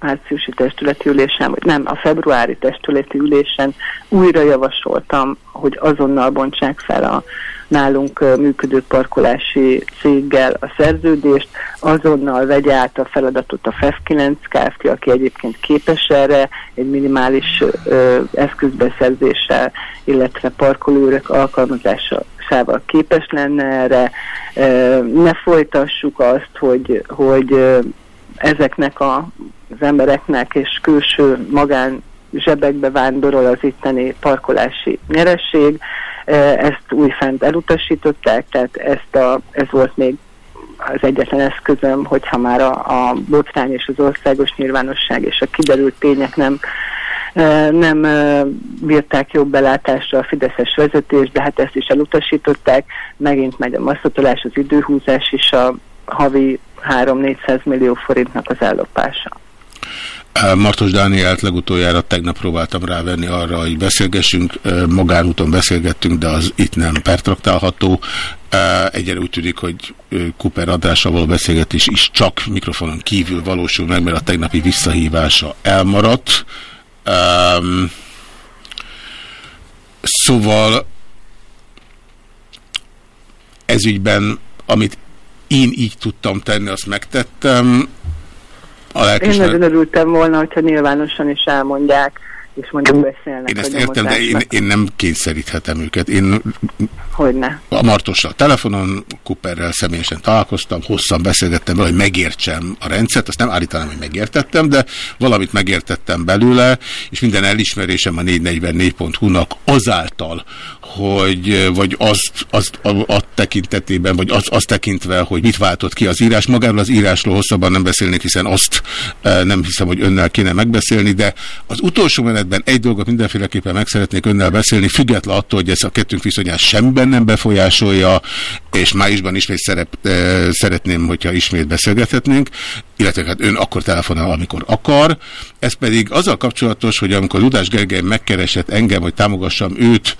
márciusi testületi ülésen, vagy nem, a februári testületi ülésen újra javasoltam, hogy azonnal bontsák fel a nálunk működő parkolási céggel a szerződést, azonnal vegye át a feladatot a FEF9 Kft., aki egyébként képes erre, egy minimális ö, eszközbeszerzéssel, illetve parkolőrök alkalmazásával képes lenne erre. Ne folytassuk azt, hogy, hogy ezeknek a, az embereknek és külső magán zsebekbe vándorol az itteni parkolási nyeresség. Ezt újfent elutasították, tehát ezt a, ez volt még az egyetlen eszközöm, hogyha már a, a botrány és az országos nyilvánosság és a kiderült tények nem nem bírták jobb belátásra a Fideszes vezetés, de hát ezt is elutasították. Megint megy a masszatolás, az időhúzás is a havi 3-400 millió forintnak az ellopása. Martos Dánielt legutoljára tegnap próbáltam rávenni arra, hogy beszélgessünk, magánúton beszélgettünk, de az itt nem pertraktálható. Egyre úgy tűnik, hogy Cooper Andrással való beszélgetés is csak mikrofonon kívül valósul meg, mert a tegnapi visszahívása elmaradt. Um, szóval ezügyben, amit én így tudtam tenni, azt megtettem. A Én lelkismeret... nagyon örültem volna, hogyha nyilvánosan is elmondják, és mondjuk beszélnek Én ezt értem, de én, én nem kényszeríthetem őket. Én Hogyne. a Martossal telefonon, Cooperrel személyesen találkoztam, hosszan beszélgettem vele, hogy megértsem a rendszert, azt nem állítanám, hogy megértettem, de valamit megértettem belőle, és minden elismerésem a 444.hu-nak azáltal, hogy vagy azt, azt a, a tekintetében, vagy azt, azt tekintve, hogy mit váltott ki az írás. Magáról az írásról hosszabban nem beszélnék, hiszen azt e, nem hiszem, hogy önnel kéne megbeszélni, de az utolsó menetben egy dolgot mindenféleképpen meg szeretnék önnel beszélni, független attól, hogy ez a kettőnk viszonyát semben nem befolyásolja, és májusban ismét szerep, e, szeretném, hogyha ismét beszélgethetnénk, illetve hát ön akkor telefonál, amikor akar. Ez pedig azzal kapcsolatos, hogy amikor Ludás Gergely megkeresett engem, hogy támogassam őt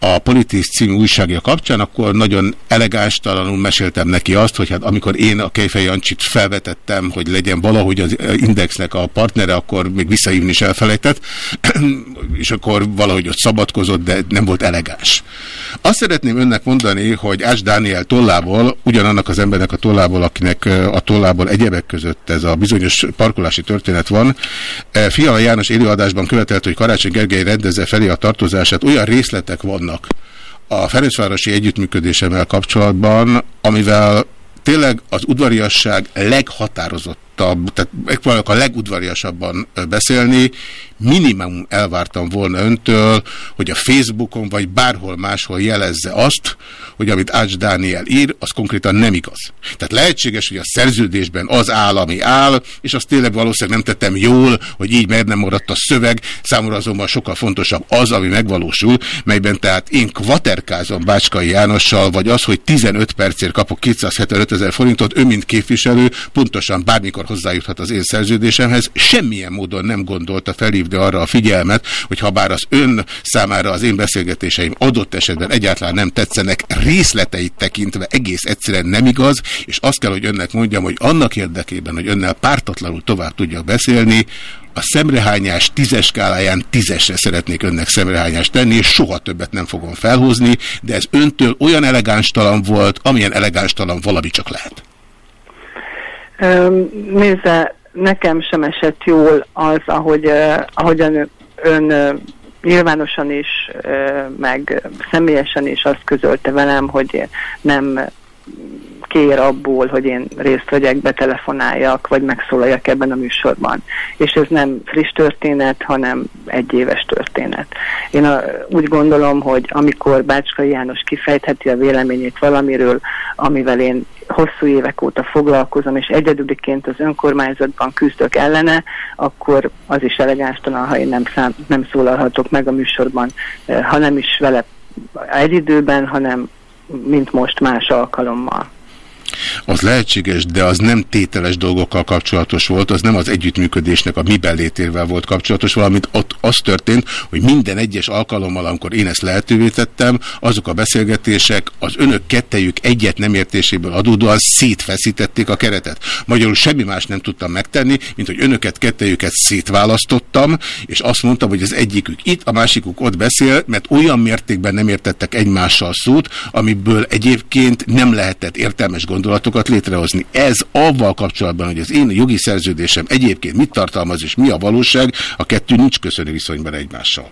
a Politis című újságja kapcsán, akkor nagyon elegánstalanul meséltem neki azt, hogy hát amikor én a Kejfej Jancsit felvetettem, hogy legyen valahogy az Indexnek a partnere, akkor még visszahívni is elfelejtett, (clears throat) és akkor valahogy ott szabadkozott, de nem volt elegáns. Azt szeretném önnek mondani, hogy Ás Dániel tollából, ugyanannak az embernek a tollából, akinek a tollából egyebek között ez a bizonyos parkolási történet van, eh, Fiala János élőadásban követelte, hogy Karácsony Gergely rendezze felé a tartozását, olyan részletek vannak a Ferencvárosi együttműködésemmel kapcsolatban, amivel tényleg az udvariasság leghatározottabb, tehát megpróbálok a legudvariasabban beszélni, minimum elvártam volna öntől, hogy a Facebookon vagy bárhol máshol jelezze azt, hogy amit Ács Dániel ír, az konkrétan nem igaz. Tehát lehetséges, hogy a szerződésben az áll, ami áll, és azt tényleg valószínűleg nem tettem jól, hogy így mert nem maradt a szöveg, számomra azonban sokkal fontosabb az, ami megvalósul, melyben tehát én kvaterkázom Bácskai Jánossal, vagy az, hogy 15 percért kapok 275 ezer forintot, ő mint képviselő pontosan bármikor hozzájuthat az én szerződésemhez, semmilyen módon nem gondolta felhívni arra a figyelmet, hogy ha bár az ön számára az én beszélgetéseim adott esetben egyáltalán nem tetszenek, részleteit tekintve egész egyszerűen nem igaz, és azt kell, hogy önnek mondjam, hogy annak érdekében, hogy önnel pártatlanul tovább tudjak beszélni, a szemrehányás tízes skáláján tízesre szeretnék önnek szemrehányást tenni, és soha többet nem fogom felhozni, de ez öntől olyan elegánstalan volt, amilyen elegánstalan valami csak lehet. Nézze, nekem sem esett jól az, ahogy, ahogyan ön, nyilvánosan is, meg személyesen is azt közölte velem, hogy nem kér abból, hogy én részt vegyek, betelefonáljak, vagy megszólaljak ebben a műsorban. És ez nem friss történet, hanem egy éves történet. Én a, úgy gondolom, hogy amikor Bácskai János kifejtheti a véleményét valamiről, amivel én hosszú évek óta foglalkozom, és egyedüliként az önkormányzatban küzdök ellene, akkor az is elegánstalan, ha én nem, szám, nem szólalhatok meg a műsorban, eh, ha nem is vele egy időben, hanem mint most más alkalommal. Az lehetséges, de az nem tételes dolgokkal kapcsolatos volt, az nem az együttműködésnek a miben létével volt kapcsolatos, valamint ott az történt, hogy minden egyes alkalommal, amikor én ezt lehetővé tettem, azok a beszélgetések az önök kettejük egyet nem értéséből adódóan szétfeszítették a keretet. Magyarul semmi más nem tudtam megtenni, mint hogy önöket kettejüket szétválasztottam, és azt mondtam, hogy az egyikük itt, a másikuk ott beszél, mert olyan mértékben nem értettek egymással szót, amiből egyébként nem lehetett értelmes gondolatokat létrehozni. Ez avval kapcsolatban, hogy az én jogi szerződésem egyébként mit tartalmaz és mi a valóság, a kettő nincs köszönő viszonyban egymással.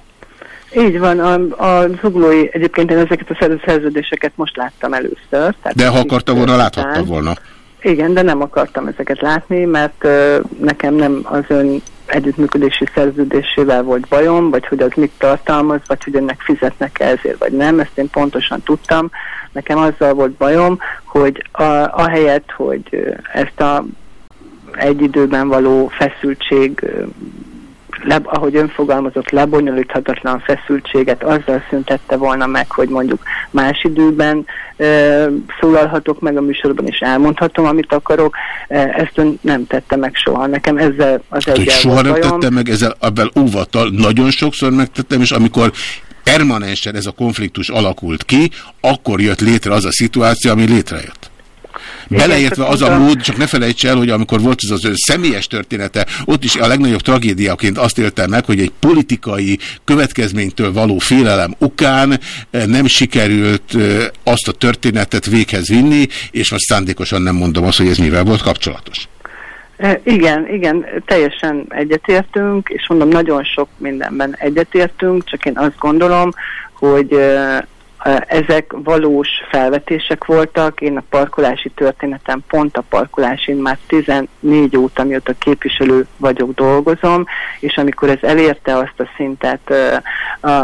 Így van, a, a zuglói, egyébként én ezeket a szerző- szerződéseket most láttam először. Tehát De ha akarta volna, láthatta volna. Igen, de nem akartam ezeket látni, mert ö, nekem nem az ön együttműködési szerződésével volt bajom, vagy hogy az mit tartalmaz, vagy hogy önnek fizetnek -e ezért, vagy nem, ezt én pontosan tudtam. Nekem azzal volt bajom, hogy a, ahelyett, hogy ezt a egy időben való feszültség, le, ahogy ön fogalmazott, lebonyolíthatatlan feszültséget azzal szüntette volna meg, hogy mondjuk más időben e, szólalhatok meg a műsorban, és elmondhatom, amit akarok. E, ezt ön nem tette meg soha. Nekem ezzel az hogy egyel soha nem bajom. tettem meg, ezzel abban óvattal nagyon sokszor megtettem, és amikor permanensen ez a konfliktus alakult ki, akkor jött létre az a szituáció, ami létrejött. Beleértve az a mód, csak ne felejts el, hogy amikor volt ez az ön személyes története, ott is a legnagyobb tragédiaként azt éltem meg, hogy egy politikai következménytől való félelem okán eh, nem sikerült eh, azt a történetet véghez vinni, és most szándékosan nem mondom azt, hogy ez mivel volt kapcsolatos. E, Igen, igen, teljesen egyetértünk, és mondom, nagyon sok mindenben egyetértünk, csak én azt gondolom, hogy ezek valós felvetések voltak. Én a parkolási történetem, pont a parkolásén már 14 óta, mióta képviselő vagyok, dolgozom, és amikor ez elérte azt a szintet,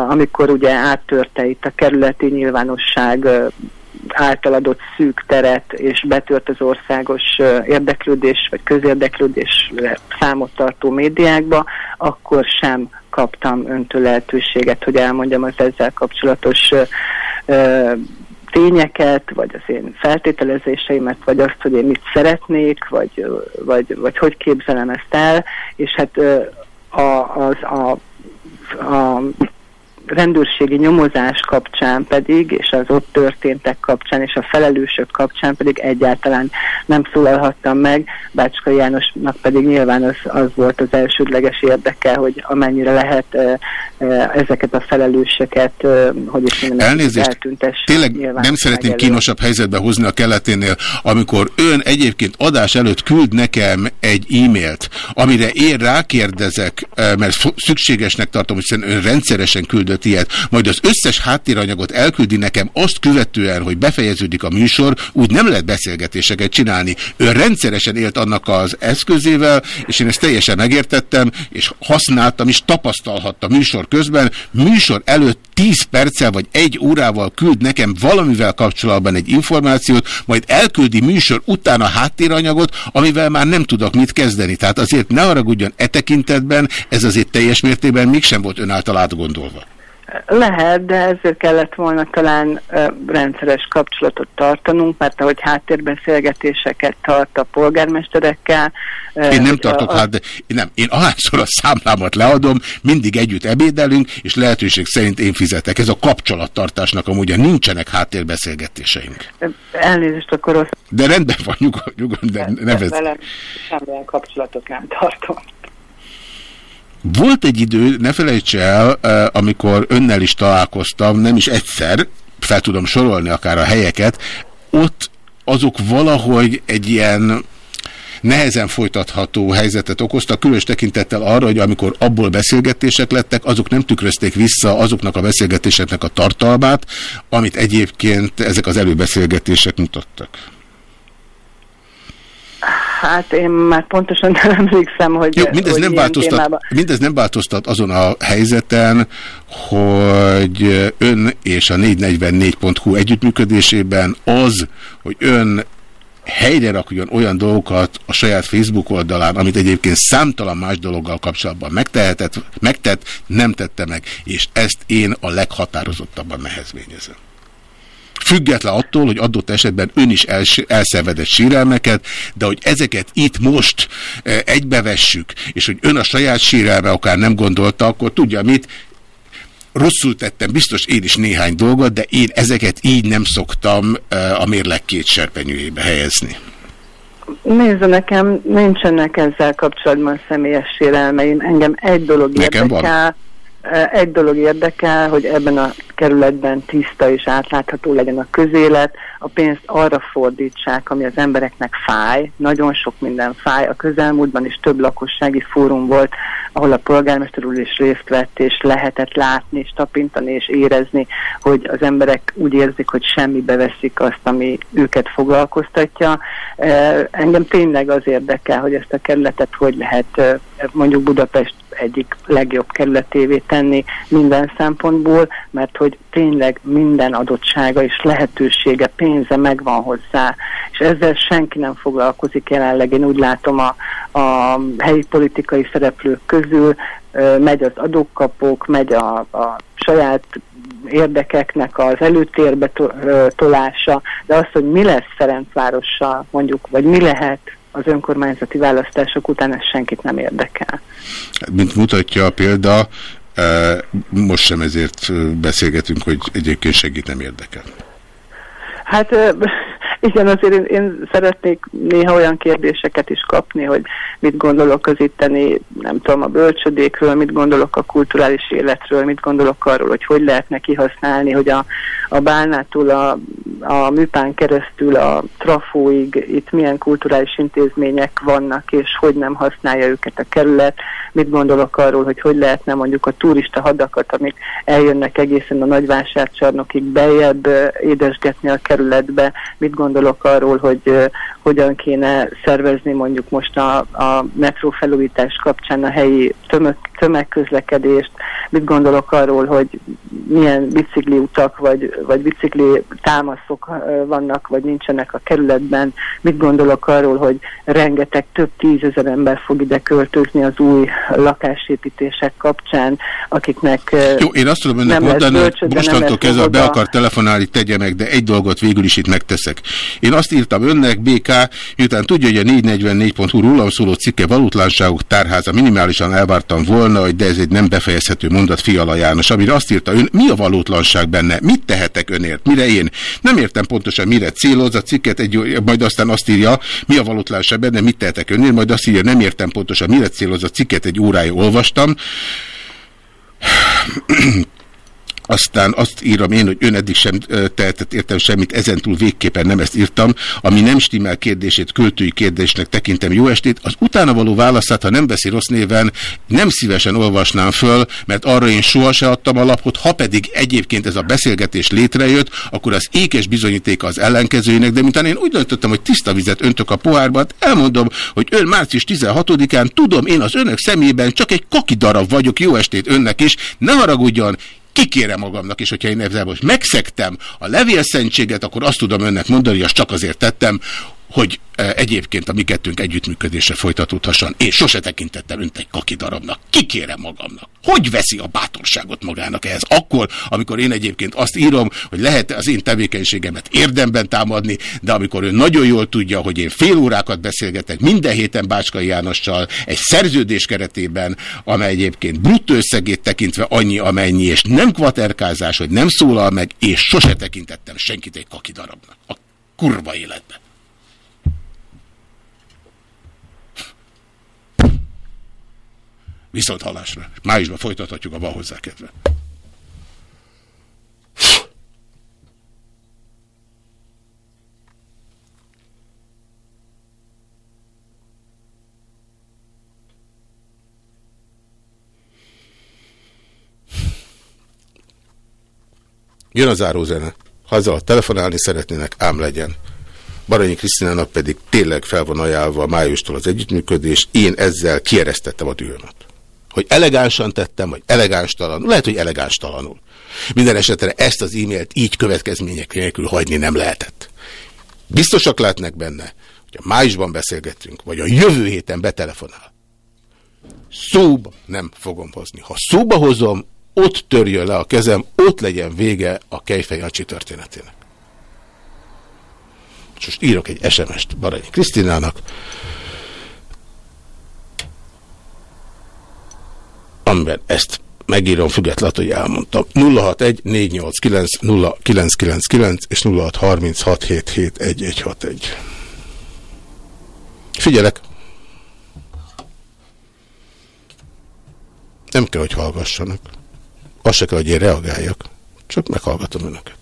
amikor ugye áttörte itt a kerületi nyilvánosság által adott szűk teret, és betört az országos érdeklődés, vagy közérdeklődésre számot tartó médiákba, akkor sem kaptam öntől lehetőséget, hogy elmondjam az ezzel kapcsolatos ö, tényeket, vagy az én feltételezéseimet, vagy azt, hogy én mit szeretnék, vagy, vagy, vagy hogy képzelem ezt el, és hát ö, a, az a, a rendőrségi nyomozás kapcsán pedig, és az ott történtek kapcsán, és a felelősök kapcsán pedig egyáltalán nem szólalhattam meg. Bácska Jánosnak pedig nyilván az, az volt az elsődleges érdeke, hogy amennyire lehet ezeket a felelősöket, e, hogy is mondjam, Elnézést, eltüntesse. tényleg nem szeretném kínosabb helyzetbe hozni a keleténél, amikor ön egyébként adás előtt küld nekem egy e-mailt, amire én rákérdezek, mert szü- szükségesnek tartom, hiszen ön rendszeresen küldött ilyet, majd az összes háttéranyagot elküldi nekem azt követően, hogy befejeződik a műsor, úgy nem lehet beszélgetéseket csinálni. Ön rendszeresen élt annak az eszközével, és én ezt teljesen megértettem, és használtam, és tapasztalhattam műsor közben. Műsor előtt 10 perccel vagy egy órával küld nekem valamivel kapcsolatban egy információt, majd elküldi műsor után a háttéranyagot, amivel már nem tudok mit kezdeni. Tehát azért ne haragudjon e tekintetben, ez azért teljes mértékben mégsem volt ön által átgondolva. Lehet, de ezért kellett volna talán rendszeres kapcsolatot tartanunk, mert ahogy háttérbeszélgetéseket tart a polgármesterekkel. Én nem tartok a- hát, de én nem. Én ahányszor a számlámat leadom, mindig együtt ebédelünk, és lehetőség szerint én fizetek. Ez a kapcsolattartásnak amúgy nincsenek háttérbeszélgetéseink. Elnézést, akkor rossz. De rendben van, nyugodj, nyugodj, de ne vesz. Velem semmilyen kapcsolatot nem tartom. Volt egy idő, ne felejts el, eh, amikor önnel is találkoztam, nem is egyszer, fel tudom sorolni akár a helyeket, ott azok valahogy egy ilyen nehezen folytatható helyzetet okoztak, különös tekintettel arra, hogy amikor abból beszélgetések lettek, azok nem tükrözték vissza azoknak a beszélgetéseknek a tartalmát, amit egyébként ezek az előbeszélgetések mutattak. Hát én már pontosan (laughs) nem emlékszem, hogy, Jó, mindez hogy nem, változtat, témában. mindez nem változtat azon a helyzeten, hogy ön és a 444.hu együttműködésében az, hogy ön helyre rakjon olyan dolgokat a saját Facebook oldalán, amit egyébként számtalan más dologgal kapcsolatban megtehetett, megtett, nem tette meg, és ezt én a leghatározottabban nehezményezem. Független attól, hogy adott esetben ön is els elszenvedett sérelmeket, de hogy ezeket itt most e, egybevessük, és hogy ön a saját sérelme akár nem gondolta, akkor tudja mit, rosszul tettem, biztos én is néhány dolgot, de én ezeket így nem szoktam e, a mérleg két serpenyőjébe helyezni. Nézze, nekem nincsenek ezzel kapcsolatban személyes sérelmeim. Engem egy dolog Nekem van. érdekel. eh, Egy dolog érdekel, hogy ebben a kerületben tiszta és átlátható legyen a közélet, a pénzt arra fordítsák, ami az embereknek fáj. Nagyon sok minden fáj. A közelmúltban is több lakossági fórum volt, ahol a polgármester úr is részt vett, és lehetett látni, és tapintani, és érezni, hogy az emberek úgy érzik, hogy semmibe veszik azt, ami őket foglalkoztatja. Eh, Engem tényleg az érdekel, hogy ezt a kerületet hogy lehet eh, mondjuk Budapest egyik legjobb kerületévé tenni minden szempontból, mert hogy tényleg minden adottsága és lehetősége, pénze megvan hozzá, és ezzel senki nem foglalkozik jelenleg. Én úgy látom a, a helyi politikai szereplők közül, megy az adókapok, megy a, a saját érdekeknek az előtérbe tolása, de az, hogy mi lesz Ferencvárossal mondjuk, vagy mi lehet az önkormányzati választások után, ez senkit nem érdekel. Mint mutatja a példa, e, most sem ezért e, beszélgetünk, hogy egyébként segít nem érdekel. Hát igen, azért én, én szeretnék néha olyan kérdéseket is kapni, hogy mit gondolok az itteni, nem tudom, a bölcsödékről, mit gondolok a kulturális életről, mit gondolok arról, hogy hogy lehetne kihasználni, hogy a, a Bálnától a, a műpán keresztül a trafóig itt milyen kulturális intézmények vannak, és hogy nem használja őket a kerület, mit gondolok arról, hogy hogy lehetne mondjuk a turista hadakat, amik eljönnek egészen a nagyvásárcsarnokig beljebb ö, édesgetni a kerületbe, mit gondolok arról, hogy hogyan kéne szervezni mondjuk most a, a metró felújítás kapcsán a helyi tömeg, tömegközlekedést, mit gondolok arról, hogy milyen bicikliutak vagy, vagy bicikli támaszok vannak, vagy nincsenek a kerületben, mit gondolok arról, hogy rengeteg több tízezer ember fog ide költözni az új lakásépítések kapcsán, akiknek Jó, én azt tudom önnek mondani, hogy mostantól kezdve, be akar telefonálni, tegye meg, de egy dolgot végül is itt megteszek. Én azt írtam önnek, BK, miután tudja, hogy a 444.hu rólam szóló cikke valótlanságok tárháza minimálisan elvártam volna, hogy de ez egy nem befejezhető mondat Fiala János, amire azt írta ön, mi a valótlanság benne? Mit tehetek önért? Mire én? Nem értem pontosan, mire céloz a cikket, egy, majd aztán azt írja, mi a valótlanság benne, mit tehetek önért, majd azt írja, nem értem pontosan, mire céloz a cikket, egy órája olvastam. Aztán azt írom én, hogy ön eddig sem tehetett értem semmit, ezentúl végképpen nem ezt írtam, ami nem stimmel kérdését költői kérdésnek tekintem jó estét. Az utána való válaszát, ha nem veszi rossz néven, nem szívesen olvasnám föl, mert arra én soha se adtam alapot, ha pedig egyébként ez a beszélgetés létrejött, akkor az ékes bizonyítéka az ellenkezőjének, de mintán én úgy döntöttem, hogy tiszta vizet öntök a pohárba, hát elmondom, hogy ön március 16-án, tudom, én az önök szemében csak egy kaki darab vagyok, jó estét önnek is, ne haragudjon, kikérem magamnak, és hogyha én ezzel most megszektem a levélszentséget, akkor azt tudom önnek mondani, hogy azt csak azért tettem, hogy e, egyébként a mi kettőnk együttműködése folytatódhasson. Én sose tekintettem önt egy kaki darabnak. Kikérem magamnak. Hogy veszi a bátorságot magának ehhez? Akkor, amikor én egyébként azt írom, hogy lehet az én tevékenységemet érdemben támadni, de amikor ő nagyon jól tudja, hogy én fél órákat beszélgetek minden héten Bácskai Jánossal egy szerződés keretében, amely egyébként bruttó összegét tekintve annyi, amennyi, és nem kvaterkázás, hogy nem szólal meg, és sose tekintettem senkit egy kaki darabnak. A kurva életben. Viszont halásra. Májusban folytathatjuk a van hozzá kedve. Jön a zárózene. Ha ezzel telefonálni szeretnének, ám legyen. Baranyi Krisztinának pedig tényleg fel van ajánlva májustól az együttműködés. Én ezzel kieresztettem a dühömet. Hogy elegánsan tettem, vagy elegánstalanul. Lehet, hogy elegánstalanul. Minden esetre ezt az e-mailt így következmények nélkül hagyni nem lehetett. Biztosak lehetnek benne, hogy a májusban beszélgetünk, vagy a jövő héten betelefonál. Szóba nem fogom hozni. Ha szóba hozom, ott törjön le a kezem, ott legyen vége a Kejfej Jancsi történetének. Most írok egy SMS-t Baranyi Krisztinának. Amiben ezt megírom, függetlenül, hogy elmondtam. 061 489 0999 és 0636771161. Figyelek! Nem kell, hogy hallgassanak. Azt se kell, hogy én reagáljak. Csak meghallgatom önöket.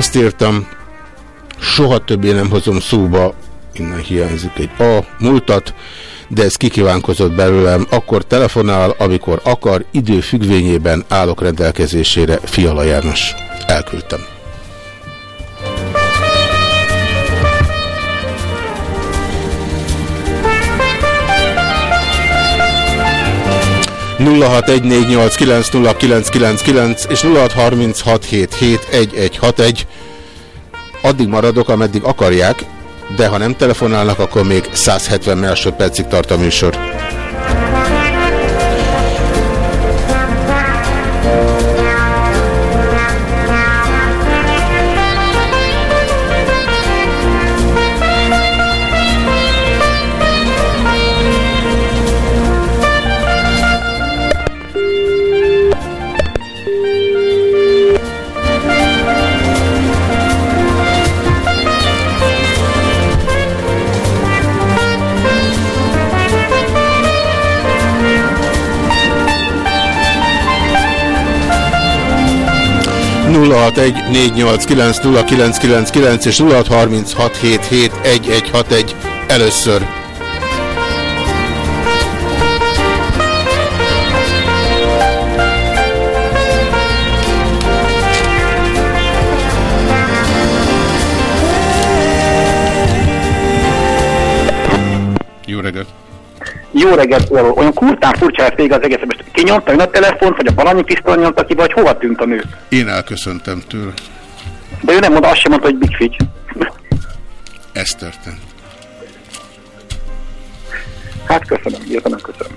Azt írtam, soha többé nem hozom szóba, innen hiányzik egy A, múltat, de ez kikívánkozott belőlem, akkor telefonál, amikor akar, idő függvényében állok rendelkezésére, Fiala János. Elküldtem. 0614890999 és 0636771161. Addig maradok, ameddig akarják, de ha nem telefonálnak, akkor még 170 másodpercig tart a műsor. 0614890999 és 0636771161 először. Jó reggelt! Jó reggelt, olyan kurtán furcsa lesz még az egész. Most ki nyomta ön a telefont, vagy a Balanyi Krisztán nyomta ki, vagy hova tűnt a nő? Én elköszöntem tőle. De ő nem mondta, azt sem mondta, hogy Big Fitch. Ez történt. Hát köszönöm, írtam, köszönöm.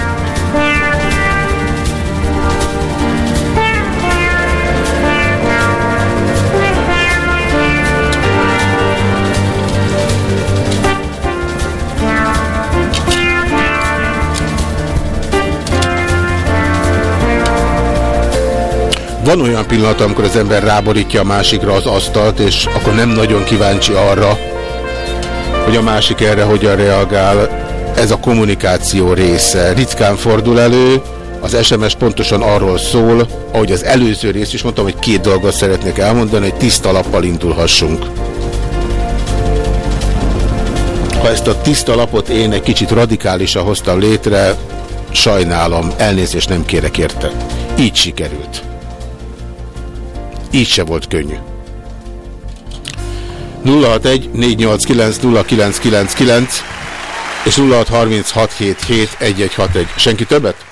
Van olyan pillanat, amikor az ember ráborítja a másikra az asztalt, és akkor nem nagyon kíváncsi arra, Hogy a másik erre hogyan reagál, ez a kommunikáció része. Ritkán fordul elő, az SMS pontosan arról szól, ahogy az előző rész is mondtam, hogy két dolgot szeretnék elmondani, hogy tiszta lappal indulhassunk. Ha ezt a tiszta lapot én egy kicsit radikálisan hoztam létre, sajnálom, elnézést nem kérek érte. Így sikerült. Így se volt könnyű. 061 489 0999 és 0636771161. Senki többet?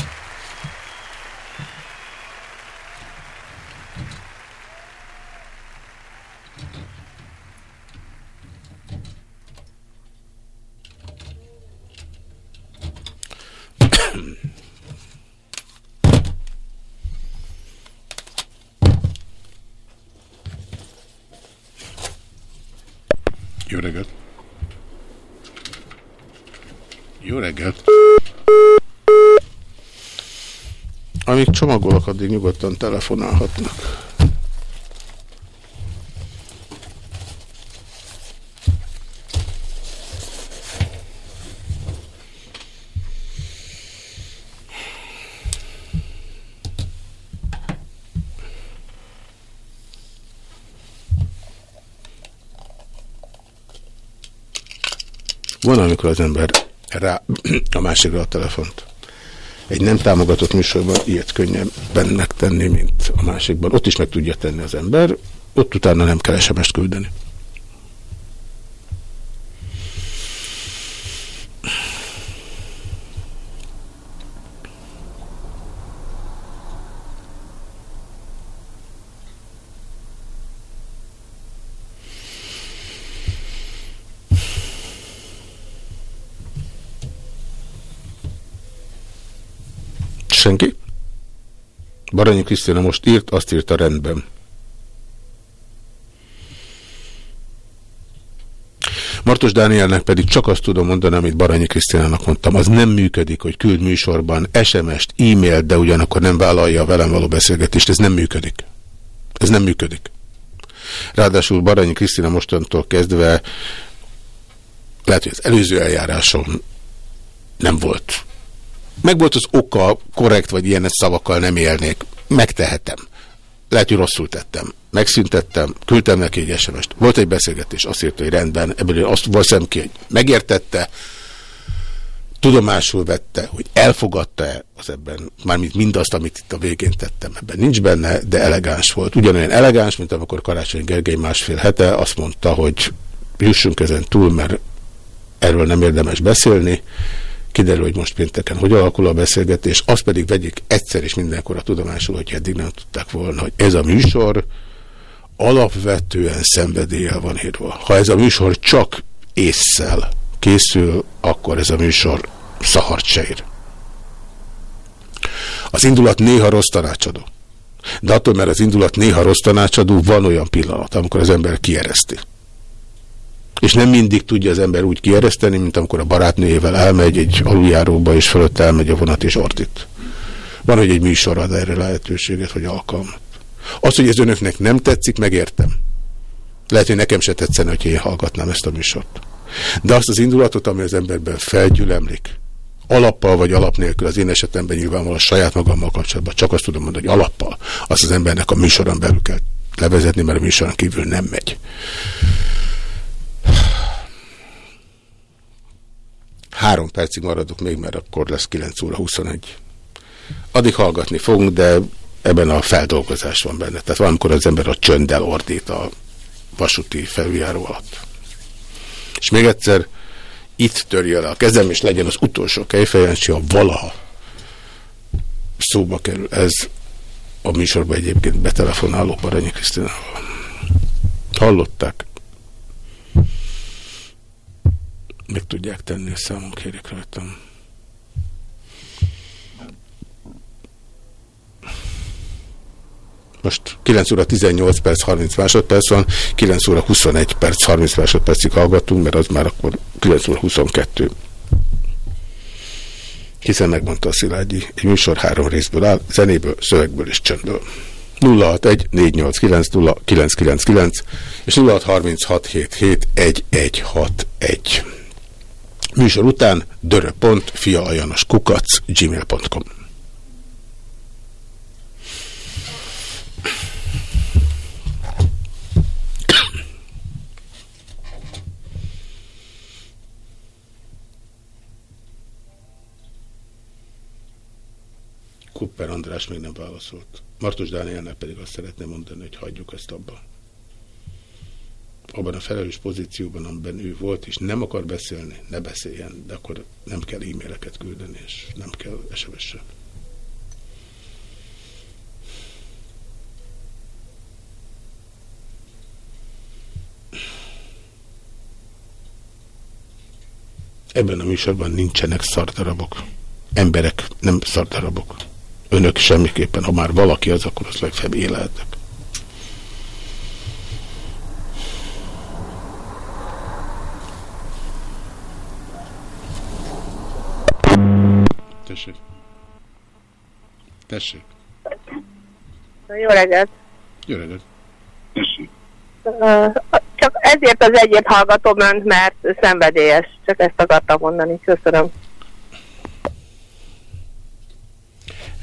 Jó reggelt! Jó reggelt! Amíg csomagolok, addig nyugodtan telefonálhatnak. Van, amikor az ember rá (clears throat) a másikra a telefont. Egy nem támogatott műsorban ilyet könnyebben megtenni, mint a másikban. Ott is meg tudja tenni az ember, ott utána nem kell SMS-t küldeni. Senki? Baranyi Krisztina most írt, azt írta rendben. Martos Dánielnek pedig csak azt tudom mondani, amit Baranyi Krisztinának mondtam. Az nem működik, hogy küld műsorban SMS-t, e-mailt, de ugyanakkor nem vállalja a velem való beszélgetést. Ez nem működik. Ez nem működik. Ráadásul Baranyi Krisztina mostantól kezdve lehet, hogy az előző eljárásom nem volt meg volt az oka, korrekt vagy ilyen szavakkal nem élnék. Megtehetem. Lehet, hogy rosszul tettem. Megszüntettem, küldtem neki egy sms -t. Volt egy beszélgetés, azt írta, hogy rendben, ebből azt valószínűleg ki, hogy megértette, tudomásul vette, hogy elfogadta-e az ebben, mármint mindazt, amit itt a végén tettem. Ebben nincs benne, de elegáns volt. Ugyanolyan elegáns, mint amikor Karácsony Gergely másfél hete azt mondta, hogy jussunk ezen túl, mert erről nem érdemes beszélni kiderül, hogy most pénteken hogy alakul a beszélgetés, azt pedig vegyék egyszer és mindenkor a tudomásul, hogy eddig nem tudták volna, hogy ez a műsor alapvetően szenvedéllyel van írva. Ha ez a műsor csak észszel készül, akkor ez a műsor szahart se ír. Az indulat néha rossz tanácsadó. De attól, mert az indulat néha rossz tanácsadó, van olyan pillanat, amikor az ember kiereszti. És nem mindig tudja az ember úgy kiereszteni, mint amikor a barátnőjével elmegy egy aluljáróba, és fölött elmegy a vonat és ordít. Van, hogy egy műsor ad erre lehetőséget, hogy alkalmat. Az, hogy ez önöknek nem tetszik, megértem. Lehet, hogy nekem se tetszene, hogy én hallgatnám ezt a műsort. De azt az indulatot, ami az emberben felgyülemlik, alappal vagy alap nélkül, az én esetemben nyilvánvalóan saját magammal kapcsolatban csak azt tudom mondani, hogy alappal, azt az embernek a műsoron belül kell levezetni, mert a műsoron kívül nem megy. Három percig maradok még, mert akkor lesz 9 óra 21. Addig hallgatni fogunk, de ebben a feldolgozás van benne. Tehát valamikor az ember a csönddel ordít a vasúti felüljáró alatt. És még egyszer, itt törje le a kezem, és legyen az utolsó kejfejancsi, ha valaha szóba kerül ez a műsorban egyébként betelefonáló Baranyi Krisztinával. Hallották? Meg tudják tenni számon, kérjük rajtam. Most 9 óra 18 perc 30 másodperc van, 9 óra 21 perc 30 másodpercig hallgatunk, mert az már akkor 9 óra 22. Hiszen megmondta a Szilágyi, egy műsor három részből áll, zenéből, szövegből és csöndből. 061 489 0999 és 0636771161. Műsor után dörö.fialajanoskukac gmail.com Kupper András még nem válaszolt. Martos Dánielnek pedig azt szeretném mondani, hogy hagyjuk ezt abba. Abban a felelős pozícióban, amiben ő volt, és nem akar beszélni, ne beszéljen, de akkor nem kell e-maileket küldeni, és nem kell SMS-en. Ebben a műsorban nincsenek szardarabok. Emberek nem szardarabok. Önök semmiképpen, ha már valaki az, akkor az legfeljebb életek. Tessék. Tessék. Jó reggelt! Jó reggelt. Tessék. Csak ezért az egyért hallgatom önt, mert szenvedélyes. Csak ezt akartam mondani. Köszönöm.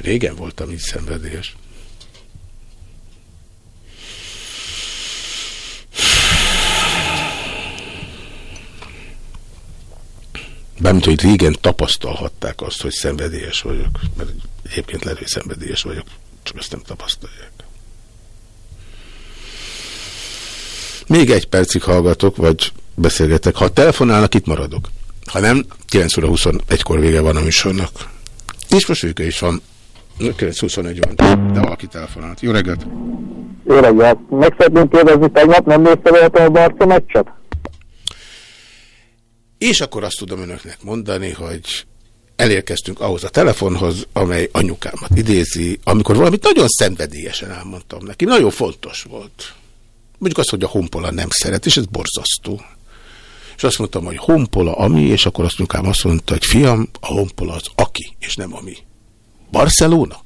Régen voltam így szenvedélyes. Bármint, hogy régen tapasztalhatták azt, hogy szenvedélyes vagyok, mert egyébként lehet, hogy szenvedélyes vagyok, csak ezt nem tapasztalják. Még egy percig hallgatok, vagy beszélgetek. Ha telefonálnak, itt maradok. Ha nem, 9 óra 21-kor vége van a műsornak. És most ők is van. 921 van, de valaki telefonált. Jó reggelt! Jó reggelt! Meg szeretném kérdezni, tegnap nem nézte a Barca meccset? És akkor azt tudom önöknek mondani, hogy elérkeztünk ahhoz a telefonhoz, amely anyukámat idézi, amikor valamit nagyon szenvedélyesen elmondtam neki. Nagyon fontos volt. Mondjuk azt, hogy a honpola nem szeret, és ez borzasztó. És azt mondtam, hogy honpola ami, és akkor azt anyukám azt mondta, hogy fiam, a honpola az aki, és nem ami. Barcelona?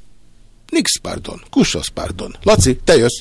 Nix pardon, kussos pardon. Laci, te jössz.